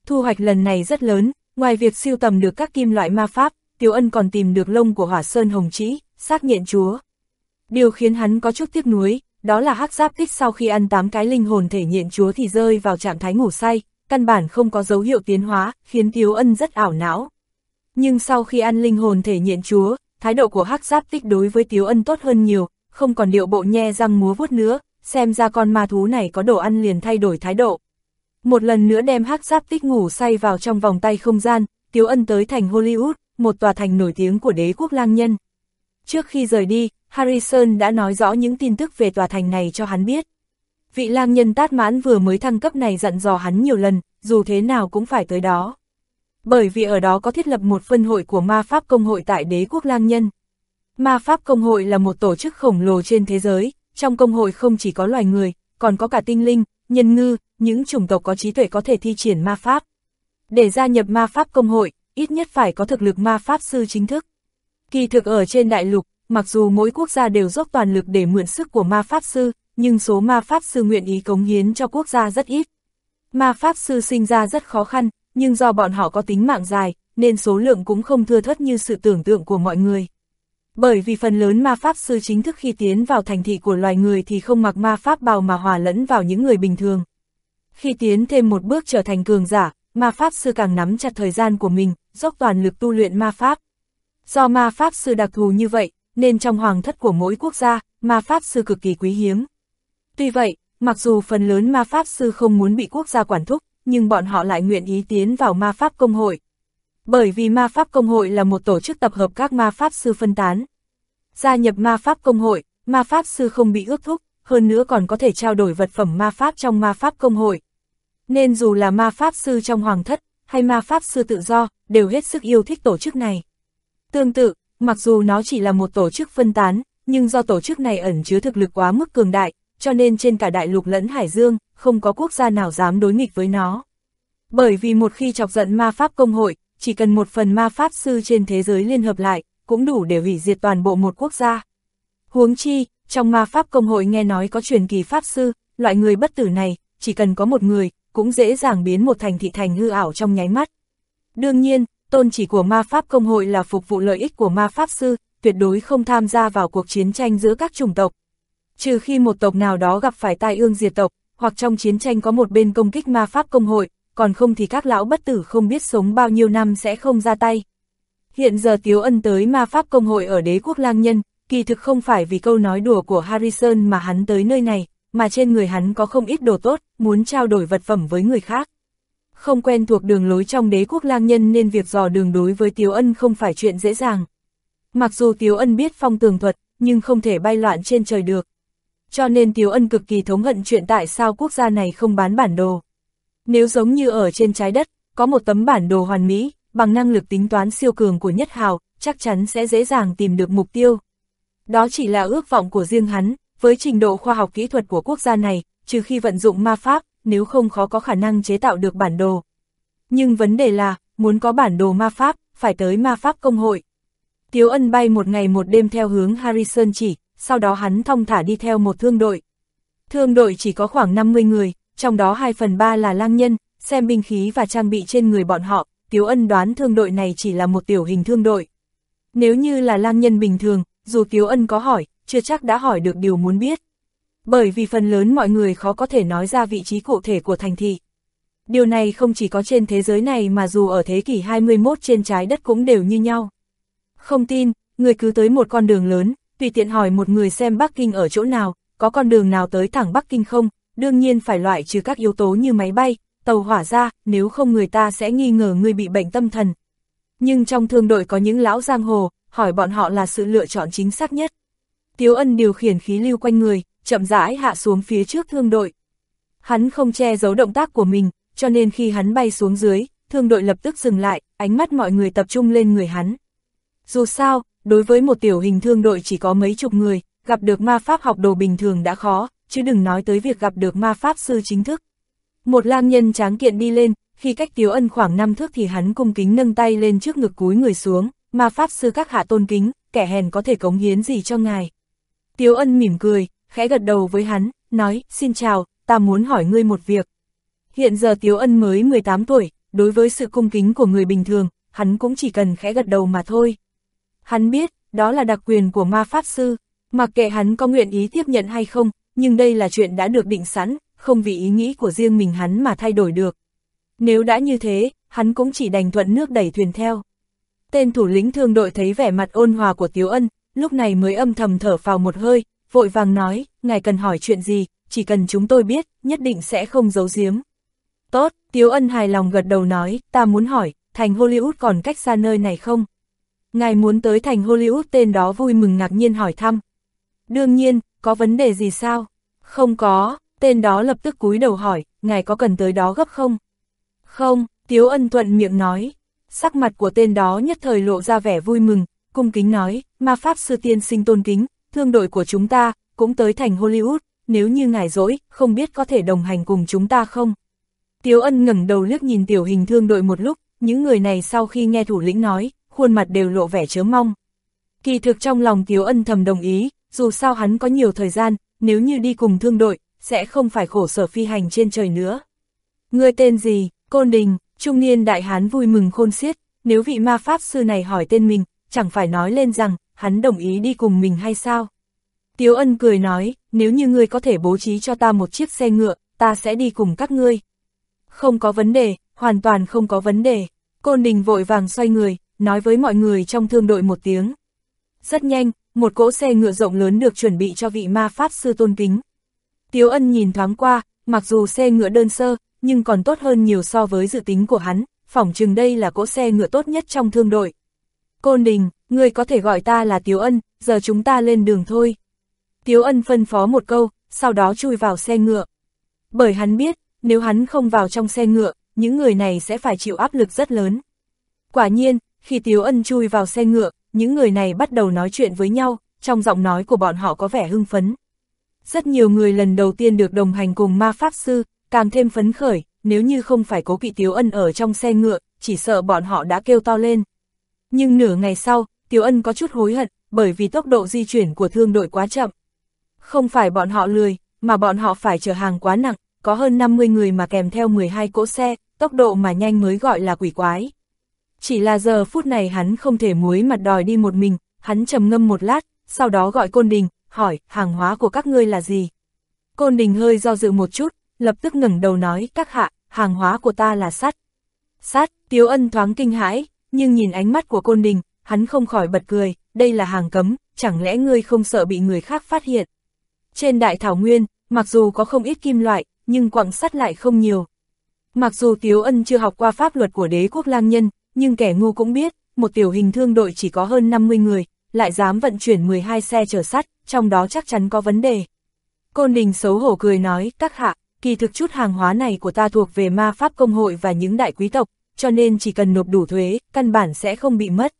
Thu hoạch lần này rất lớn, ngoài việc siêu tầm được các kim loại ma pháp, Tiếu Ân còn tìm được lông của hỏa sơn hồng trĩ, xác nhện chúa. Điều khiến hắn có chút tiếc nuối, đó là hắc giáp tích sau khi ăn 8 cái linh hồn thể nhện chúa thì rơi vào trạng thái ngủ say, căn bản không có dấu hiệu tiến hóa, khiến Tiếu Ân rất ảo não. Nhưng sau khi ăn linh hồn thể nhện chúa, thái độ của hắc giáp tích đối với Tiếu Ân tốt hơn nhiều, không còn điệu bộ nhe răng múa vuốt nữa, xem ra con ma thú này có đồ ăn liền thay đổi thái độ. Một lần nữa đem hắc giáp tích ngủ say vào trong vòng tay không gian, Tiếu Ân tới thành Hollywood, một tòa thành nổi tiếng của đế quốc lang nhân. Trước khi rời đi, Harrison đã nói rõ những tin tức về tòa thành này cho hắn biết. Vị lang nhân tát mãn vừa mới thăng cấp này dặn dò hắn nhiều lần, dù thế nào cũng phải tới đó. Bởi vì ở đó có thiết lập một phân hội của ma pháp công hội tại đế quốc lang nhân. Ma pháp công hội là một tổ chức khổng lồ trên thế giới, trong công hội không chỉ có loài người, còn có cả tinh linh, nhân ngư, những chủng tộc có trí tuệ có thể thi triển ma pháp. Để gia nhập ma pháp công hội, ít nhất phải có thực lực ma pháp sư chính thức. Kỳ thực ở trên đại lục, mặc dù mỗi quốc gia đều dốc toàn lực để mượn sức của ma pháp sư, nhưng số ma pháp sư nguyện ý cống hiến cho quốc gia rất ít. Ma pháp sư sinh ra rất khó khăn, nhưng do bọn họ có tính mạng dài, nên số lượng cũng không thưa thất như sự tưởng tượng của mọi người. Bởi vì phần lớn ma pháp sư chính thức khi tiến vào thành thị của loài người thì không mặc ma pháp bào mà hòa lẫn vào những người bình thường. Khi tiến thêm một bước trở thành cường giả, ma pháp sư càng nắm chặt thời gian của mình, dốc toàn lực tu luyện ma pháp. Do ma pháp sư đặc thù như vậy, nên trong hoàng thất của mỗi quốc gia, ma pháp sư cực kỳ quý hiếm. Tuy vậy, mặc dù phần lớn ma pháp sư không muốn bị quốc gia quản thúc, nhưng bọn họ lại nguyện ý tiến vào ma pháp công hội. Bởi vì ma pháp công hội là một tổ chức tập hợp các ma pháp sư phân tán. Gia nhập ma pháp công hội, ma pháp sư không bị ước thúc, hơn nữa còn có thể trao đổi vật phẩm ma pháp trong ma pháp công hội. Nên dù là ma pháp sư trong hoàng thất, hay ma pháp sư tự do, đều hết sức yêu thích tổ chức này. Tương tự, mặc dù nó chỉ là một tổ chức phân tán, nhưng do tổ chức này ẩn chứa thực lực quá mức cường đại, cho nên trên cả đại lục lẫn Hải Dương, không có quốc gia nào dám đối nghịch với nó. Bởi vì một khi chọc giận ma pháp công hội, chỉ cần một phần ma pháp sư trên thế giới liên hợp lại, cũng đủ để hủy diệt toàn bộ một quốc gia. Huống chi, trong ma pháp công hội nghe nói có truyền kỳ pháp sư, loại người bất tử này, chỉ cần có một người, cũng dễ dàng biến một thành thị thành hư ảo trong nháy mắt. Đương nhiên, tôn chỉ của ma pháp công hội là phục vụ lợi ích của ma pháp sư, tuyệt đối không tham gia vào cuộc chiến tranh giữa các chủng tộc. Trừ khi một tộc nào đó gặp phải tai ương diệt tộc, hoặc trong chiến tranh có một bên công kích ma pháp công hội, còn không thì các lão bất tử không biết sống bao nhiêu năm sẽ không ra tay. Hiện giờ Tiếu Ân tới ma pháp công hội ở đế quốc lang nhân, kỳ thực không phải vì câu nói đùa của Harrison mà hắn tới nơi này, mà trên người hắn có không ít đồ tốt, muốn trao đổi vật phẩm với người khác. Không quen thuộc đường lối trong đế quốc lang nhân nên việc dò đường đối với Tiếu Ân không phải chuyện dễ dàng. Mặc dù Tiếu Ân biết phong tường thuật, nhưng không thể bay loạn trên trời được. Cho nên Tiếu Ân cực kỳ thống hận chuyện tại sao quốc gia này không bán bản đồ. Nếu giống như ở trên trái đất, có một tấm bản đồ hoàn mỹ, bằng năng lực tính toán siêu cường của Nhất Hào, chắc chắn sẽ dễ dàng tìm được mục tiêu. Đó chỉ là ước vọng của riêng hắn, với trình độ khoa học kỹ thuật của quốc gia này, trừ khi vận dụng ma pháp, nếu không khó có khả năng chế tạo được bản đồ. Nhưng vấn đề là, muốn có bản đồ ma pháp, phải tới ma pháp công hội. Tiếu ân bay một ngày một đêm theo hướng Harrison chỉ, sau đó hắn thong thả đi theo một thương đội. Thương đội chỉ có khoảng 50 người, trong đó 2 phần 3 là lang nhân, xem binh khí và trang bị trên người bọn họ, Tiếu Ân đoán thương đội này chỉ là một tiểu hình thương đội. Nếu như là lang nhân bình thường, dù Tiếu Ân có hỏi, chưa chắc đã hỏi được điều muốn biết. Bởi vì phần lớn mọi người khó có thể nói ra vị trí cụ thể của thành thị. Điều này không chỉ có trên thế giới này mà dù ở thế kỷ 21 trên trái đất cũng đều như nhau. Không tin, người cứ tới một con đường lớn, tùy tiện hỏi một người xem Bắc Kinh ở chỗ nào, có con đường nào tới thẳng Bắc Kinh không, đương nhiên phải loại trừ các yếu tố như máy bay, tàu hỏa ra, nếu không người ta sẽ nghi ngờ người bị bệnh tâm thần. Nhưng trong thương đội có những lão giang hồ, hỏi bọn họ là sự lựa chọn chính xác nhất. Tiếu ân điều khiển khí lưu quanh người, chậm rãi hạ xuống phía trước thương đội. Hắn không che giấu động tác của mình, cho nên khi hắn bay xuống dưới, thương đội lập tức dừng lại, ánh mắt mọi người tập trung lên người hắn. Dù sao, đối với một tiểu hình thương đội chỉ có mấy chục người, gặp được ma pháp học đồ bình thường đã khó, chứ đừng nói tới việc gặp được ma pháp sư chính thức. Một lang nhân tráng kiện đi lên, khi cách Tiếu Ân khoảng năm thước thì hắn cung kính nâng tay lên trước ngực cúi người xuống, ma pháp sư các hạ tôn kính, kẻ hèn có thể cống hiến gì cho ngài. Tiếu ân mỉm cười, khẽ gật đầu với hắn, nói, xin chào, ta muốn hỏi ngươi một việc. Hiện giờ Tiếu ân mới 18 tuổi, đối với sự cung kính của người bình thường, hắn cũng chỉ cần khẽ gật đầu mà thôi. Hắn biết, đó là đặc quyền của ma pháp sư, mặc kệ hắn có nguyện ý tiếp nhận hay không, nhưng đây là chuyện đã được định sẵn, không vì ý nghĩ của riêng mình hắn mà thay đổi được. Nếu đã như thế, hắn cũng chỉ đành thuận nước đẩy thuyền theo. Tên thủ lĩnh thương đội thấy vẻ mặt ôn hòa của Tiếu Ân, lúc này mới âm thầm thở vào một hơi, vội vàng nói, ngài cần hỏi chuyện gì, chỉ cần chúng tôi biết, nhất định sẽ không giấu giếm. Tốt, Tiếu Ân hài lòng gật đầu nói, ta muốn hỏi, thành Hollywood còn cách xa nơi này không? Ngài muốn tới thành Hollywood tên đó vui mừng ngạc nhiên hỏi thăm. Đương nhiên, có vấn đề gì sao? Không có, tên đó lập tức cúi đầu hỏi, ngài có cần tới đó gấp không? Không, Tiếu Ân thuận miệng nói. Sắc mặt của tên đó nhất thời lộ ra vẻ vui mừng, cung kính nói, ma pháp sư tiên sinh tôn kính, thương đội của chúng ta, cũng tới thành Hollywood, nếu như ngài dỗi, không biết có thể đồng hành cùng chúng ta không? Tiếu Ân ngẩng đầu liếc nhìn tiểu hình thương đội một lúc, những người này sau khi nghe thủ lĩnh nói, khuôn mặt đều lộ vẻ chớ mong. Kỳ thực trong lòng Tiếu Ân thầm đồng ý, dù sao hắn có nhiều thời gian, nếu như đi cùng thương đội, sẽ không phải khổ sở phi hành trên trời nữa. Người tên gì? Côn Đình, trung niên đại hán vui mừng khôn xiết, nếu vị ma pháp sư này hỏi tên mình, chẳng phải nói lên rằng, hắn đồng ý đi cùng mình hay sao? Tiếu ân cười nói, nếu như ngươi có thể bố trí cho ta một chiếc xe ngựa, ta sẽ đi cùng các ngươi. Không có vấn đề, hoàn toàn không có vấn đề. Côn Đình vội vàng xoay người, nói với mọi người trong thương đội một tiếng. Rất nhanh, một cỗ xe ngựa rộng lớn được chuẩn bị cho vị ma pháp sư tôn kính. Tiếu ân nhìn thoáng qua, mặc dù xe ngựa đơn sơ, nhưng còn tốt hơn nhiều so với dự tính của hắn, phỏng chừng đây là cỗ xe ngựa tốt nhất trong thương đội. Côn Đình, người có thể gọi ta là Tiếu Ân, giờ chúng ta lên đường thôi. Tiếu Ân phân phó một câu, sau đó chui vào xe ngựa. Bởi hắn biết, nếu hắn không vào trong xe ngựa, những người này sẽ phải chịu áp lực rất lớn. Quả nhiên, khi Tiếu Ân chui vào xe ngựa, những người này bắt đầu nói chuyện với nhau, trong giọng nói của bọn họ có vẻ hưng phấn. Rất nhiều người lần đầu tiên được đồng hành cùng ma pháp sư, càng thêm phấn khởi, nếu như không phải cố kỵ Tiếu Ân ở trong xe ngựa, chỉ sợ bọn họ đã kêu to lên. Nhưng nửa ngày sau, Tiếu Ân có chút hối hận, bởi vì tốc độ di chuyển của thương đội quá chậm. Không phải bọn họ lười, mà bọn họ phải chở hàng quá nặng, có hơn 50 người mà kèm theo 12 cỗ xe, tốc độ mà nhanh mới gọi là quỷ quái. Chỉ là giờ phút này hắn không thể muối mặt đòi đi một mình, hắn trầm ngâm một lát, sau đó gọi Côn Đình, hỏi, hàng hóa của các ngươi là gì? Côn Đình hơi do dự một chút, lập tức ngẩng đầu nói, các hạ, hàng hóa của ta là sắt. Sắt, Tiếu Ân thoáng kinh hãi, nhưng nhìn ánh mắt của Côn Đình, hắn không khỏi bật cười, đây là hàng cấm, chẳng lẽ ngươi không sợ bị người khác phát hiện? Trên đại thảo nguyên, mặc dù có không ít kim loại, nhưng quặng sắt lại không nhiều. Mặc dù Tiếu Ân chưa học qua pháp luật của đế quốc lang nhân, nhưng kẻ ngu cũng biết, một tiểu hình thương đội chỉ có hơn 50 người, lại dám vận chuyển 12 xe chở sắt, trong đó chắc chắn có vấn đề. Côn Đình xấu hổ cười nói, các hạ, kỳ thực chút hàng hóa này của ta thuộc về ma pháp công hội và những đại quý tộc, cho nên chỉ cần nộp đủ thuế, căn bản sẽ không bị mất.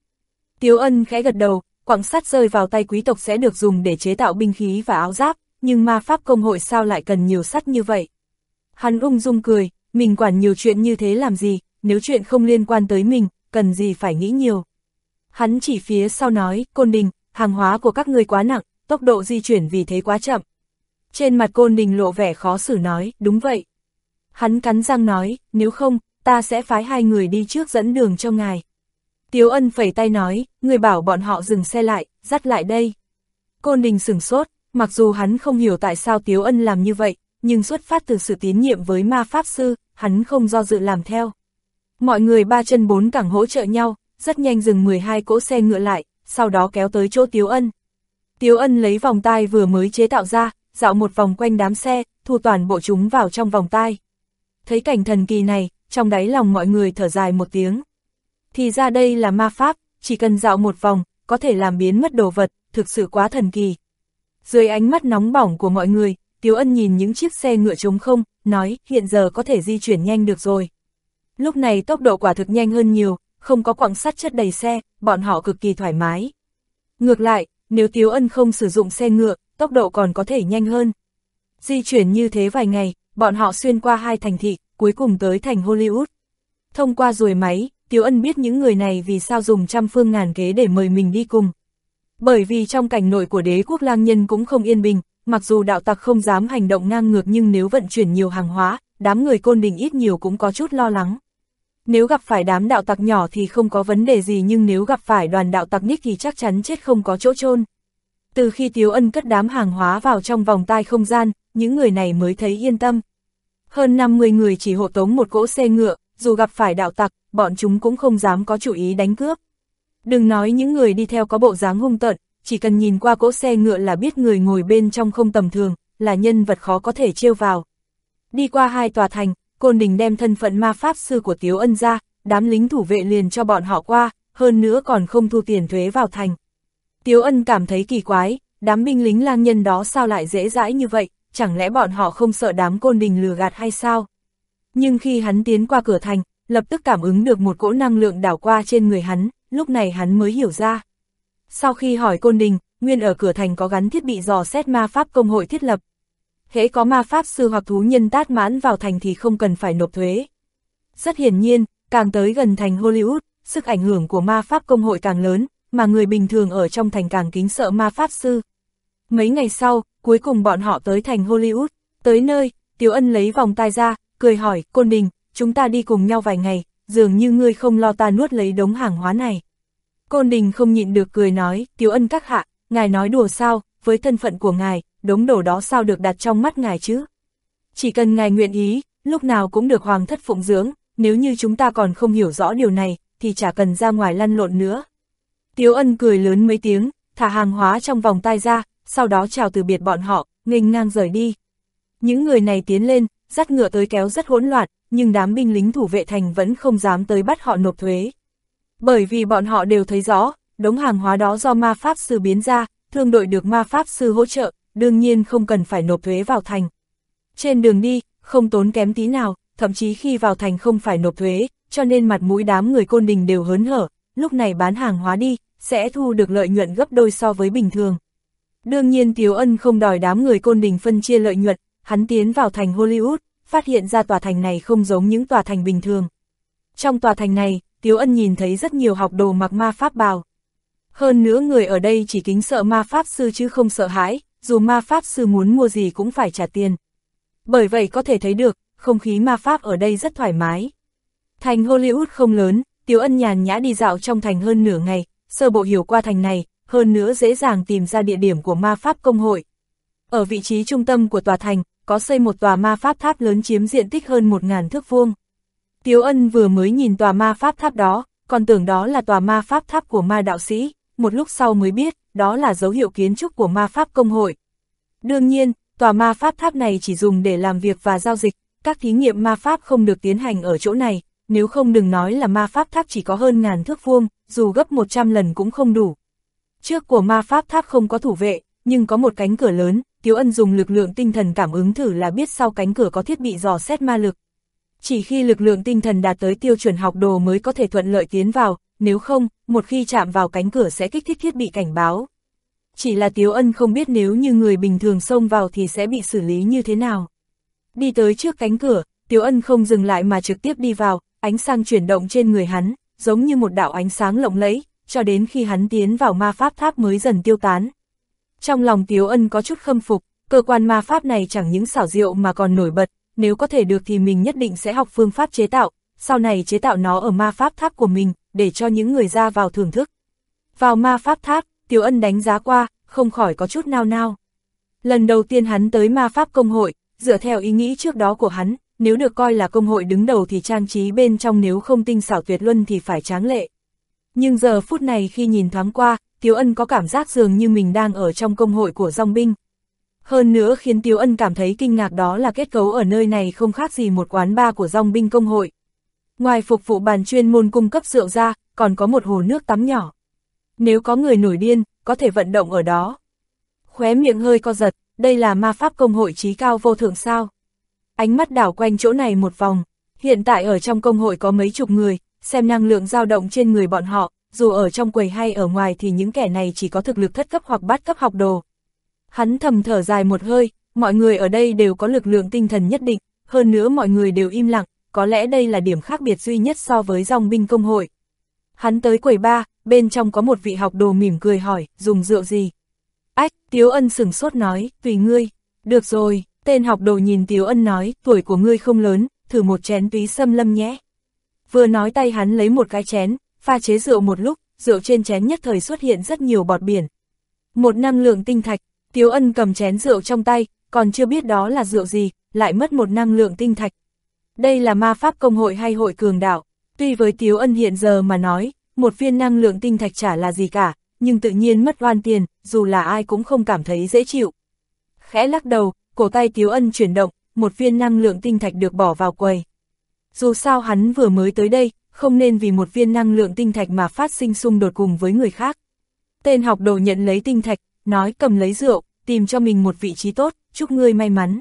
Tiếu ân khẽ gật đầu, quặng sắt rơi vào tay quý tộc sẽ được dùng để chế tạo binh khí và áo giáp, nhưng ma pháp công hội sao lại cần nhiều sắt như vậy? Hắn ung dung cười, mình quản nhiều chuyện như thế làm gì, nếu chuyện không liên quan tới mình, cần gì phải nghĩ nhiều. Hắn chỉ phía sau nói, Côn Đình, hàng hóa của các ngươi quá nặng, tốc độ di chuyển vì thế quá chậm. Trên mặt Côn Đình lộ vẻ khó xử nói, đúng vậy. Hắn cắn răng nói, nếu không, ta sẽ phái hai người đi trước dẫn đường cho ngài. Tiếu ân phẩy tay nói, người bảo bọn họ dừng xe lại, dắt lại đây. Côn Đình sửng sốt, mặc dù hắn không hiểu tại sao Tiếu ân làm như vậy, nhưng xuất phát từ sự tín nhiệm với ma pháp sư, hắn không do dự làm theo. Mọi người ba chân bốn cẳng hỗ trợ nhau, rất nhanh dừng 12 cỗ xe ngựa lại, sau đó kéo tới chỗ Tiếu Ân. Tiếu Ân lấy vòng tai vừa mới chế tạo ra, dạo một vòng quanh đám xe, thu toàn bộ chúng vào trong vòng tai. Thấy cảnh thần kỳ này, trong đáy lòng mọi người thở dài một tiếng. Thì ra đây là ma pháp, chỉ cần dạo một vòng, có thể làm biến mất đồ vật, thực sự quá thần kỳ. Dưới ánh mắt nóng bỏng của mọi người, Tiếu Ân nhìn những chiếc xe ngựa trống không, nói hiện giờ có thể di chuyển nhanh được rồi. Lúc này tốc độ quả thực nhanh hơn nhiều, không có quặng sắt chất đầy xe, bọn họ cực kỳ thoải mái. Ngược lại, nếu Tiếu Ân không sử dụng xe ngựa, tốc độ còn có thể nhanh hơn. Di chuyển như thế vài ngày, bọn họ xuyên qua hai thành thị, cuối cùng tới thành Hollywood. Thông qua rồi máy, Tiếu Ân biết những người này vì sao dùng trăm phương ngàn kế để mời mình đi cùng. Bởi vì trong cảnh nội của đế quốc lang nhân cũng không yên bình, mặc dù đạo tặc không dám hành động ngang ngược nhưng nếu vận chuyển nhiều hàng hóa, đám người côn đình ít nhiều cũng có chút lo lắng. Nếu gặp phải đám đạo tặc nhỏ thì không có vấn đề gì nhưng nếu gặp phải đoàn đạo tặc nhích thì chắc chắn chết không có chỗ chôn. Từ khi Tiếu Ân cất đám hàng hóa vào trong vòng tai không gian, những người này mới thấy yên tâm. Hơn 50 người chỉ hộ tống một cỗ xe ngựa, dù gặp phải đạo tặc, bọn chúng cũng không dám có chủ ý đánh cướp. Đừng nói những người đi theo có bộ dáng hung tợn, chỉ cần nhìn qua cỗ xe ngựa là biết người ngồi bên trong không tầm thường, là nhân vật khó có thể trêu vào. Đi qua hai tòa thành, Côn Đình đem thân phận ma pháp sư của Tiếu Ân ra, đám lính thủ vệ liền cho bọn họ qua, hơn nữa còn không thu tiền thuế vào thành. Tiếu Ân cảm thấy kỳ quái, đám binh lính lang nhân đó sao lại dễ dãi như vậy, chẳng lẽ bọn họ không sợ đám Côn Đình lừa gạt hay sao? Nhưng khi hắn tiến qua cửa thành, lập tức cảm ứng được một cỗ năng lượng đảo qua trên người hắn, lúc này hắn mới hiểu ra. Sau khi hỏi Côn Đình, nguyên ở cửa thành có gắn thiết bị dò xét ma pháp công hội thiết lập, hễ có ma pháp sư hoặc thú nhân tát mãn vào thành thì không cần phải nộp thuế. Rất hiển nhiên, càng tới gần thành Hollywood, sức ảnh hưởng của ma pháp công hội càng lớn, mà người bình thường ở trong thành càng kính sợ ma pháp sư. Mấy ngày sau, cuối cùng bọn họ tới thành Hollywood, tới nơi, Tiếu Ân lấy vòng tay ra, cười hỏi, Côn Đình, chúng ta đi cùng nhau vài ngày, dường như ngươi không lo ta nuốt lấy đống hàng hóa này. Côn Đình không nhịn được cười nói, Tiếu Ân các hạ, ngài nói đùa sao, với thân phận của ngài, đống đổ đó sao được đặt trong mắt ngài chứ? Chỉ cần ngài nguyện ý, lúc nào cũng được hoàng thất phụng dưỡng, nếu như chúng ta còn không hiểu rõ điều này, thì chả cần ra ngoài lăn lộn nữa. Tiếu ân cười lớn mấy tiếng, thả hàng hóa trong vòng tay ra, sau đó chào từ biệt bọn họ, nghênh ngang rời đi. Những người này tiến lên, dắt ngựa tới kéo rất hỗn loạn, nhưng đám binh lính thủ vệ thành vẫn không dám tới bắt họ nộp thuế. Bởi vì bọn họ đều thấy rõ, đống hàng hóa đó do ma pháp sư biến ra, thương đội được ma pháp sư hỗ trợ, đương nhiên không cần phải nộp thuế vào thành. Trên đường đi, không tốn kém tí nào, thậm chí khi vào thành không phải nộp thuế, cho nên mặt mũi đám người côn đình đều hớn hở, lúc này bán hàng hóa đi, sẽ thu được lợi nhuận gấp đôi so với bình thường. Đương nhiên Tiếu Ân không đòi đám người côn đình phân chia lợi nhuận, hắn tiến vào thành Hollywood, phát hiện ra tòa thành này không giống những tòa thành bình thường. Trong tòa thành này, Tiếu Ân nhìn thấy rất nhiều học đồ mặc ma pháp bào. Hơn nữa người ở đây chỉ kính sợ ma pháp sư chứ không sợ hãi, dù ma pháp sư muốn mua gì cũng phải trả tiền. Bởi vậy có thể thấy được, không khí ma pháp ở đây rất thoải mái. Thành Hollywood không lớn, Tiếu Ân nhàn nhã đi dạo trong thành hơn nửa ngày, sơ bộ hiểu qua thành này, hơn nữa dễ dàng tìm ra địa điểm của ma pháp công hội. Ở vị trí trung tâm của tòa thành, có xây một tòa ma pháp tháp lớn chiếm diện tích hơn 1.000 thước vuông. Tiếu Ân vừa mới nhìn tòa ma pháp tháp đó, còn tưởng đó là tòa ma pháp tháp của ma đạo sĩ, một lúc sau mới biết, đó là dấu hiệu kiến trúc của ma pháp công hội. Đương nhiên, tòa ma pháp tháp này chỉ dùng để làm việc và giao dịch, các thí nghiệm ma pháp không được tiến hành ở chỗ này, nếu không đừng nói là ma pháp tháp chỉ có hơn ngàn thước vuông, dù gấp 100 lần cũng không đủ. Trước của ma pháp tháp không có thủ vệ, nhưng có một cánh cửa lớn, Tiếu Ân dùng lực lượng tinh thần cảm ứng thử là biết sau cánh cửa có thiết bị dò xét ma lực. Chỉ khi lực lượng tinh thần đạt tới tiêu chuẩn học đồ mới có thể thuận lợi tiến vào, nếu không, một khi chạm vào cánh cửa sẽ kích thích thiết bị cảnh báo. Chỉ là Tiếu Ân không biết nếu như người bình thường xông vào thì sẽ bị xử lý như thế nào. Đi tới trước cánh cửa, Tiếu Ân không dừng lại mà trực tiếp đi vào, ánh sáng chuyển động trên người hắn, giống như một đạo ánh sáng lộng lẫy, cho đến khi hắn tiến vào ma pháp tháp mới dần tiêu tán. Trong lòng Tiếu Ân có chút khâm phục, cơ quan ma pháp này chẳng những xảo diệu mà còn nổi bật, nếu có thể được thì mình nhất định sẽ học phương pháp chế tạo, sau này chế tạo nó ở ma pháp tháp của mình, để cho những người ra vào thưởng thức. Vào ma pháp tháp, Tiểu Ân đánh giá qua, không khỏi có chút nao nao. Lần đầu tiên hắn tới ma pháp công hội, dựa theo ý nghĩ trước đó của hắn, nếu được coi là công hội đứng đầu thì trang trí bên trong nếu không tinh xảo tuyệt luân thì phải tráng lệ. Nhưng giờ phút này khi nhìn thoáng qua, Tiếu Ân có cảm giác dường như mình đang ở trong công hội của dòng binh. Hơn nữa khiến Tiếu Ân cảm thấy kinh ngạc đó là kết cấu ở nơi này không khác gì một quán bar của dòng binh công hội. Ngoài phục vụ bàn chuyên môn cung cấp rượu ra, còn có một hồ nước tắm nhỏ. Nếu có người nổi điên, có thể vận động ở đó. Khóe miệng hơi co giật, đây là ma pháp công hội trí cao vô thượng sao. Ánh mắt đảo quanh chỗ này một vòng, hiện tại ở trong công hội có mấy chục người, xem năng lượng dao động trên người bọn họ, dù ở trong quầy hay ở ngoài thì những kẻ này chỉ có thực lực thất cấp hoặc bát cấp học đồ. Hắn thầm thở dài một hơi, mọi người ở đây đều có lực lượng tinh thần nhất định, hơn nữa mọi người đều im lặng, có lẽ đây là điểm khác biệt duy nhất so với dòng binh công hội. Hắn tới quầy ba, bên trong có một vị học đồ mỉm cười hỏi, dùng rượu gì? Ách, Tiếu Ân sửng sốt nói, tùy ngươi. Được rồi, tên học đồ nhìn Tiếu Ân nói, tuổi của ngươi không lớn, thử một chén túy xâm lâm nhé. Vừa nói tay hắn lấy một cái chén, pha chế rượu một lúc, rượu trên chén nhất thời xuất hiện rất nhiều bọt biển. Một năng lượng tinh thạch, Tiếu Ân cầm chén rượu trong tay, còn chưa biết đó là rượu gì, lại mất một năng lượng tinh thạch. Đây là ma pháp công hội hay hội cường đạo, tuy với Tiếu Ân hiện giờ mà nói, một viên năng lượng tinh thạch chả là gì cả, nhưng tự nhiên mất oan tiền, dù là ai cũng không cảm thấy dễ chịu. Khẽ lắc đầu, cổ tay Tiếu Ân chuyển động, một viên năng lượng tinh thạch được bỏ vào quầy. Dù sao hắn vừa mới tới đây, không nên vì một viên năng lượng tinh thạch mà phát sinh xung đột cùng với người khác. Tên học đồ nhận lấy tinh thạch, nói cầm lấy rượu, tìm cho mình một vị trí tốt, chúc ngươi may mắn.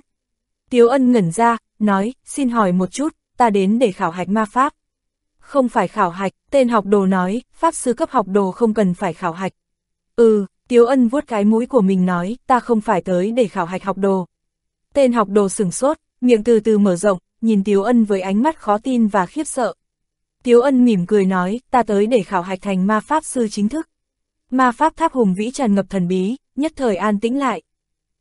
Tiếu ân ngẩn ra, nói, xin hỏi một chút, ta đến để khảo hạch ma pháp. Không phải khảo hạch, tên học đồ nói, pháp sư cấp học đồ không cần phải khảo hạch. Ừ, Tiếu ân vuốt cái mũi của mình nói, ta không phải tới để khảo hạch học đồ. Tên học đồ sừng sốt, miệng từ từ mở rộng, nhìn Tiếu ân với ánh mắt khó tin và khiếp sợ. Tiếu ân mỉm cười nói, ta tới để khảo hạch thành ma pháp sư chính thức. Ma pháp tháp hùng vĩ tràn ngập thần bí, nhất thời an tĩnh lại.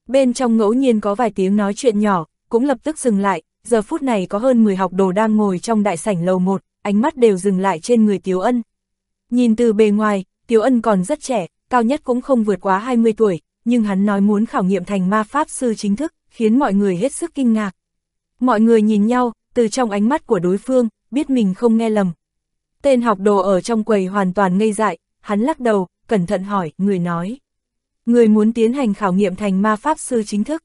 Bên trong ngẫu nhiên có vài tiếng nói chuyện nhỏ, cũng lập tức dừng lại, giờ phút này có hơn 10 học đồ đang ngồi trong đại sảnh lầu 1, ánh mắt đều dừng lại trên người Tiếu Ân. Nhìn từ bề ngoài, Tiếu Ân còn rất trẻ, cao nhất cũng không vượt quá 20 tuổi, nhưng hắn nói muốn khảo nghiệm thành ma pháp sư chính thức, khiến mọi người hết sức kinh ngạc. Mọi người nhìn nhau, từ trong ánh mắt của đối phương, biết mình không nghe lầm. Tên học đồ ở trong quầy hoàn toàn ngây dại, hắn lắc đầu, cẩn thận hỏi, người nói. Người muốn tiến hành khảo nghiệm thành ma pháp sư chính thức.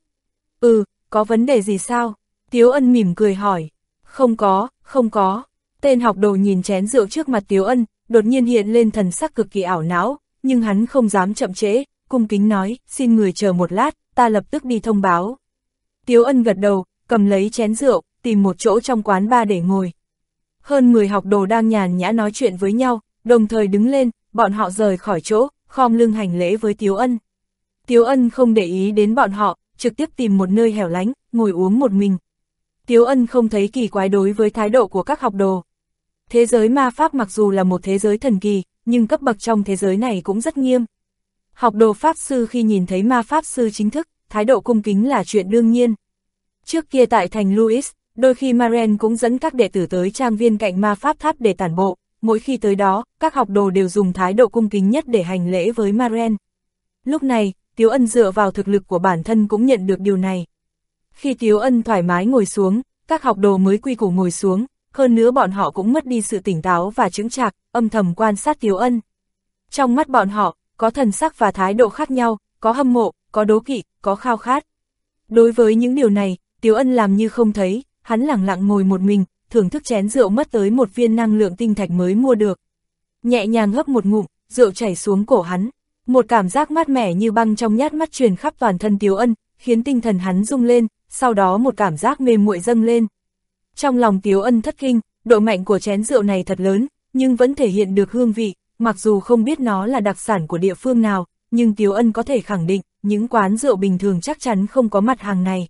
Ừ, có vấn đề gì sao? Tiếu ân mỉm cười hỏi. Không có, không có. Tên học đồ nhìn chén rượu trước mặt Tiếu ân, đột nhiên hiện lên thần sắc cực kỳ ảo não, nhưng hắn không dám chậm trễ, cung kính nói, xin người chờ một lát, ta lập tức đi thông báo. Tiếu ân gật đầu, cầm lấy chén rượu, tìm một chỗ trong quán ba để ngồi. Hơn 10 học đồ đang nhàn nhã nói chuyện với nhau, đồng thời đứng lên, bọn họ rời khỏi chỗ, khom lưng hành lễ với Tiếu Ân. Tiếu Ân không để ý đến bọn họ, trực tiếp tìm một nơi hẻo lánh, ngồi uống một mình. Tiếu Ân không thấy kỳ quái đối với thái độ của các học đồ. Thế giới ma pháp mặc dù là một thế giới thần kỳ, nhưng cấp bậc trong thế giới này cũng rất nghiêm. Học đồ pháp sư khi nhìn thấy ma pháp sư chính thức, thái độ cung kính là chuyện đương nhiên. Trước kia tại thành Louis, đôi khi Maren cũng dẫn các đệ tử tới trang viên cạnh ma pháp tháp để tản bộ, mỗi khi tới đó, các học đồ đều dùng thái độ cung kính nhất để hành lễ với Maren. Lúc này, Tiếu Ân dựa vào thực lực của bản thân cũng nhận được điều này. Khi Tiếu Ân thoải mái ngồi xuống, các học đồ mới quy củ ngồi xuống, hơn nữa bọn họ cũng mất đi sự tỉnh táo và chứng chạc, âm thầm quan sát Tiếu Ân. Trong mắt bọn họ, có thần sắc và thái độ khác nhau, có hâm mộ, có đố kỵ, có khao khát. Đối với những điều này, Tiếu Ân làm như không thấy, hắn lặng lặng ngồi một mình, thưởng thức chén rượu mất tới một viên năng lượng tinh thạch mới mua được. Nhẹ nhàng hấp một ngụm, rượu chảy xuống cổ hắn. Một cảm giác mát mẻ như băng trong nhát mắt truyền khắp toàn thân Tiếu Ân, khiến tinh thần hắn rung lên, sau đó một cảm giác mềm muội dâng lên. Trong lòng Tiếu Ân thất kinh, độ mạnh của chén rượu này thật lớn, nhưng vẫn thể hiện được hương vị, mặc dù không biết nó là đặc sản của địa phương nào, nhưng Tiếu Ân có thể khẳng định, những quán rượu bình thường chắc chắn không có mặt hàng này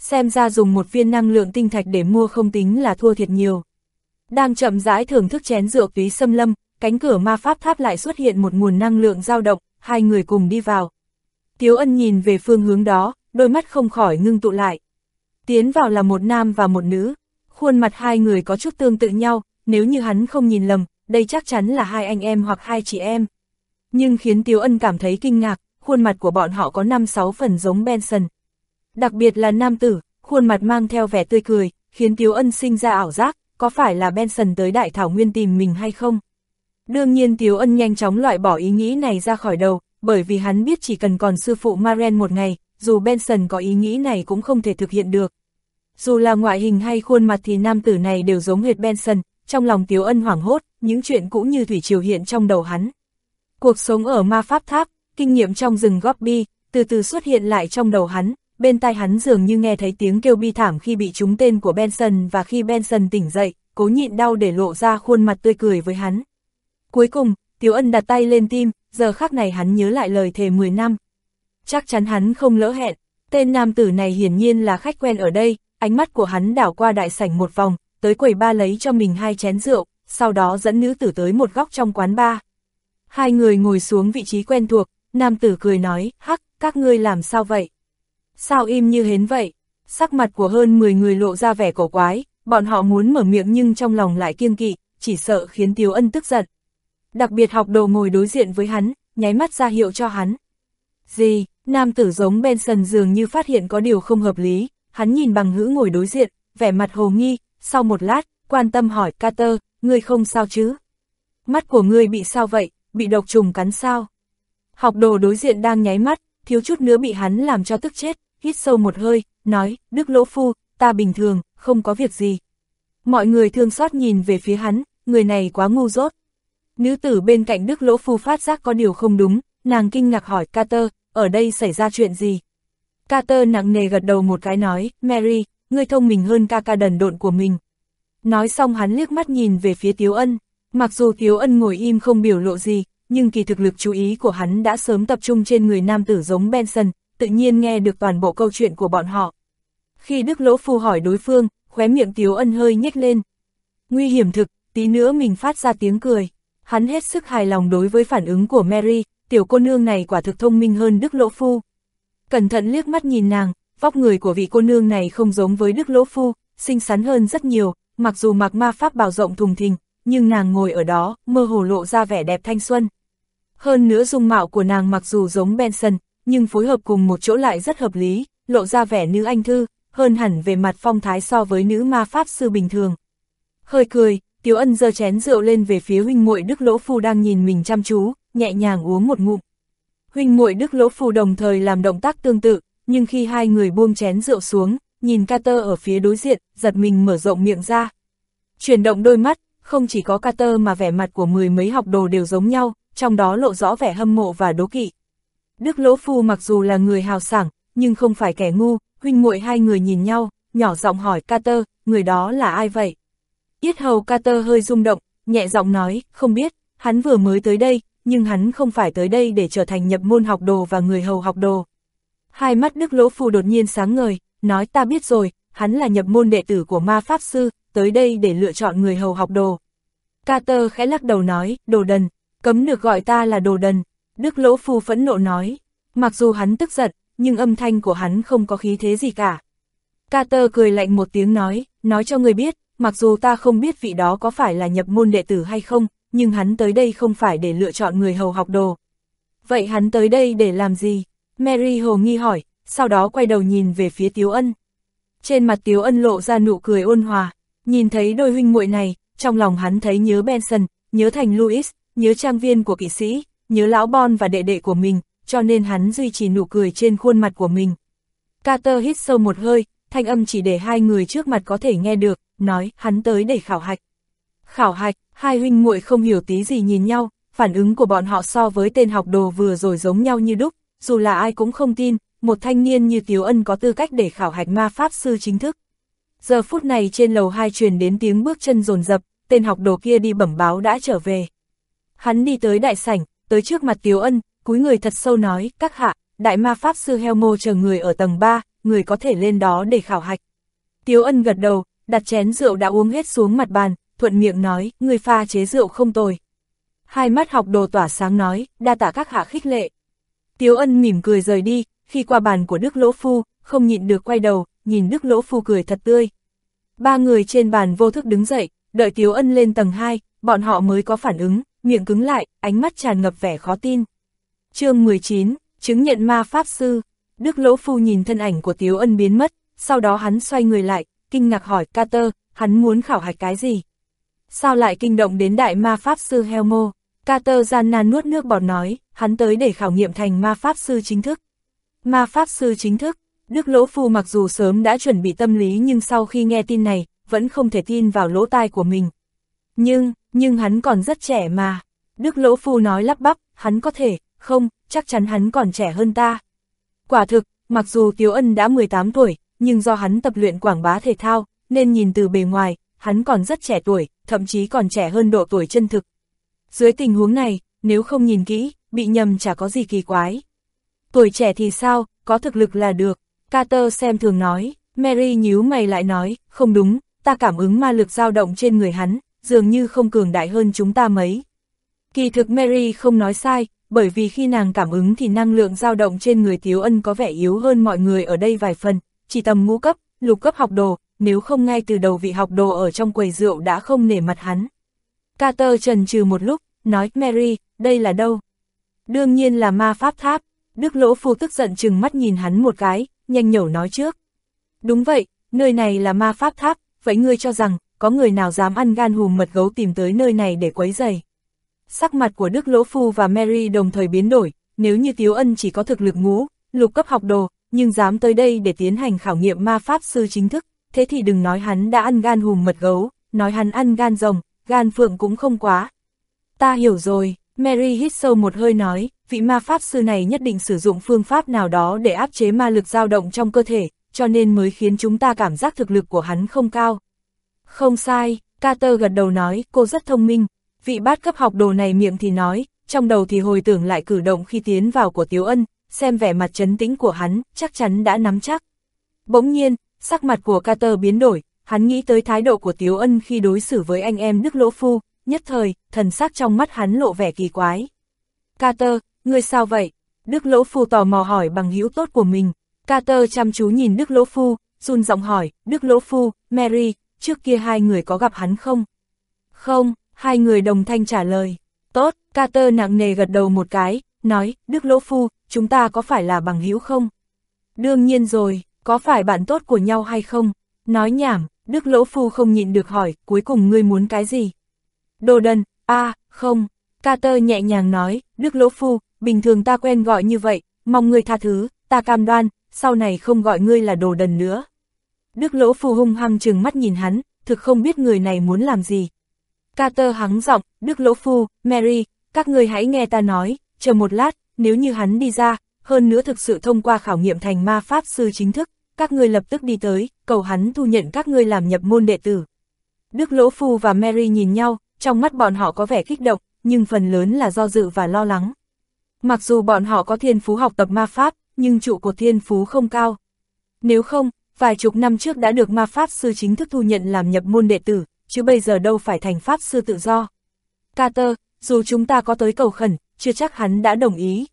xem ra dùng một viên năng lượng tinh thạch để mua không tính là thua thiệt nhiều. Đang chậm rãi thưởng thức chén rượu túy xâm lâm, cánh cửa ma pháp tháp lại xuất hiện một nguồn năng lượng dao động, hai người cùng đi vào. Tiếu ân nhìn về phương hướng đó, đôi mắt không khỏi ngưng tụ lại. Tiến vào là một nam và một nữ, khuôn mặt hai người có chút tương tự nhau, nếu như hắn không nhìn lầm, đây chắc chắn là hai anh em hoặc hai chị em. Nhưng khiến Tiếu ân cảm thấy kinh ngạc, khuôn mặt của bọn họ có 5-6 phần giống Benson. Đặc biệt là nam tử, khuôn mặt mang theo vẻ tươi cười, khiến Tiếu Ân sinh ra ảo giác, có phải là Benson tới Đại Thảo Nguyên tìm mình hay không? Đương nhiên Tiếu Ân nhanh chóng loại bỏ ý nghĩ này ra khỏi đầu, bởi vì hắn biết chỉ cần còn sư phụ Maren một ngày, dù Benson có ý nghĩ này cũng không thể thực hiện được. Dù là ngoại hình hay khuôn mặt thì nam tử này đều giống hệt Benson, trong lòng Tiếu Ân hoảng hốt, những chuyện cũng như thủy triều hiện trong đầu hắn. Cuộc sống ở ma pháp tháp, kinh nghiệm trong rừng Gobi, từ từ xuất hiện lại trong đầu hắn, bên tai hắn dường như nghe thấy tiếng kêu bi thảm khi bị trúng tên của Benson và khi Benson tỉnh dậy, cố nhịn đau để lộ ra khuôn mặt tươi cười với hắn. Cuối cùng, Tiếu Ân đặt tay lên tim, giờ khắc này hắn nhớ lại lời thề 10 năm. Chắc chắn hắn không lỡ hẹn, tên nam tử này hiển nhiên là khách quen ở đây, ánh mắt của hắn đảo qua đại sảnh một vòng, tới quầy ba lấy cho mình hai chén rượu, sau đó dẫn nữ tử tới một góc trong quán ba. Hai người ngồi xuống vị trí quen thuộc, nam tử cười nói, hắc, các ngươi làm sao vậy? Sao im như hến vậy? Sắc mặt của hơn 10 người lộ ra vẻ cổ quái, bọn họ muốn mở miệng nhưng trong lòng lại kiêng kỵ, chỉ sợ khiến Tiếu Ân tức giận. Đặc biệt học đồ ngồi đối diện với hắn, nháy mắt ra hiệu cho hắn. Gì, nam tử giống Benson dường như phát hiện có điều không hợp lý, hắn nhìn bằng hữu ngồi đối diện, vẻ mặt hồ nghi, sau một lát, quan tâm hỏi Carter, ngươi không sao chứ? Mắt của ngươi bị sao vậy, bị độc trùng cắn sao? Học đồ đối diện đang nháy mắt, thiếu chút nữa bị hắn làm cho tức chết, hít sâu một hơi, nói, Đức Lỗ Phu, ta bình thường, không có việc gì. Mọi người thương xót nhìn về phía hắn, người này quá ngu dốt. Nữ tử bên cạnh Đức Lỗ Phu phát giác có điều không đúng, nàng kinh ngạc hỏi Carter, ở đây xảy ra chuyện gì? Carter nặng nề gật đầu một cái nói, Mary, ngươi thông minh hơn ca ca đần độn của mình. Nói xong hắn liếc mắt nhìn về phía Tiếu Ân, mặc dù Tiếu Ân ngồi im không biểu lộ gì, nhưng kỳ thực lực chú ý của hắn đã sớm tập trung trên người nam tử giống Benson, tự nhiên nghe được toàn bộ câu chuyện của bọn họ. Khi Đức Lỗ Phu hỏi đối phương, khóe miệng Tiếu Ân hơi nhếch lên. Nguy hiểm thực, tí nữa mình phát ra tiếng cười. Hắn hết sức hài lòng đối với phản ứng của Mary, tiểu cô nương này quả thực thông minh hơn Đức Lỗ Phu. Cẩn thận liếc mắt nhìn nàng, vóc người của vị cô nương này không giống với Đức Lỗ Phu, xinh xắn hơn rất nhiều, mặc dù mặc ma pháp bào rộng thùng thình, nhưng nàng ngồi ở đó, mơ hồ lộ ra vẻ đẹp thanh xuân. Hơn nữa dung mạo của nàng mặc dù giống Benson, nhưng phối hợp cùng một chỗ lại rất hợp lý, lộ ra vẻ nữ anh thư, hơn hẳn về mặt phong thái so với nữ ma pháp sư bình thường. Hơi cười, Tiếu Ân giơ chén rượu lên về phía huynh muội Đức Lỗ Phu đang nhìn mình chăm chú, nhẹ nhàng uống một ngụm. Huynh muội Đức Lỗ Phu đồng thời làm động tác tương tự, nhưng khi hai người buông chén rượu xuống, nhìn Carter ở phía đối diện, giật mình mở rộng miệng ra. Chuyển động đôi mắt, không chỉ có Carter mà vẻ mặt của mười mấy học đồ đều giống nhau, trong đó lộ rõ vẻ hâm mộ và đố kỵ. Đức Lỗ Phu mặc dù là người hào sảng, nhưng không phải kẻ ngu, huynh muội hai người nhìn nhau, nhỏ giọng hỏi Carter, người đó là ai vậy? Yết hầu Carter hơi rung động, nhẹ giọng nói, không biết, hắn vừa mới tới đây, nhưng hắn không phải tới đây để trở thành nhập môn học đồ và người hầu học đồ. Hai mắt Đức Lỗ Phu đột nhiên sáng ngời, nói ta biết rồi, hắn là nhập môn đệ tử của ma pháp sư, tới đây để lựa chọn người hầu học đồ. Carter khẽ lắc đầu nói, đồ đần, cấm được gọi ta là đồ đần. Đức Lỗ Phu phẫn nộ nói, mặc dù hắn tức giận, nhưng âm thanh của hắn không có khí thế gì cả. Carter cười lạnh một tiếng nói, nói cho người biết, mặc dù ta không biết vị đó có phải là nhập môn đệ tử hay không, nhưng hắn tới đây không phải để lựa chọn người hầu học đồ. Vậy hắn tới đây để làm gì? Mary hồ nghi hỏi, sau đó quay đầu nhìn về phía Tiếu Ân. Trên mặt Tiếu Ân lộ ra nụ cười ôn hòa, nhìn thấy đôi huynh muội này, trong lòng hắn thấy nhớ Benson, nhớ thành Louis, nhớ trang viên của kỵ sĩ, nhớ lão Bon và đệ đệ của mình, cho nên hắn duy trì nụ cười trên khuôn mặt của mình. Carter hít sâu một hơi, thanh âm chỉ để hai người trước mặt có thể nghe được, nói hắn tới để khảo hạch. Khảo hạch, hai huynh muội không hiểu tí gì nhìn nhau, phản ứng của bọn họ so với tên học đồ vừa rồi giống nhau như đúc, dù là ai cũng không tin, một thanh niên như Tiếu Ân có tư cách để khảo hạch ma pháp sư chính thức. Giờ phút này trên lầu hai truyền đến tiếng bước chân rồn rập, tên học đồ kia đi bẩm báo đã trở về. Hắn đi tới đại sảnh, tới trước mặt Tiếu Ân, cúi người thật sâu nói, các hạ, đại ma pháp sư Helmo chờ người ở tầng 3, người có thể lên đó để khảo hạch. Tiếu Ân gật đầu, đặt chén rượu đã uống hết xuống mặt bàn, thuận miệng nói, người pha chế rượu không tồi. Hai mắt học đồ tỏa sáng nói, đa tạ các hạ khích lệ. Tiếu Ân mỉm cười rời đi, khi qua bàn của Đức Lỗ Phu, không nhịn được quay đầu, nhìn Đức Lỗ Phu cười thật tươi. Ba người trên bàn vô thức đứng dậy, đợi Tiếu Ân lên tầng 2, bọn họ mới có phản ứng, miệng cứng lại, ánh mắt tràn ngập vẻ khó tin. chương 19, chứng nhận ma pháp sư. Đức Lỗ Phu nhìn thân ảnh của Tiếu Ân biến mất, sau đó hắn xoay người lại, kinh ngạc hỏi Carter, hắn muốn khảo hạch cái gì? Sao lại kinh động đến đại ma pháp sư Helmo? Carter gian nan nuốt nước bọt nói, hắn tới để khảo nghiệm thành ma pháp sư chính thức. Ma pháp sư chính thức, Đức Lỗ Phu mặc dù sớm đã chuẩn bị tâm lý nhưng sau khi nghe tin này, vẫn không thể tin vào lỗ tai của mình. Nhưng, nhưng hắn còn rất trẻ mà. Đức Lỗ Phu nói lắp bắp, hắn có thể, không, chắc chắn hắn còn trẻ hơn ta. Quả thực, mặc dù Tiếu Ân đã 18 tuổi, nhưng do hắn tập luyện quảng bá thể thao, nên nhìn từ bề ngoài, hắn còn rất trẻ tuổi, thậm chí còn trẻ hơn độ tuổi chân thực. Dưới tình huống này, nếu không nhìn kỹ, bị nhầm chả có gì kỳ quái. Tuổi trẻ thì sao, có thực lực là được. Carter xem thường nói, Mary nhíu mày lại nói, không đúng, ta cảm ứng ma lực dao động trên người hắn, dường như không cường đại hơn chúng ta mấy. Kỳ thực Mary không nói sai, bởi vì khi nàng cảm ứng thì năng lượng dao động trên người Tiếu Ân có vẻ yếu hơn mọi người ở đây vài phần, chỉ tầm ngũ cấp, lục cấp học đồ, nếu không ngay từ đầu vị học đồ ở trong quầy rượu đã không nể mặt hắn. Carter trần trừ một lúc, nói Mary, đây là đâu? Đương nhiên là ma pháp tháp, Đức Lỗ Phu tức giận chừng mắt nhìn hắn một cái, nhanh nhẩu nói trước. Đúng vậy, nơi này là ma pháp tháp, vậy ngươi cho rằng, có người nào dám ăn gan hùm mật gấu tìm tới nơi này để quấy giày. Sắc mặt của Đức Lỗ Phu và Mary đồng thời biến đổi, nếu như Tiếu Ân chỉ có thực lực ngũ, lục cấp học đồ, nhưng dám tới đây để tiến hành khảo nghiệm ma pháp sư chính thức, thế thì đừng nói hắn đã ăn gan hùm mật gấu, nói hắn ăn gan rồng, gan phượng cũng không quá. Ta hiểu rồi, Mary hít sâu một hơi nói, vị ma pháp sư này nhất định sử dụng phương pháp nào đó để áp chế ma lực dao động trong cơ thể, cho nên mới khiến chúng ta cảm giác thực lực của hắn không cao. Không sai, Carter gật đầu nói, cô rất thông minh, vị bát cấp học đồ này miệng thì nói, trong đầu thì hồi tưởng lại cử động khi tiến vào của Tiếu Ân, xem vẻ mặt chấn tĩnh của hắn, chắc chắn đã nắm chắc. Bỗng nhiên, sắc mặt của Carter biến đổi, hắn nghĩ tới thái độ của Tiếu Ân khi đối xử với anh em Đức Lỗ Phu, nhất thời, thần sắc trong mắt hắn lộ vẻ kỳ quái. Carter, ngươi sao vậy? Đức Lỗ Phu tò mò hỏi bằng hữu tốt của mình. Carter chăm chú nhìn Đức Lỗ Phu, run giọng hỏi, Đức Lỗ Phu, Mary, trước kia hai người có gặp hắn không? Không, hai người đồng thanh trả lời. Tốt, Carter nặng nề gật đầu một cái, nói, Đức Lỗ Phu, chúng ta có phải là bằng hữu không? Đương nhiên rồi, có phải bạn tốt của nhau hay không? Nói nhảm, Đức Lỗ Phu không nhịn được hỏi, cuối cùng ngươi muốn cái gì? Đồ đần, a à, không. Carter nhẹ nhàng nói, Đức Lỗ Phu, bình thường ta quen gọi như vậy, mong ngươi tha thứ, ta cam đoan, sau này không gọi ngươi là đồ đần nữa. Đức Lỗ Phu hung hăng chừng mắt nhìn hắn, thực không biết người này muốn làm gì. Carter hắng giọng, Đức Lỗ Phu, Mary, các ngươi hãy nghe ta nói, chờ một lát, nếu như hắn đi ra, hơn nữa thực sự thông qua khảo nghiệm thành ma pháp sư chính thức, các ngươi lập tức đi tới, cầu hắn thu nhận các ngươi làm nhập môn đệ tử. Đức Lỗ Phu và Mary nhìn nhau, trong mắt bọn họ có vẻ kích động, nhưng phần lớn là do dự và lo lắng. Mặc dù bọn họ có thiên phú học tập ma pháp, nhưng trụ cột thiên phú không cao. Nếu không, vài chục năm trước đã được ma pháp sư chính thức thu nhận làm nhập môn đệ tử, chứ bây giờ đâu phải thành pháp sư tự do. Carter, dù chúng ta có tới cầu khẩn, chưa chắc hắn đã đồng ý.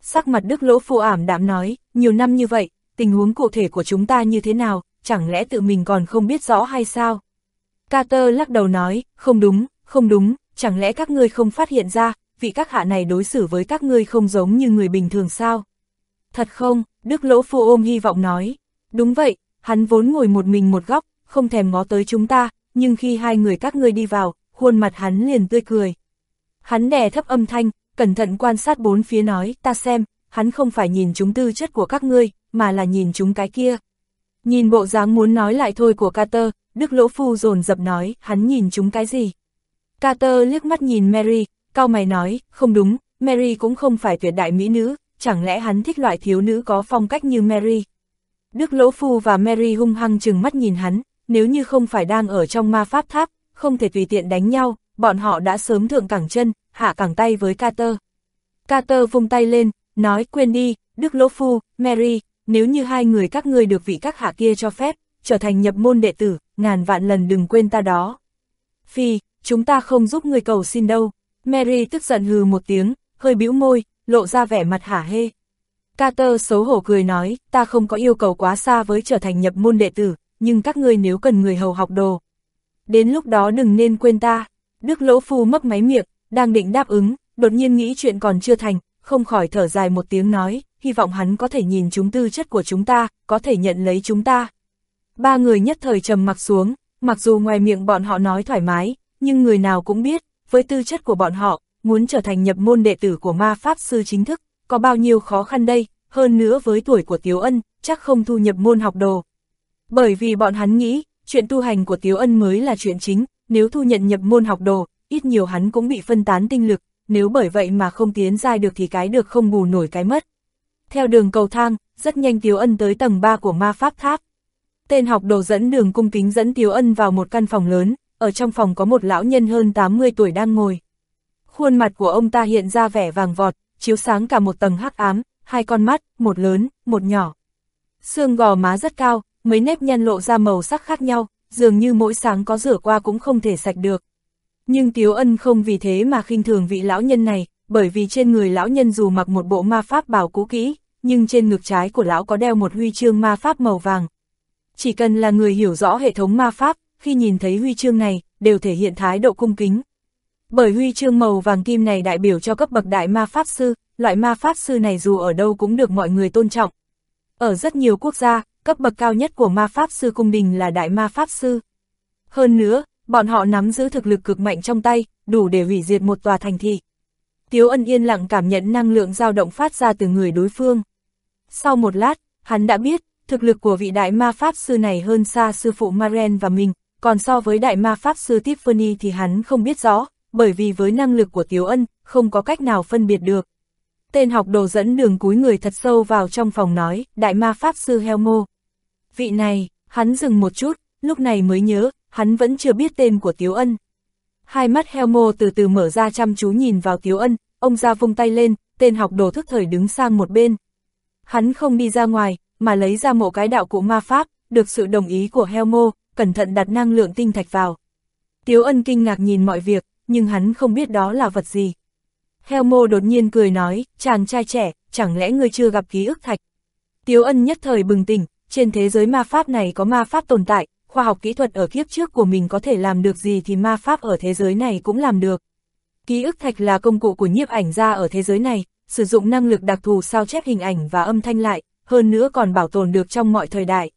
Sắc mặt Đức Lỗ Phu ảm đạm nói, nhiều năm như vậy, tình huống cụ thể của chúng ta như thế nào, chẳng lẽ tự mình còn không biết rõ hay sao? Carter lắc đầu nói, không đúng, không đúng, chẳng lẽ các ngươi không phát hiện ra, vị các hạ này đối xử với các ngươi không giống như người bình thường sao? Thật không, Đức Lỗ Phu ôm hy vọng nói. Đúng vậy, hắn vốn ngồi một mình một góc, không thèm ngó tới chúng ta, nhưng khi hai người các ngươi đi vào, khuôn mặt hắn liền tươi cười. Hắn đè thấp âm thanh, cẩn thận quan sát bốn phía nói, ta xem, hắn không phải nhìn chúng tư chất của các ngươi, mà là nhìn chúng cái kia. Nhìn bộ dáng muốn nói lại thôi của Carter, Đức Lỗ Phu dồn dập nói, hắn nhìn chúng cái gì? Carter liếc mắt nhìn Mary, cao mày nói, không đúng, Mary cũng không phải tuyệt đại mỹ nữ, chẳng lẽ hắn thích loại thiếu nữ có phong cách như Mary. Đức Lỗ Phu và Mary hung hăng chừng mắt nhìn hắn, nếu như không phải đang ở trong ma pháp tháp, không thể tùy tiện đánh nhau, bọn họ đã sớm thượng cẳng chân, hạ cẳng tay với Carter. Carter vung tay lên, nói quên đi, Đức Lỗ Phu, Mary, nếu như hai người các ngươi được vị các hạ kia cho phép, trở thành nhập môn đệ tử, ngàn vạn lần đừng quên ta đó. Phi, chúng ta không giúp người cầu xin đâu. Mary tức giận hừ một tiếng, hơi bĩu môi, lộ ra vẻ mặt hả hê. Carter xấu hổ cười nói, ta không có yêu cầu quá xa với trở thành nhập môn đệ tử, nhưng các ngươi nếu cần người hầu học đồ. Đến lúc đó đừng nên quên ta. Đức Lỗ Phu mấp máy miệng, đang định đáp ứng, đột nhiên nghĩ chuyện còn chưa thành, không khỏi thở dài một tiếng nói, hy vọng hắn có thể nhìn chúng tư chất của chúng ta, có thể nhận lấy chúng ta. Ba người nhất thời trầm mặc xuống, mặc dù ngoài miệng bọn họ nói thoải mái, nhưng người nào cũng biết, với tư chất của bọn họ, muốn trở thành nhập môn đệ tử của ma pháp sư chính thức, có bao nhiêu khó khăn đây, hơn nữa với tuổi của Tiếu Ân, chắc không thu nhập môn học đồ. Bởi vì bọn hắn nghĩ, chuyện tu hành của Tiếu Ân mới là chuyện chính, nếu thu nhận nhập môn học đồ, ít nhiều hắn cũng bị phân tán tinh lực, nếu bởi vậy mà không tiến giai được thì cái được không bù nổi cái mất. Theo đường cầu thang, rất nhanh Tiếu Ân tới tầng 3 của ma pháp tháp. Tên học đồ dẫn đường cung kính dẫn Tiếu Ân vào một căn phòng lớn, ở trong phòng có một lão nhân hơn 80 tuổi đang ngồi. Khuôn mặt của ông ta hiện ra vẻ vàng vọt, chiếu sáng cả một tầng hắc ám, hai con mắt, một lớn, một nhỏ. Xương gò má rất cao, mấy nếp nhăn lộ ra màu sắc khác nhau, dường như mỗi sáng có rửa qua cũng không thể sạch được. Nhưng Tiếu Ân không vì thế mà khinh thường vị lão nhân này, bởi vì trên người lão nhân dù mặc một bộ ma pháp bảo cũ kỹ, nhưng trên ngực trái của lão có đeo một huy chương ma pháp màu vàng. Chỉ cần là người hiểu rõ hệ thống ma pháp, khi nhìn thấy huy chương này, đều thể hiện thái độ cung kính. Bởi huy chương màu vàng kim này đại biểu cho cấp bậc đại ma pháp sư, loại ma pháp sư này dù ở đâu cũng được mọi người tôn trọng. Ở rất nhiều quốc gia, cấp bậc cao nhất của ma pháp sư cung đình là đại ma pháp sư. Hơn nữa, bọn họ nắm giữ thực lực cực mạnh trong tay, đủ để hủy diệt một tòa thành thị. Tiếu ân yên lặng cảm nhận năng lượng dao động phát ra từ người đối phương. Sau một lát, hắn đã biết, thực lực của vị đại ma pháp sư này hơn xa sư phụ Maren và mình, còn so với đại ma pháp sư Tiffany thì hắn không biết rõ, bởi vì với năng lực của Tiếu Ân, không có cách nào phân biệt được. Tên học đồ dẫn đường cúi người thật sâu vào trong phòng nói, đại ma pháp sư Helmo. Vị này, hắn dừng một chút, lúc này mới nhớ, hắn vẫn chưa biết tên của Tiếu Ân. Hai mắt Helmo từ từ mở ra chăm chú nhìn vào Tiếu Ân, ông ra vung tay lên, tên học đồ thức thời đứng sang một bên. Hắn không đi ra ngoài, mà lấy ra một cái đạo cụ ma pháp, được sự đồng ý của Helmo, cẩn thận đặt năng lượng tinh thạch vào. Tiếu Ân kinh ngạc nhìn mọi việc, nhưng hắn không biết đó là vật gì. Helmo đột nhiên cười nói, chàng trai trẻ, chẳng lẽ ngươi chưa gặp ký ức thạch. Tiếu ân nhất thời bừng tỉnh, trên thế giới ma pháp này có ma pháp tồn tại, khoa học kỹ thuật ở kiếp trước của mình có thể làm được gì thì ma pháp ở thế giới này cũng làm được. Ký ức thạch là công cụ của nhiếp ảnh ra ở thế giới này, sử dụng năng lực đặc thù sao chép hình ảnh và âm thanh lại, hơn nữa còn bảo tồn được trong mọi thời đại.